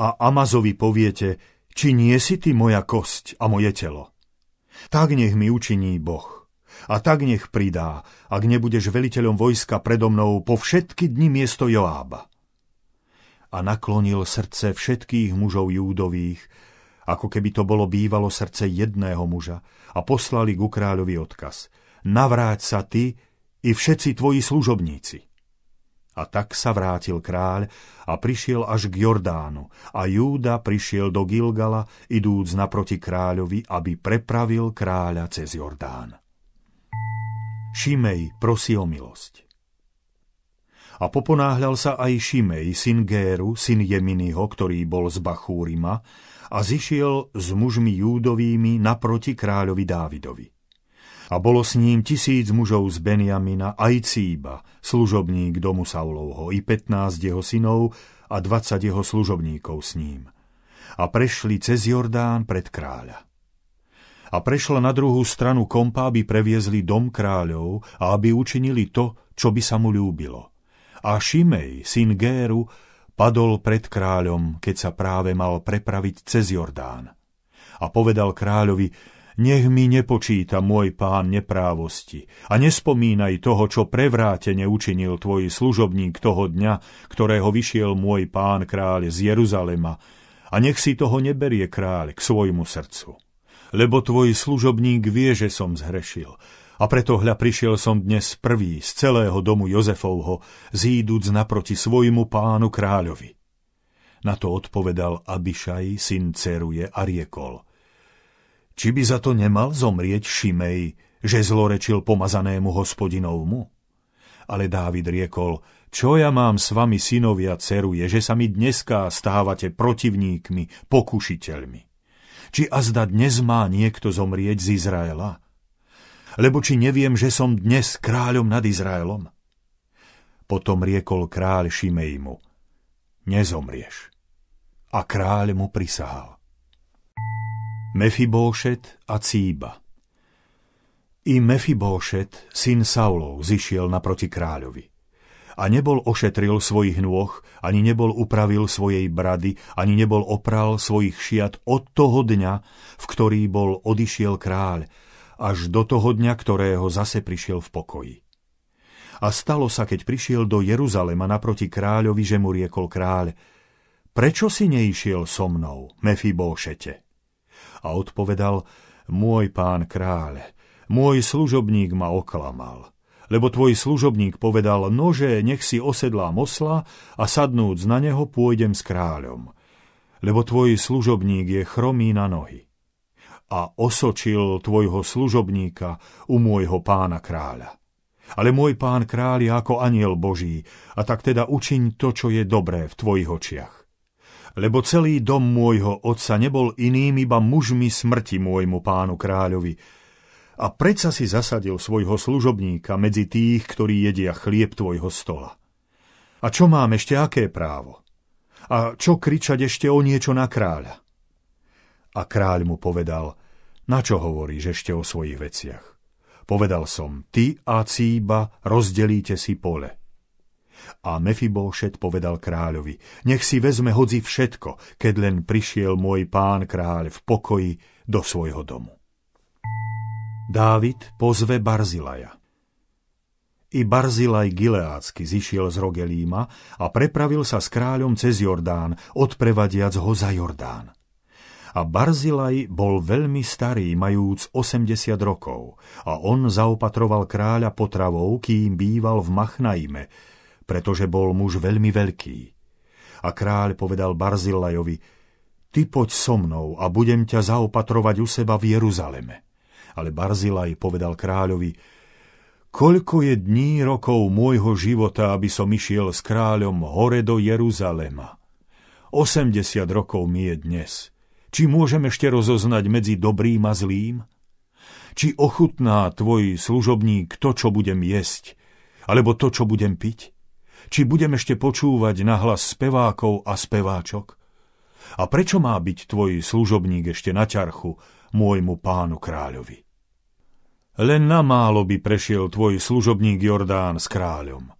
A Amazovi poviete, či nie si ty moja kosť a moje telo. Tak nech mi učiní Boh. A tak nech pridá, ak nebudeš veliteľom vojska predo mnou po všetky dni miesto Joába. A naklonil srdce všetkých mužov júdových, ako keby to bolo bývalo srdce jedného muža a poslali ku kráľovi odkaz. Navráť sa ty i všetci tvoji služobníci. A tak sa vrátil kráľ a prišiel až k Jordánu a Júda prišiel do Gilgala, idúc naproti kráľovi, aby prepravil kráľa cez Jordán. Šimej prosí o milosť. A poponáhľal sa aj Šimej, syn Géru, syn Jeminyho, ktorý bol z Bachúrima, a zišiel s mužmi júdovými naproti kráľovi Dávidovi. A bolo s ním tisíc mužov z Benjamina, aj Cíba, služobník domu Saulovho, i 15 jeho synov a 20 jeho služobníkov s ním. A prešli cez Jordán pred kráľa a prešla na druhú stranu kompa, aby previezli dom kráľov a aby učinili to, čo by sa mu ľúbilo. A Šimej, syn Géru, padol pred kráľom, keď sa práve mal prepraviť cez Jordán. A povedal kráľovi, nech mi nepočíta môj pán neprávosti a nespomínaj toho, čo prevrátene učinil tvoj služobník toho dňa, ktorého vyšiel môj pán kráľ z Jeruzalema a nech si toho neberie kráľ k svojmu srdcu lebo tvoj služobník vie, že som zhrešil. A preto hľa prišiel som dnes prvý z celého domu Jozefovho, zíduc naproti svojmu pánu kráľovi. Na to odpovedal Abišaj, syn Ceruje a riekol. Či by za to nemal zomrieť Šimej, že zlorečil pomazanému hospodinovmu? Ale Dávid riekol, čo ja mám s vami synovia Ceruje, že sa mi dneska stávate protivníkmi, pokušiteľmi? či azda dnes má niekto zomrieť z Izraela? Lebo či neviem, že som dnes kráľom nad Izraelom? Potom riekol kráľ Šimejmu, nezomrieš. A kráľ mu prisahal. Mefibóšet a Cíba I Mefibóšet, syn Saulov, zišiel naproti kráľovi a nebol ošetril svojich nôh, ani nebol upravil svojej brady, ani nebol opral svojich šiat od toho dňa, v ktorý bol odišiel kráľ, až do toho dňa, ktorého zase prišiel v pokoji. A stalo sa, keď prišiel do Jeruzalema naproti kráľovi, že mu riekol kráľ, prečo si neišiel so mnou, Mefibóšete? A odpovedal, môj pán kráľ, môj služobník ma oklamal lebo tvoj služobník povedal, nože, nech si osedlá mosla a sadnúc na neho pôjdem s kráľom, lebo tvoj služobník je chromý na nohy. A osočil tvojho služobníka u môjho pána kráľa. Ale môj pán kráľ je ako aniel Boží, a tak teda učiň to, čo je dobré v tvojich očiach. Lebo celý dom môjho otca nebol iným iba mužmi smrti môjmu pánu kráľovi, a predsa si zasadil svojho služobníka medzi tých, ktorí jedia chlieb tvojho stola. A čo mám ešte aké právo? A čo kričať ešte o niečo na kráľa? A kráľ mu povedal, na čo hovoríš ešte o svojich veciach? Povedal som, ty a Cíba rozdelíte si pole. A Mefibóšet povedal kráľovi, nech si vezme hodzi všetko, keď len prišiel môj pán kráľ v pokoji do svojho domu. Dávid pozve Barzilaja. I Barzilaj Gileácky zišiel z Rogelíma a prepravil sa s kráľom cez Jordán, odprevadiac ho za Jordán. A Barzilaj bol veľmi starý, majúc 80 rokov, a on zaopatroval kráľa potravou, kým býval v Machnajme, pretože bol muž veľmi veľký. A kráľ povedal Barzilajovi, ty poď so mnou a budem ťa zaopatrovať u seba v Jeruzaleme ale Barzilaj povedal kráľovi, koľko je dní rokov môjho života, aby som išiel s kráľom hore do Jeruzalema. 80 rokov mi je dnes. Či môžem ešte rozoznať medzi dobrým a zlým? Či ochutná tvoj služobník to, čo budem jesť, alebo to, čo budem piť? Či budem ešte počúvať na hlas spevákov a speváčok? A prečo má byť tvoj služobník ešte na ťarchu môjmu pánu kráľovi? Len na málo by prešiel tvoj služobník Jordán s kráľom.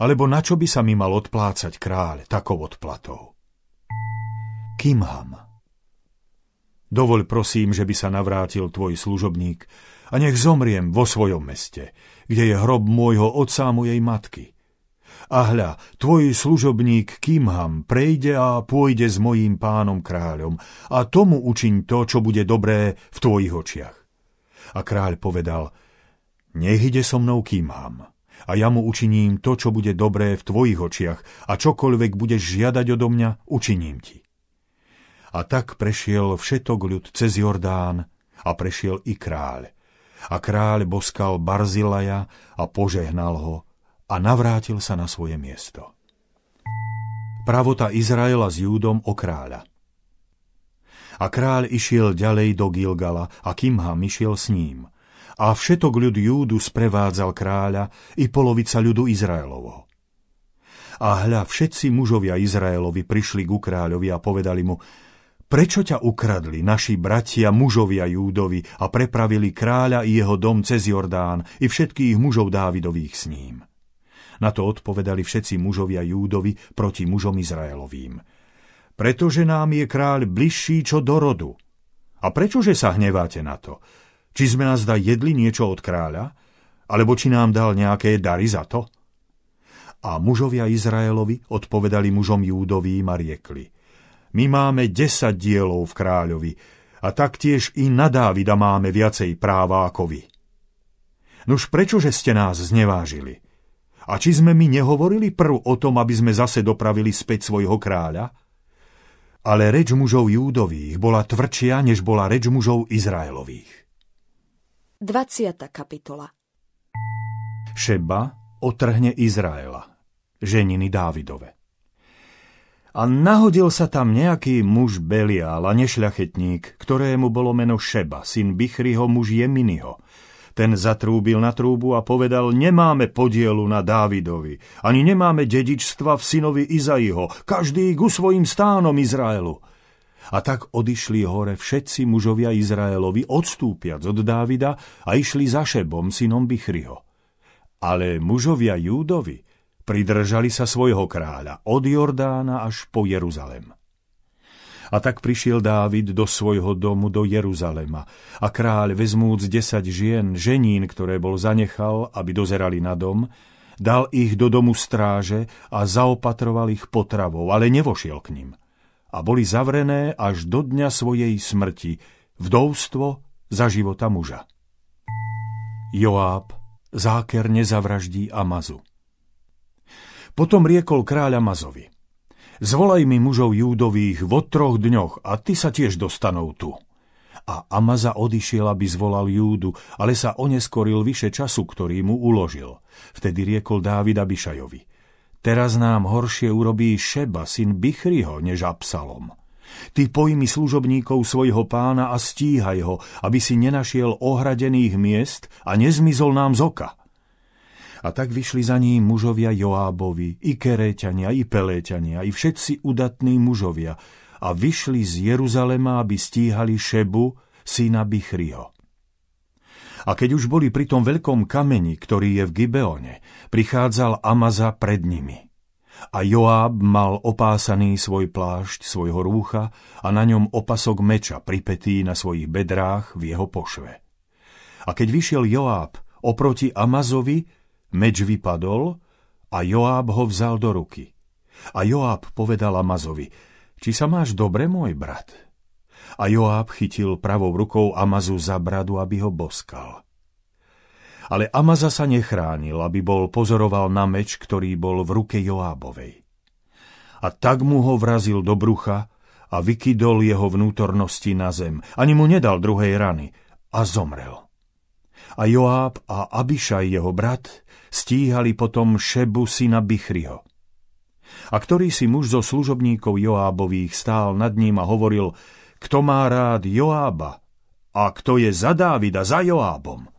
Alebo na čo by sa mi mal odplácať kráľ takou odplatou? Kimham. Dovoľ prosím, že by sa navrátil tvoj služobník a nech zomriem vo svojom meste, kde je hrob môjho otca a mojej matky. A hľa, tvoj služobník Kimham prejde a pôjde s mojím pánom kráľom a tomu učiň to, čo bude dobré v tvojich očiach. A kráľ povedal, nech ide so mnou, kým mám. A ja mu učiním to, čo bude dobré v tvojich očiach a čokoľvek budeš žiadať odo mňa, učiním ti. A tak prešiel všetok ľud cez Jordán a prešiel i kráľ. A kráľ boskal Barzilaja a požehnal ho a navrátil sa na svoje miesto. Pravota Izraela s Júdom o kráľa. A kráľ išiel ďalej do Gilgala a Kimham išiel s ním. A všetok ľud Júdu sprevádzal kráľa i polovica ľudu Izraelovo. A hľa, všetci mužovia Izraelovi prišli ku kráľovi a povedali mu, prečo ťa ukradli naši bratia mužovia Júdovi a prepravili kráľa i jeho dom cez Jordán i všetkých mužov Dávidových s ním. Na to odpovedali všetci mužovia Júdovi proti mužom Izraelovým – pretože nám je kráľ bližší čo do rodu. A prečože sa hneváte na to? Či sme nás da jedli niečo od kráľa? Alebo či nám dal nejaké dary za to? A mužovia Izraelovi odpovedali mužom Júdovým a riekli. My máme desať dielov v kráľovi a taktiež i na Dávida máme viacej práva ako vy. Nuž prečože ste nás znevážili? A či sme my nehovorili prv o tom, aby sme zase dopravili späť svojho kráľa? ale reč mužov Júdových bola tvrdšia, než bola reč mužov Izraelových. 20. kapitola Šeba otrhne Izraela, ženiny Dávidove. A nahodil sa tam nejaký muž Belial a nešľachetník, ktorému bolo meno Šeba, syn Bichriho, muž Jeminiho, ten zatrúbil na trúbu a povedal, nemáme podielu na Dávidovi, ani nemáme dedičstva v synovi Izaiho, každý ku svojim stánom Izraelu. A tak odišli hore všetci mužovia Izraelovi, odstúpiac od Dávida a išli za Šebom, synom Bichriho. Ale mužovia Júdovi pridržali sa svojho kráľa od Jordána až po Jeruzalem. A tak prišiel Dávid do svojho domu do Jeruzalema a kráľ vezmúc desať žien, ženín, ktoré bol zanechal, aby dozerali na dom, dal ich do domu stráže a zaopatroval ich potravou, ale nevošiel k ním. A boli zavrené až do dňa svojej smrti, vdovstvo za života muža. Joáb zákerne zavraždí Amazu. Potom riekol kráľa Mazovi. Zvolaj mi mužov Júdových vo troch dňoch a ty sa tiež dostanú tu. A Amaza odišiel, aby zvolal Júdu, ale sa oneskoril vyše času, ktorý mu uložil. Vtedy riekol Dávid Abišajovi. Teraz nám horšie urobí Šeba, syn Bichriho, než Absalom. Ty pojmi služobníkov svojho pána a stíhaj ho, aby si nenašiel ohradených miest a nezmizol nám z oka. A tak vyšli za ním mužovia Joábovi, i Keréťania, i Peléťania, i všetci udatní mužovia a vyšli z Jeruzalema, aby stíhali Šebu, syna Bichriho. A keď už boli pri tom veľkom kameni, ktorý je v Gibeone, prichádzal Amaza pred nimi. A Joáb mal opásaný svoj plášť, svojho rúcha a na ňom opasok meča pripetý na svojich bedrách v jeho pošve. A keď vyšiel Joáb oproti Amazovi, Meč vypadol a Joáb ho vzal do ruky. A Joáb povedal Amazovi, či sa máš dobre, môj brat? A Joáb chytil pravou rukou Amazu za bradu, aby ho boskal. Ale Amaza sa nechránil, aby bol pozoroval na meč, ktorý bol v ruke Joábovej. A tak mu ho vrazil do brucha a vykydol jeho vnútornosti na zem. Ani mu nedal druhej rany a zomrel. A Joáb a Abišaj, jeho brat, stíhali potom Šebu syna Bichriho. A ktorý si muž zo služobníkov Joábových stál nad ním a hovoril, kto má rád Joába a kto je za Dávida, za Joábom.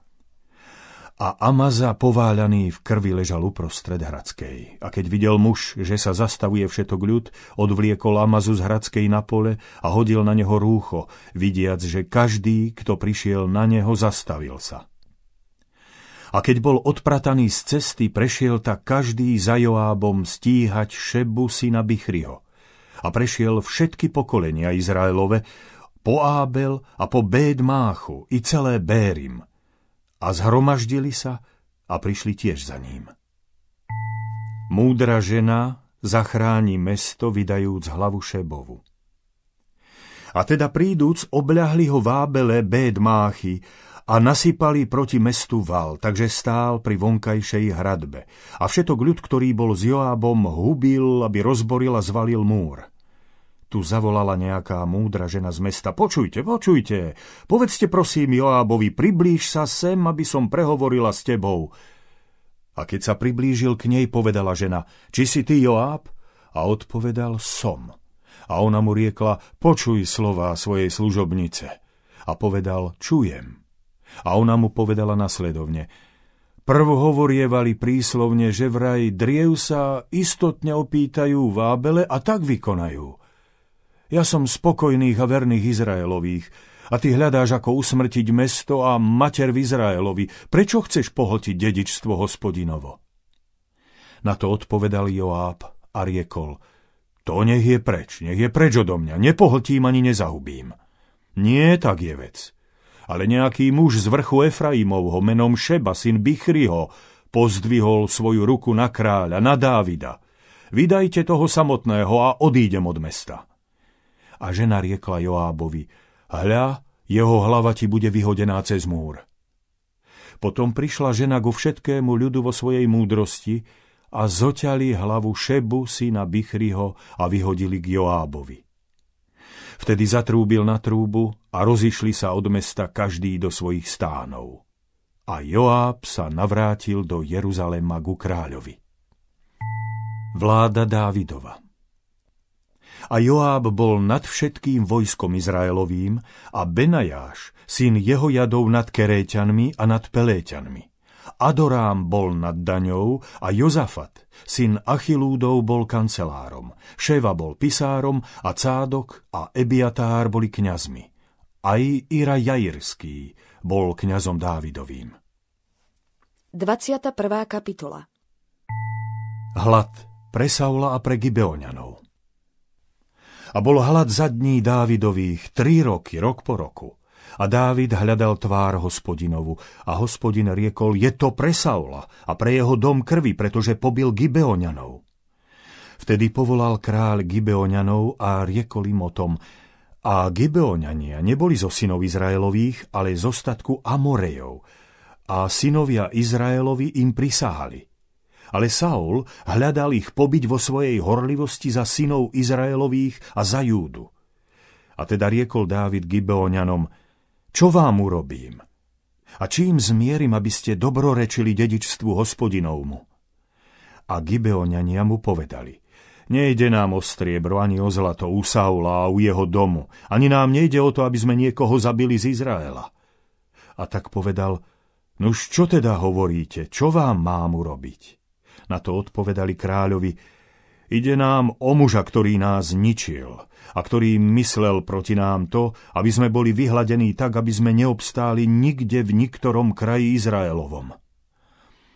A Amaza pováľaný v krvi ležal uprostred Hradskej. A keď videl muž, že sa zastavuje všetok ľud, odvliekol Amazu z Hradskej na pole a hodil na neho rúcho, vidiac, že každý, kto prišiel na neho, zastavil sa. A keď bol odprataný z cesty, prešiel tak každý za Joábom stíhať Šebu syna Bichriho. A prešiel všetky pokolenia Izraelove, po Ábel a po Bédmáchu i celé Bérim. A zhromaždili sa a prišli tiež za ním. Múdra žena zachráni mesto, vydajúc hlavu Šebovu. A teda príduc, obľahli ho vábele Bédmáchy a nasypali proti mestu val, takže stál pri vonkajšej hradbe. A všetok ľud, ktorý bol s Joábom, hubil, aby rozboril a zvalil múr. Tu zavolala nejaká múdra žena z mesta. Počujte, počujte, povedzte prosím Joábovi, priblíž sa sem, aby som prehovorila s tebou. A keď sa priblížil k nej, povedala žena, či si ty Joáb? A odpovedal, som. A ona mu riekla, počuj slova svojej služobnice. A povedal, čujem. A ona mu povedala nasledovne, Prv hovorievali príslovne, že vraj driev sa istotne opýtajú vábele a tak vykonajú. Ja som spokojných a verných Izraelových, a ty hľadáš, ako usmrtiť mesto a mater v Izraelovi. Prečo chceš pohltiť dedičstvo hospodinovo? Na to odpovedal Joáb a riekol, to nech je preč, nech je preč odo mňa, nepohltím ani nezahubím. Nie, tak je vec ale nejaký muž z vrchu Efraimovho menom Šeba, syn Bichriho, pozdvihol svoju ruku na kráľa, na Dávida. Vydajte toho samotného a odídem od mesta. A žena riekla Joábovi, hľa, jeho hlava ti bude vyhodená cez múr. Potom prišla žena ku všetkému ľudu vo svojej múdrosti a zoťali hlavu Šebu, syna Bichriho a vyhodili k Joábovi. Vtedy zatrúbil na trúbu a rozišli sa od mesta každý do svojich stánov. A Joáb sa navrátil do Jeruzalema ku kráľovi. Vláda Dávidova a Joáb bol nad všetkým vojskom Izraelovým a Benajáš, syn jeho jadov nad Keréťanmi a nad Peléťanmi. Adorám bol nad daňou a Jozafat, syn Achilúdov, bol kancelárom, Ševa bol pisárom a Cádok a Ebiatár boli kňazmi. Aj Ira Jairský bol kňazom Dávidovým. 21. kapitola Hlad pre Saula a pre Gibeoňanov. A bol hlad za dní Dávidových tri roky, rok po roku – a Dávid hľadal tvár hospodinovu a hospodin riekol, je to pre Saula a pre jeho dom krvi, pretože pobil Gibeoňanov. Vtedy povolal kráľ Gibeoňanov a riekol im o tom, a Gibeoňania neboli zo synov Izraelových, ale z ostatku Amorejov. A synovia Izraelovi im prisahali. Ale Saul hľadal ich pobiť vo svojej horlivosti za synov Izraelových a za Júdu. A teda riekol Dávid Gibeoňanom, čo vám urobím? A čím zmierim, aby ste dobrorečili dedičstvu hospodinovmu? A Gibeoniania mu povedali, nejde nám o striebro ani o zlato u Saula a u jeho domu, ani nám nejde o to, aby sme niekoho zabili z Izraela. A tak povedal, nuž čo teda hovoríte, čo vám mám urobiť? Na to odpovedali kráľovi, Ide nám o muža, ktorý nás ničil a ktorý myslel proti nám to, aby sme boli vyhladení tak, aby sme neobstáli nikde v niktorom kraji Izraelovom.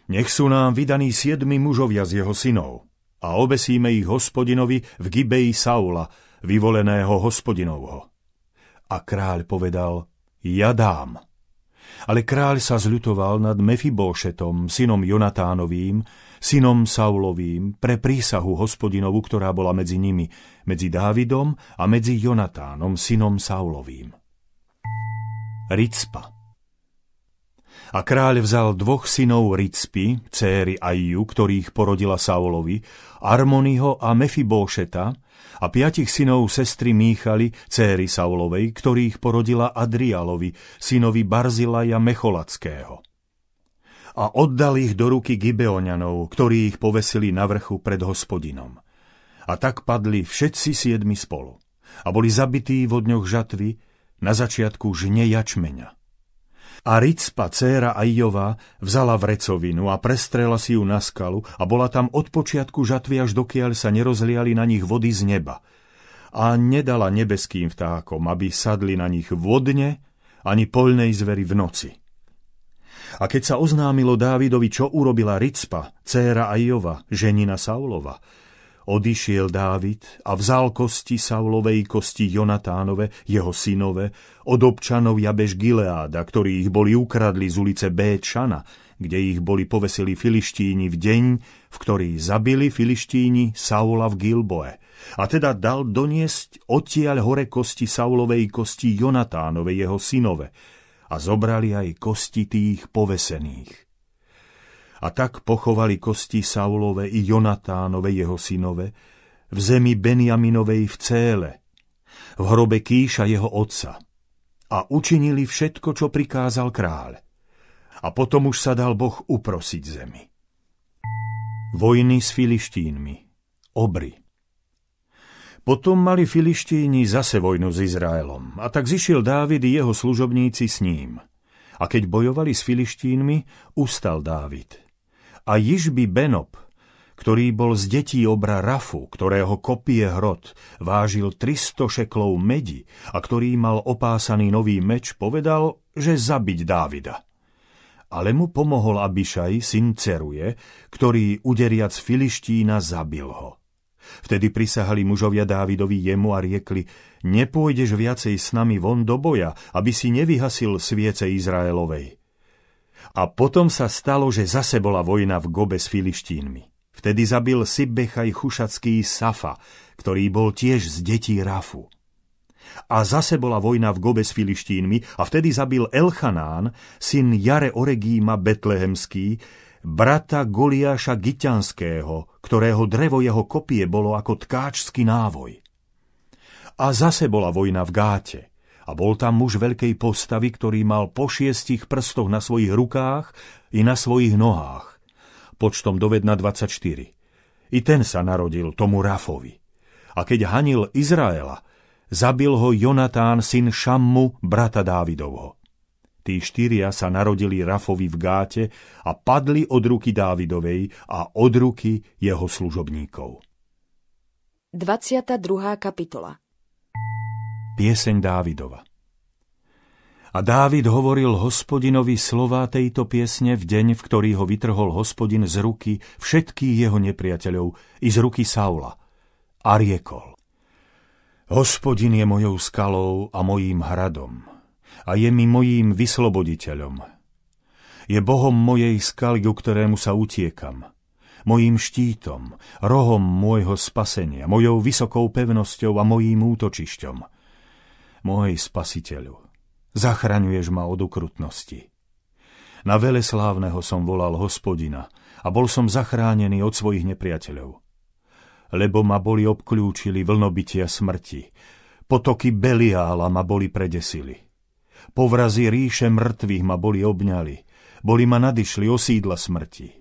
Nech sú nám vydaní siedmi mužovia z jeho synov a obesíme ich hospodinovi v Gibeji Saula, vyvoleného hospodinovho. A kráľ povedal, ja dám. Ale kráľ sa zľutoval nad Mefibóšetom, synom Jonatánovým, synom Saulovým, pre prísahu hospodinovú, ktorá bola medzi nimi, medzi Dávidom a medzi Jonatánom, synom Saulovým. Ricpa A kráľ vzal dvoch synov Ricpy, céry Aiju, ktorých porodila Saulovi, Armoniho a Mefibóšeta, a piatich synov sestry Míchali, céry Saulovej, ktorých porodila Adrialovi, synovi Barzilaja Mecholackého a oddal ich do ruky Gibeoňanov, ktorí ich povesili na vrchu pred hospodinom. A tak padli všetci siedmi spolu a boli zabití vo dňoch žatvy na začiatku žne jačmeňa. A Ricpa, céra Ajova, vzala vrecovinu a prestrela si ju na skalu a bola tam od počiatku žatvy až dokiaľ sa nerozliali na nich vody z neba. A nedala nebeským vtákom, aby sadli na nich vodne ani poľnej zveri v noci. A keď sa oznámilo Dávidovi, čo urobila Ricpa, céra Ajova, ženina Saulova, odišiel Dávid a vzal kosti Saulovej, kosti Jonatánove, jeho synove, od občanov Jabeš Gileáda, ktorí ich boli ukradli z ulice Béčana, kde ich boli povesili filištíni v deň, v ktorý zabili filištíni Saula v Gilboe. A teda dal doniesť odtiaľ hore kosti Saulovej, kosti Jonatánove, jeho synove, a zobrali aj kosti tých povesených. A tak pochovali kosti Saulove i Jonatánove, jeho synove, v zemi Benjaminovej v Céle, v hrobe Kýša jeho otca. A učinili všetko, čo prikázal kráľ. A potom už sa dal Boh uprosiť zemi. Vojny s Filištínmi. Obry. Potom mali Filištíni zase vojnu s Izraelom, a tak zišiel Dávid i jeho služobníci s ním. A keď bojovali s Filištínmi, ustal Dávid. A Jižby Benob, ktorý bol z detí obra Rafu, ktorého kopie hrot vážil 300 šeklov medi a ktorý mal opásaný nový meč, povedal, že zabiť Dávida. Ale mu pomohol Abišaj, syn Ceruje, ktorý uderiac Filištína zabil ho. Vtedy prisahali mužovia Dávidovi jemu a riekli, nepôjdeš viacej s nami von do boja, aby si nevyhasil sviece Izraelovej. A potom sa stalo, že zase bola vojna v Gobe s Filištínmi. Vtedy zabil Sibbechaj Chušacký Safa, ktorý bol tiež z detí Rafu. A zase bola vojna v Gobe s Filištínmi a vtedy zabil Elchanán, syn Jare Oregíma Betlehemský, brata Goliáša Giťanského, ktorého drevo jeho kopie bolo ako tkáčský návoj. A zase bola vojna v Gáte a bol tam muž veľkej postavy, ktorý mal po šiestich prstoch na svojich rukách i na svojich nohách, počtom dovedna 24. I ten sa narodil tomu Rafovi. A keď hanil Izraela, zabil ho Jonatán, syn Šammu, brata Dávidovho. Tí štyria sa narodili Rafovi v Gáte a padli od ruky Dávidovej a od ruky jeho služobníkov. 22. kapitola Pieseň Dávidova A Dávid hovoril hospodinovi slova tejto piesne v deň, v ktorý ho vytrhol hospodin z ruky všetkých jeho nepriateľov i z ruky Saula. A riekol. Hospodin je mojou skalou a mojím hradom a je mi mojím vysloboditeľom. Je Bohom mojej skaly, ku ktorému sa utiekam, mojím štítom, rohom môjho spasenia, mojou vysokou pevnosťou a mojím útočišťom. Môj spasiteľu, zachraňuješ ma od ukrutnosti. Na vele slávneho som volal hospodina a bol som zachránený od svojich nepriateľov. Lebo ma boli obklúčili vlnobytia smrti, potoky Beliála ma boli predesili. Povrazy ríše mŕtvych ma boli obňali, boli ma nadišli osídla smrti.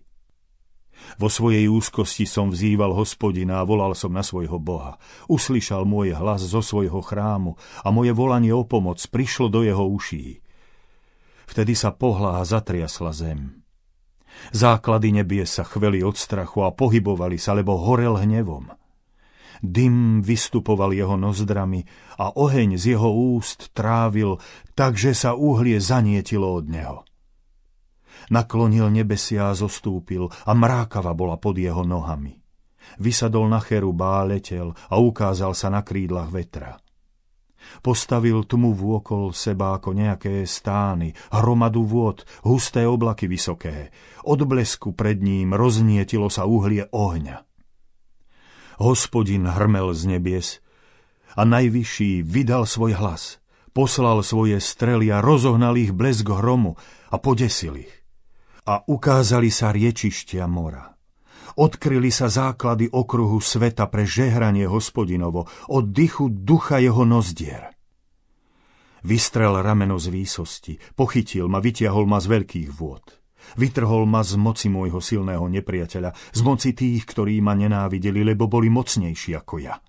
Vo svojej úzkosti som vzýval hospodina a volal som na svojho Boha. Uslyšal môj hlas zo svojho chrámu a moje volanie o pomoc prišlo do jeho uší. Vtedy sa pohla a zatriasla zem. Základy nebie sa chveli od strachu a pohybovali sa, lebo horel hnevom. Dym vystupoval jeho nozdrami a oheň z jeho úst trávil, takže sa uhlie zanietilo od neho. Naklonil nebesia a zostúpil a mrákava bola pod jeho nohami. Vysadol na cheruba a letel a ukázal sa na krídlach vetra. Postavil tmu vôkol seba ako nejaké stány, hromadu vôd, husté oblaky vysoké. Od blesku pred ním roznietilo sa uhlie ohňa. Hospodin hrmel z nebies a najvyšší vydal svoj hlas, poslal svoje strely a rozohnal ich blesk hromu a podesil ich. A ukázali sa riečištia mora. Odkryli sa základy okruhu sveta pre žehranie hospodinovo, od dychu ducha jeho nozdier. Vystrel rameno z výsosti, pochytil ma, vytiahol ma z veľkých vôd. Vytrhol ma z moci môjho silného nepriateľa, z moci tých, ktorí ma nenávideli, lebo boli mocnejší ako ja.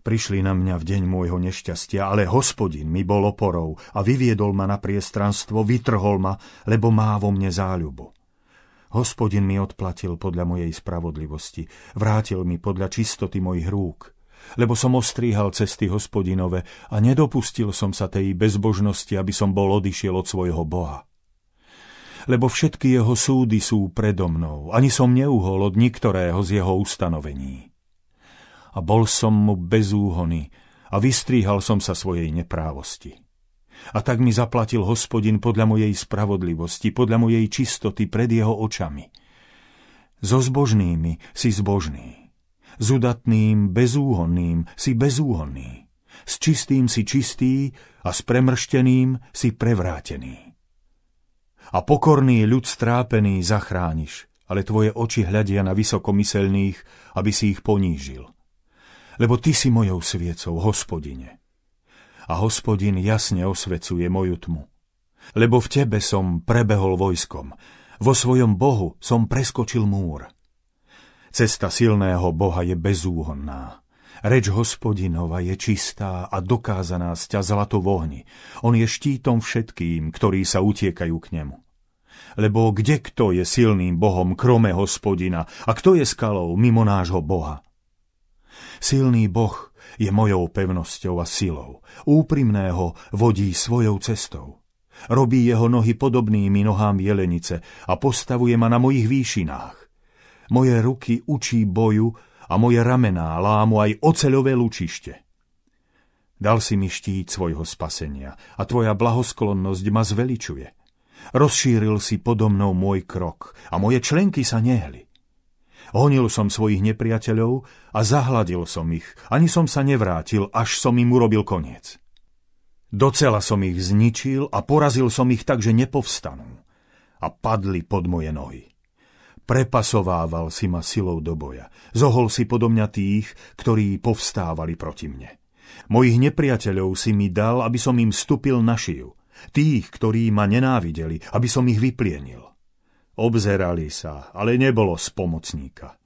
Prišli na mňa v deň môjho nešťastia, ale hospodin mi bol oporou a vyviedol ma na priestranstvo, vytrhol ma, lebo má vo mne záľubu. Hospodin mi odplatil podľa mojej spravodlivosti, vrátil mi podľa čistoty mojich rúk, lebo som ostríhal cesty hospodinove a nedopustil som sa tej bezbožnosti, aby som bol odišiel od svojho Boha lebo všetky jeho súdy sú predo mnou, ani som neuhol od niktorého z jeho ustanovení. A bol som mu bezúhony a vystríhal som sa svojej neprávosti. A tak mi zaplatil hospodin podľa mojej spravodlivosti, podľa mojej čistoty pred jeho očami. So zbožnými si zbožný, s udatným, bezúhonným si bezúhonný, s čistým si čistý a s premršteným si prevrátený a pokorný ľud strápený zachrániš, ale tvoje oči hľadia na vysokomyselných, aby si ich ponížil. Lebo ty si mojou sviecou, hospodine. A hospodin jasne osvecuje moju tmu. Lebo v tebe som prebehol vojskom, vo svojom Bohu som preskočil múr. Cesta silného Boha je bezúhonná. Reč hospodinova je čistá a dokázaná sťa zlato v ohni. On je štítom všetkým, ktorí sa utiekajú k nemu. Lebo kde kto je silným Bohom krome hospodina a kto je skalou mimo nášho Boha? Silný Boh je mojou pevnosťou a silou. Úprimného vodí svojou cestou. Robí jeho nohy podobnými nohám jelenice a postavuje ma na mojich výšinách. Moje ruky učí boju a moje ramená lámu aj oceľové lučište. Dal si mi štít svojho spasenia a tvoja blahosklonnosť ma zveličuje. Rozšíril si podo mnou môj krok a moje členky sa nehli. Honil som svojich nepriateľov a zahladil som ich, ani som sa nevrátil, až som im urobil koniec. Docela som ich zničil a porazil som ich tak, že nepovstanú a padli pod moje nohy. Prepasovával si ma silou do boja. Zohol si podo mňa tých, ktorí povstávali proti mne. Mojich nepriateľov si mi dal, aby som im vstúpil na šiju. Tých, ktorí ma nenávideli, aby som ich vyplienil. Obzerali sa, ale nebolo spomocníka.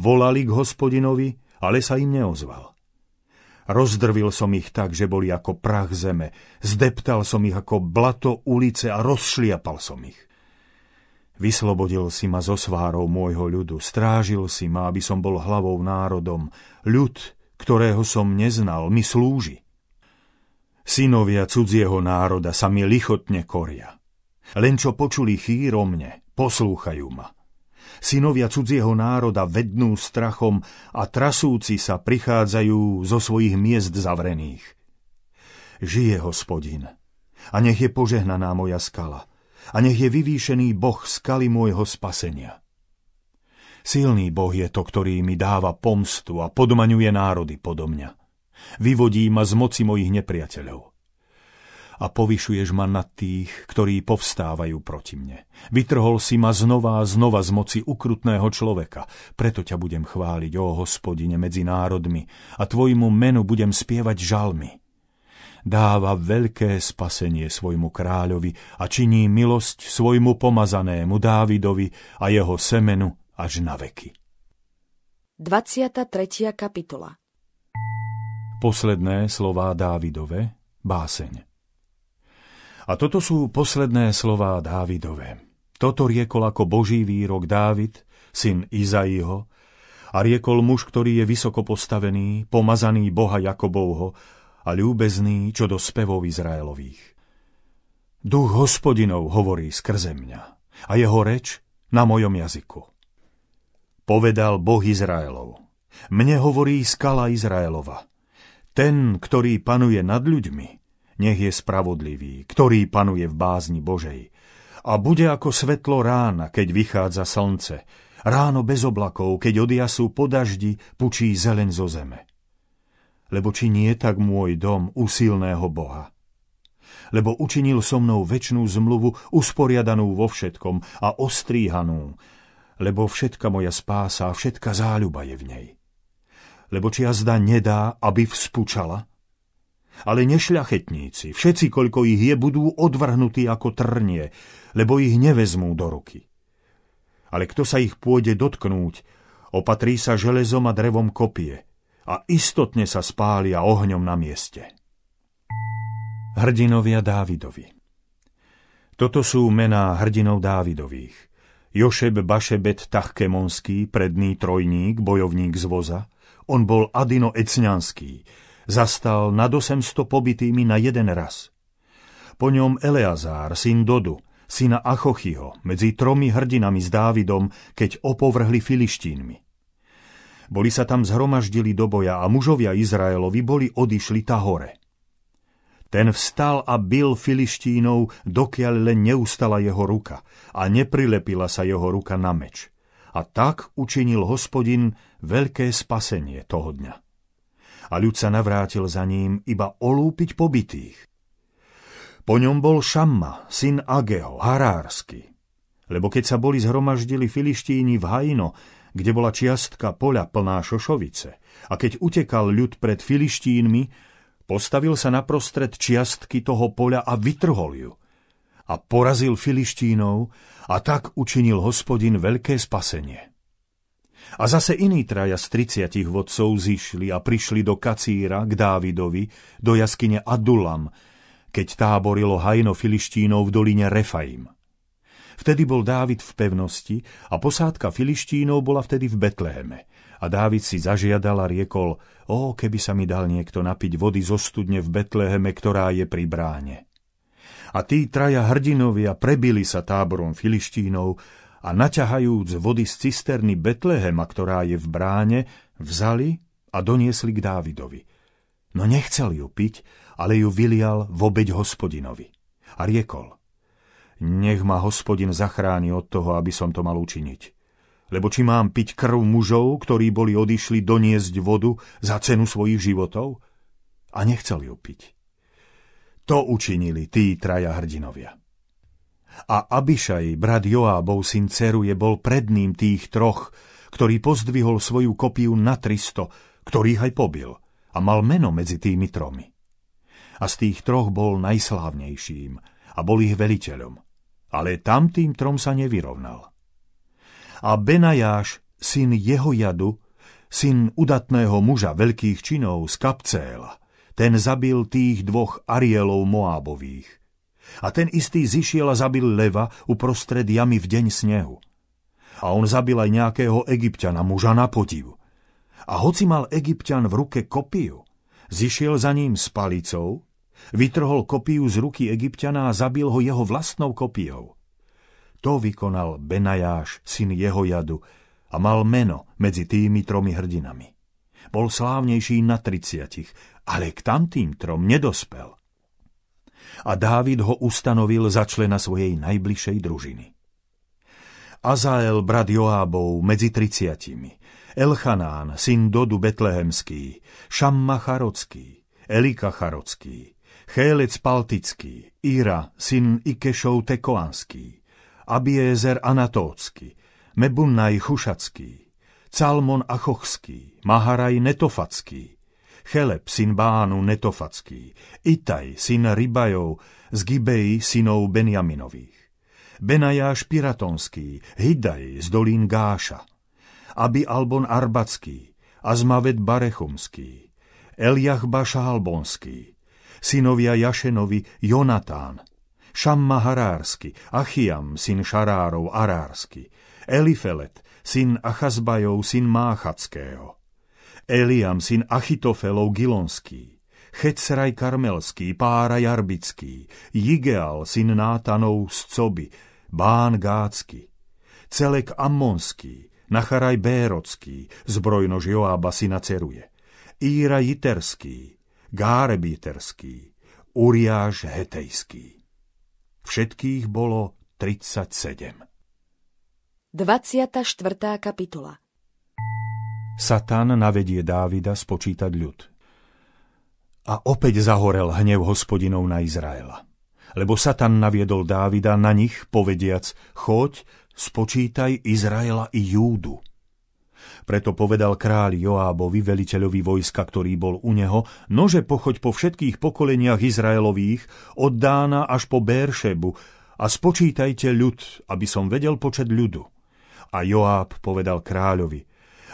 Volali k hospodinovi, ale sa im neozval. Rozdrvil som ich tak, že boli ako prach zeme, zdeptal som ich ako blato ulice a rozšliapal som ich. Vyslobodil si ma zo svárov môjho ľudu, strážil si ma, aby som bol hlavou národom. Ľud, ktorého som neznal, mi slúži. Synovia cudzieho národa sa mi lichotne koria. Len čo počuli chýr o mne, poslúchajú ma. Synovia cudzieho národa vednú strachom a trasúci sa prichádzajú zo svojich miest zavrených. Žije hospodin a nech je požehnaná moja skala – a nech je vyvýšený Boh skaly môjho spasenia. Silný Boh je to, ktorý mi dáva pomstu a podmaňuje národy podo mňa. Vyvodí ma z moci mojich nepriateľov. A povyšuješ ma nad tých, ktorí povstávajú proti mne. Vytrhol si ma znova a znova z moci ukrutného človeka. Preto ťa budem chváliť, ó hospodine, medzi národmi a tvojmu menu budem spievať žalmy dáva veľké spasenie svojmu kráľovi a činí milosť svojmu pomazanému Dávidovi a jeho semenu až na veky. 23. kapitola Posledné slová Dávidove, báseň. A toto sú posledné slová Dávidove. Toto riekol ako Boží výrok Dávid, syn Izaiho, a riekol muž, ktorý je vysoko postavený, pomazaný Boha Jakobovho a ľúbezný čo do spevov Izraelových. Duch hospodinov hovorí skrze mňa a jeho reč na mojom jazyku. Povedal Boh Izraelov. Mne hovorí skala Izraelova. Ten, ktorý panuje nad ľuďmi, nech je spravodlivý, ktorý panuje v bázni Božej. A bude ako svetlo rána, keď vychádza slnce, ráno bez oblakov, keď odiasú po daždi, pučí zeleň zo zeme lebo či nie tak môj dom usilného Boha. Lebo učinil so mnou väčšnú zmluvu, usporiadanú vo všetkom a ostríhanú, lebo všetka moja spása a všetka záľuba je v nej. Lebo či jazda nedá, aby vzpučala? Ale nešľachetníci, všetci, koľko ich je, budú odvrhnutí ako trnie, lebo ich nevezmú do ruky. Ale kto sa ich pôjde dotknúť, opatrí sa železom a drevom kopie – a istotne sa spália ohňom na mieste. Hrdinovia Dávidovi Toto sú mená hrdinov Dávidových. Jošeb Bašebet Tachkemonský, predný trojník, bojovník z voza. On bol Adino Ecňanský. Zastal nad 800 pobytými na jeden raz. Po ňom Eleazár, syn Dodu, syna Achochyho, medzi tromi hrdinami s Dávidom, keď opovrhli Filištínmi. Boli sa tam zhromaždili do boja a mužovia Izraelovi boli odišli tahore. Ten vstal a bil Filištínov, dokiaľ len neustala jeho ruka a neprilepila sa jeho ruka na meč. A tak učinil hospodin veľké spasenie toho dňa. A ľud sa navrátil za ním iba olúpiť pobytých. Po ňom bol Šamma, syn Ageho, harársky. Lebo keď sa boli zhromaždili Filištíni v Hajno, kde bola čiastka poľa plná šošovice. A keď utekal ľud pred Filištínmi, postavil sa naprostred čiastky toho poľa a vytrhol ju. A porazil Filištínov a tak učinil hospodin veľké spasenie. A zase iní traja z triciatich vodcov zišli a prišli do Kacíra k Dávidovi, do jaskyne Adulam, keď táborilo hajno filištínov v doline Refaim. Vtedy bol Dávid v pevnosti a posádka filištínov bola vtedy v Betleheme. A Dávid si zažiadal a riekol, o, keby sa mi dal niekto napiť vody zo studne v Betleheme, ktorá je pri bráne. A tí traja hrdinovia prebili sa táborom filištínov a naťahajúc vody z cisterny Betlehema, ktorá je v bráne, vzali a doniesli k Dávidovi. No nechcel ju piť, ale ju vylial v obeď hospodinovi. A riekol, nech ma hospodin zachráni od toho, aby som to mal učiniť. Lebo či mám piť krv mužov, ktorí boli odišli doniesť vodu za cenu svojich životov? A nechcel ju piť. To učinili tí traja hrdinovia. A Abišaj, brat Joábov, syn Ceruje, bol predným tých troch, ktorý pozdvihol svoju kopiu na 300, ktorých aj pobil a mal meno medzi tými tromi. A z tých troch bol najslávnejším a bol ich veliteľom, ale tamtým trom sa nevyrovnal. A Benajáš, syn jeho jadu, syn udatného muža veľkých činov z Kapcéla, ten zabil tých dvoch Arielov Moábových – a ten istý zišiel a zabil leva uprostred jamy v deň snehu. A on zabil aj nejakého egyptiana, muža na podiv. A hoci mal egyptian v ruke kopiu, zišiel za ním s palicou, vytrhol kopiu z ruky egyptiana a zabil ho jeho vlastnou kopiou. To vykonal Benajáš, syn jeho jadu, a mal meno medzi tými tromi hrdinami. Bol slávnejší na triciatich, ale k tamtým trom nedospel a Dávid ho ustanovil za člena svojej najbližšej družiny. Azael, brat Joábov, medzi triciatimi, Elchanán, syn Dodu Betlehemský, Šamma Charocký, Chélec Paltický, Ira, syn Ikešov Tekoanský, Abiezer Anatócky, Mebunnaj Chušacký, Calmon Achochský, Maharaj Netofacký, Cheleb, syn Bánu Netofacký, Itaj, syn Rybajov, z Gibei, synov Benjaminových, Benajáš Piratonský, Hidaj z dolín Gáša, Abi Albon Arbacký, Azmavet Barechumský, Eliach Bašálbonský, synovia Jašenovi Jonatán, Šamma Harársky, Achiam, syn Šarárov Arársky, Elifelet, syn Achazbajov, syn Máchackého, Eliam, syn Achitofelov Gilonský, Checraj Karmelský, Pára Jarbický, Jigeal, syn Nátanov z Coby, Bán Gácky, Celek Ammonský, Nacharaj Bérocký, zbrojnož Joába syna Ceruje, Íra Jiterský, Gárebíterský, Uriáš Hetejský. Všetkých bolo 37. 24. kapitola Satan navedie Dávida spočítať ľud. A opäť zahorel hnev hospodinov na Izraela. Lebo Satan naviedol Dávida na nich, povediac, choď, spočítaj Izraela i Júdu. Preto povedal kráľ Joábovi, veliteľovi vojska, ktorý bol u neho, nože pochoď po všetkých pokoleniach Izraelových, od Dána až po Béršebu, a spočítajte ľud, aby som vedel počet ľudu. A Joáb povedal kráľovi,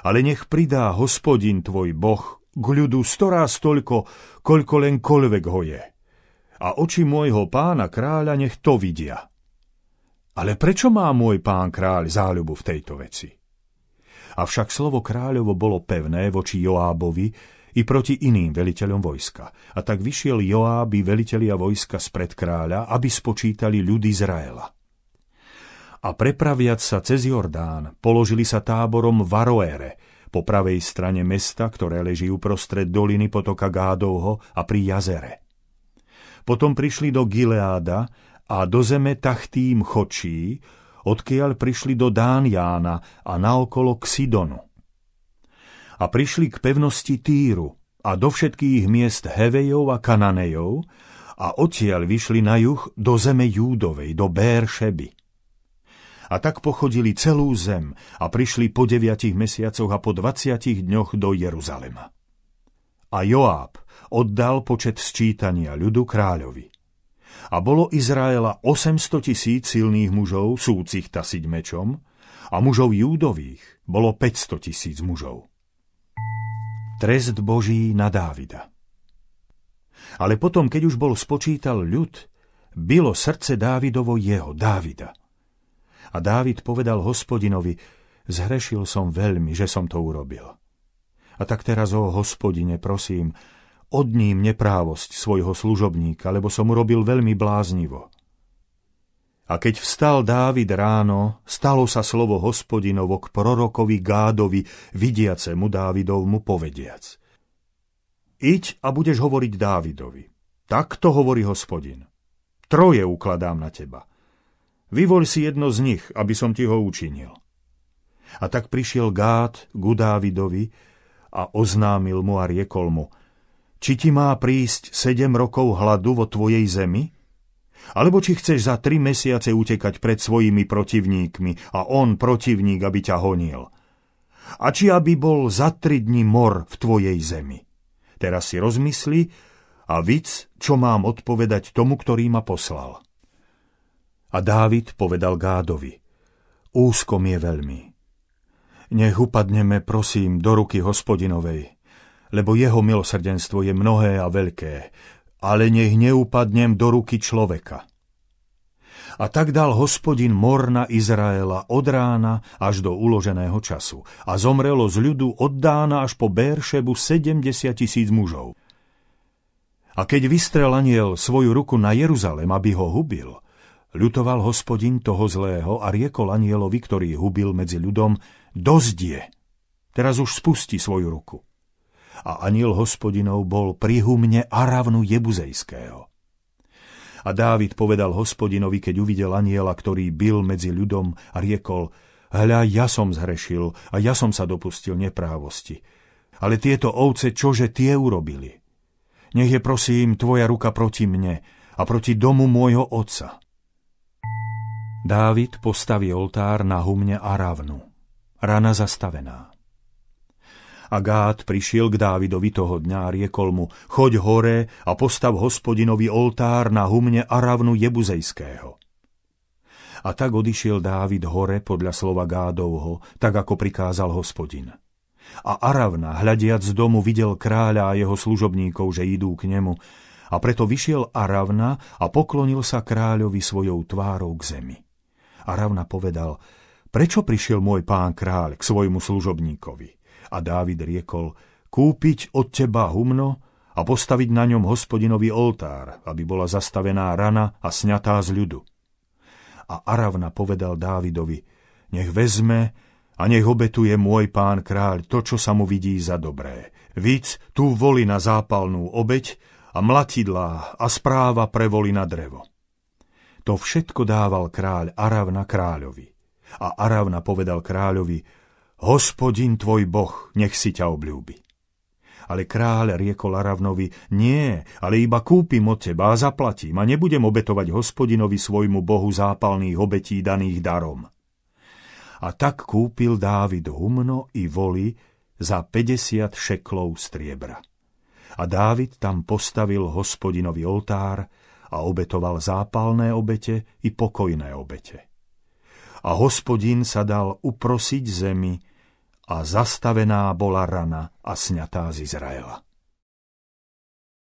ale nech pridá hospodin tvoj boh k ľudu storáz toľko, koľko len koľvek ho je. A oči môjho pána kráľa nech to vidia. Ale prečo má môj pán kráľ záľubu v tejto veci? Avšak slovo kráľovo bolo pevné voči Joábovi i proti iným veliteľom vojska. A tak vyšiel Joáby velitelia vojska spred kráľa, aby spočítali ľud Izraela a prepraviať sa cez Jordán, položili sa táborom v Aroére, po pravej strane mesta, ktoré leží uprostred doliny potoka Gádovho a pri jazere. Potom prišli do Gileáda a do zeme Tachtým Chočí, odkiaľ prišli do Dánjána a naokolo k Sidonu. A prišli k pevnosti Týru a do všetkých miest Hevejov a Kananejov a odtiaľ vyšli na juh do zeme Júdovej, do Béršeby a tak pochodili celú zem a prišli po deviatich mesiacoch a po dvaciatich dňoch do Jeruzalema. A Joáb oddal počet sčítania ľudu kráľovi. A bolo Izraela 800 tisíc silných mužov, súcich tasiť mečom, a mužov júdových bolo 500 tisíc mužov. Trest Boží na Dávida Ale potom, keď už bol spočítal ľud, bylo srdce Dávidovo jeho, Dávida. A Dávid povedal hospodinovi, zhrešil som veľmi, že som to urobil. A tak teraz, o hospodine, prosím, odním neprávosť svojho služobníka, lebo som urobil veľmi bláznivo. A keď vstal Dávid ráno, stalo sa slovo hospodinovo k prorokovi Gádovi, vidiacemu Dávidovmu povediac. Iď a budeš hovoriť Dávidovi. Tak to hovorí hospodin. Troje ukladám na teba. Vyvoľ si jedno z nich, aby som ti ho učinil. A tak prišiel Gád k Dávidovi a oznámil mu a riekol mu, či ti má prísť sedem rokov hladu vo tvojej zemi? Alebo či chceš za tri mesiace utekať pred svojimi protivníkmi a on protivník, aby ťa honil. A či aby bol za tri dni mor v tvojej zemi. Teraz si rozmysli a vic, čo mám odpovedať tomu, ktorý ma poslal. A Dávid povedal Gádovi, úzkom je veľmi. Nech upadneme, prosím, do ruky hospodinovej, lebo jeho milosrdenstvo je mnohé a veľké, ale nech neupadnem do ruky človeka. A tak dal hospodin mor na Izraela od rána až do uloženého času a zomrelo z ľudu od dána až po Béršebu 70 tisíc mužov. A keď vystrel aniel svoju ruku na Jeruzalem, aby ho hubil, ľutoval hospodin toho zlého a riekol anielovi, ktorý hubil medzi ľudom, dosť je, teraz už spusti svoju ruku a aniel hospodinov bol pri humne Aravnu Jebuzejského. A Dávid povedal hospodinovi, keď uvidel aniela, ktorý byl medzi ľudom a riekol, hľa, ja som zhrešil a ja som sa dopustil neprávosti. Ale tieto ovce, čože tie urobili? Nech je prosím tvoja ruka proti mne a proti domu môjho otca. Dávid postaví oltár na humne Aravnu. Rana zastavená. A Gát prišiel k Dávidovi toho dňa a riekol mu, choď hore a postav hospodinovi oltár na humne Aravnu Jebuzejského. A tak odišiel Dávid hore podľa slova Gádovho, tak ako prikázal hospodin. A Aravna, hľadiac z domu, videl kráľa a jeho služobníkov, že idú k nemu, a preto vyšiel Aravna a poklonil sa kráľovi svojou tvárou k zemi. Aravna povedal, prečo prišiel môj pán kráľ k svojmu služobníkovi? A Dávid riekol, kúpiť od teba humno a postaviť na ňom hospodinový oltár, aby bola zastavená rana a sňatá z ľudu. A Aravna povedal Dávidovi, nech vezme a nech obetuje môj pán kráľ to, čo sa mu vidí za dobré. Víc tu voli na zápalnú obeď a mlatidlá a správa pre voli na drevo. To všetko dával kráľ Aravna kráľovi. A Aravna povedal kráľovi, Hospodin tvoj boh, nech si ťa obľúbi. Ale kráľ riekol Aravnovi, nie, ale iba kúpim od teba a zaplatím a nebudem obetovať hospodinovi svojmu bohu zápalných obetí daných darom. A tak kúpil Dávid humno i voli za 50 šeklov striebra. A Dávid tam postavil hospodinovi oltár a obetoval zápalné obete i pokojné obete. A hospodin sa dal uprosiť zemi, a zastavená bola rana a sňatá z Izraela.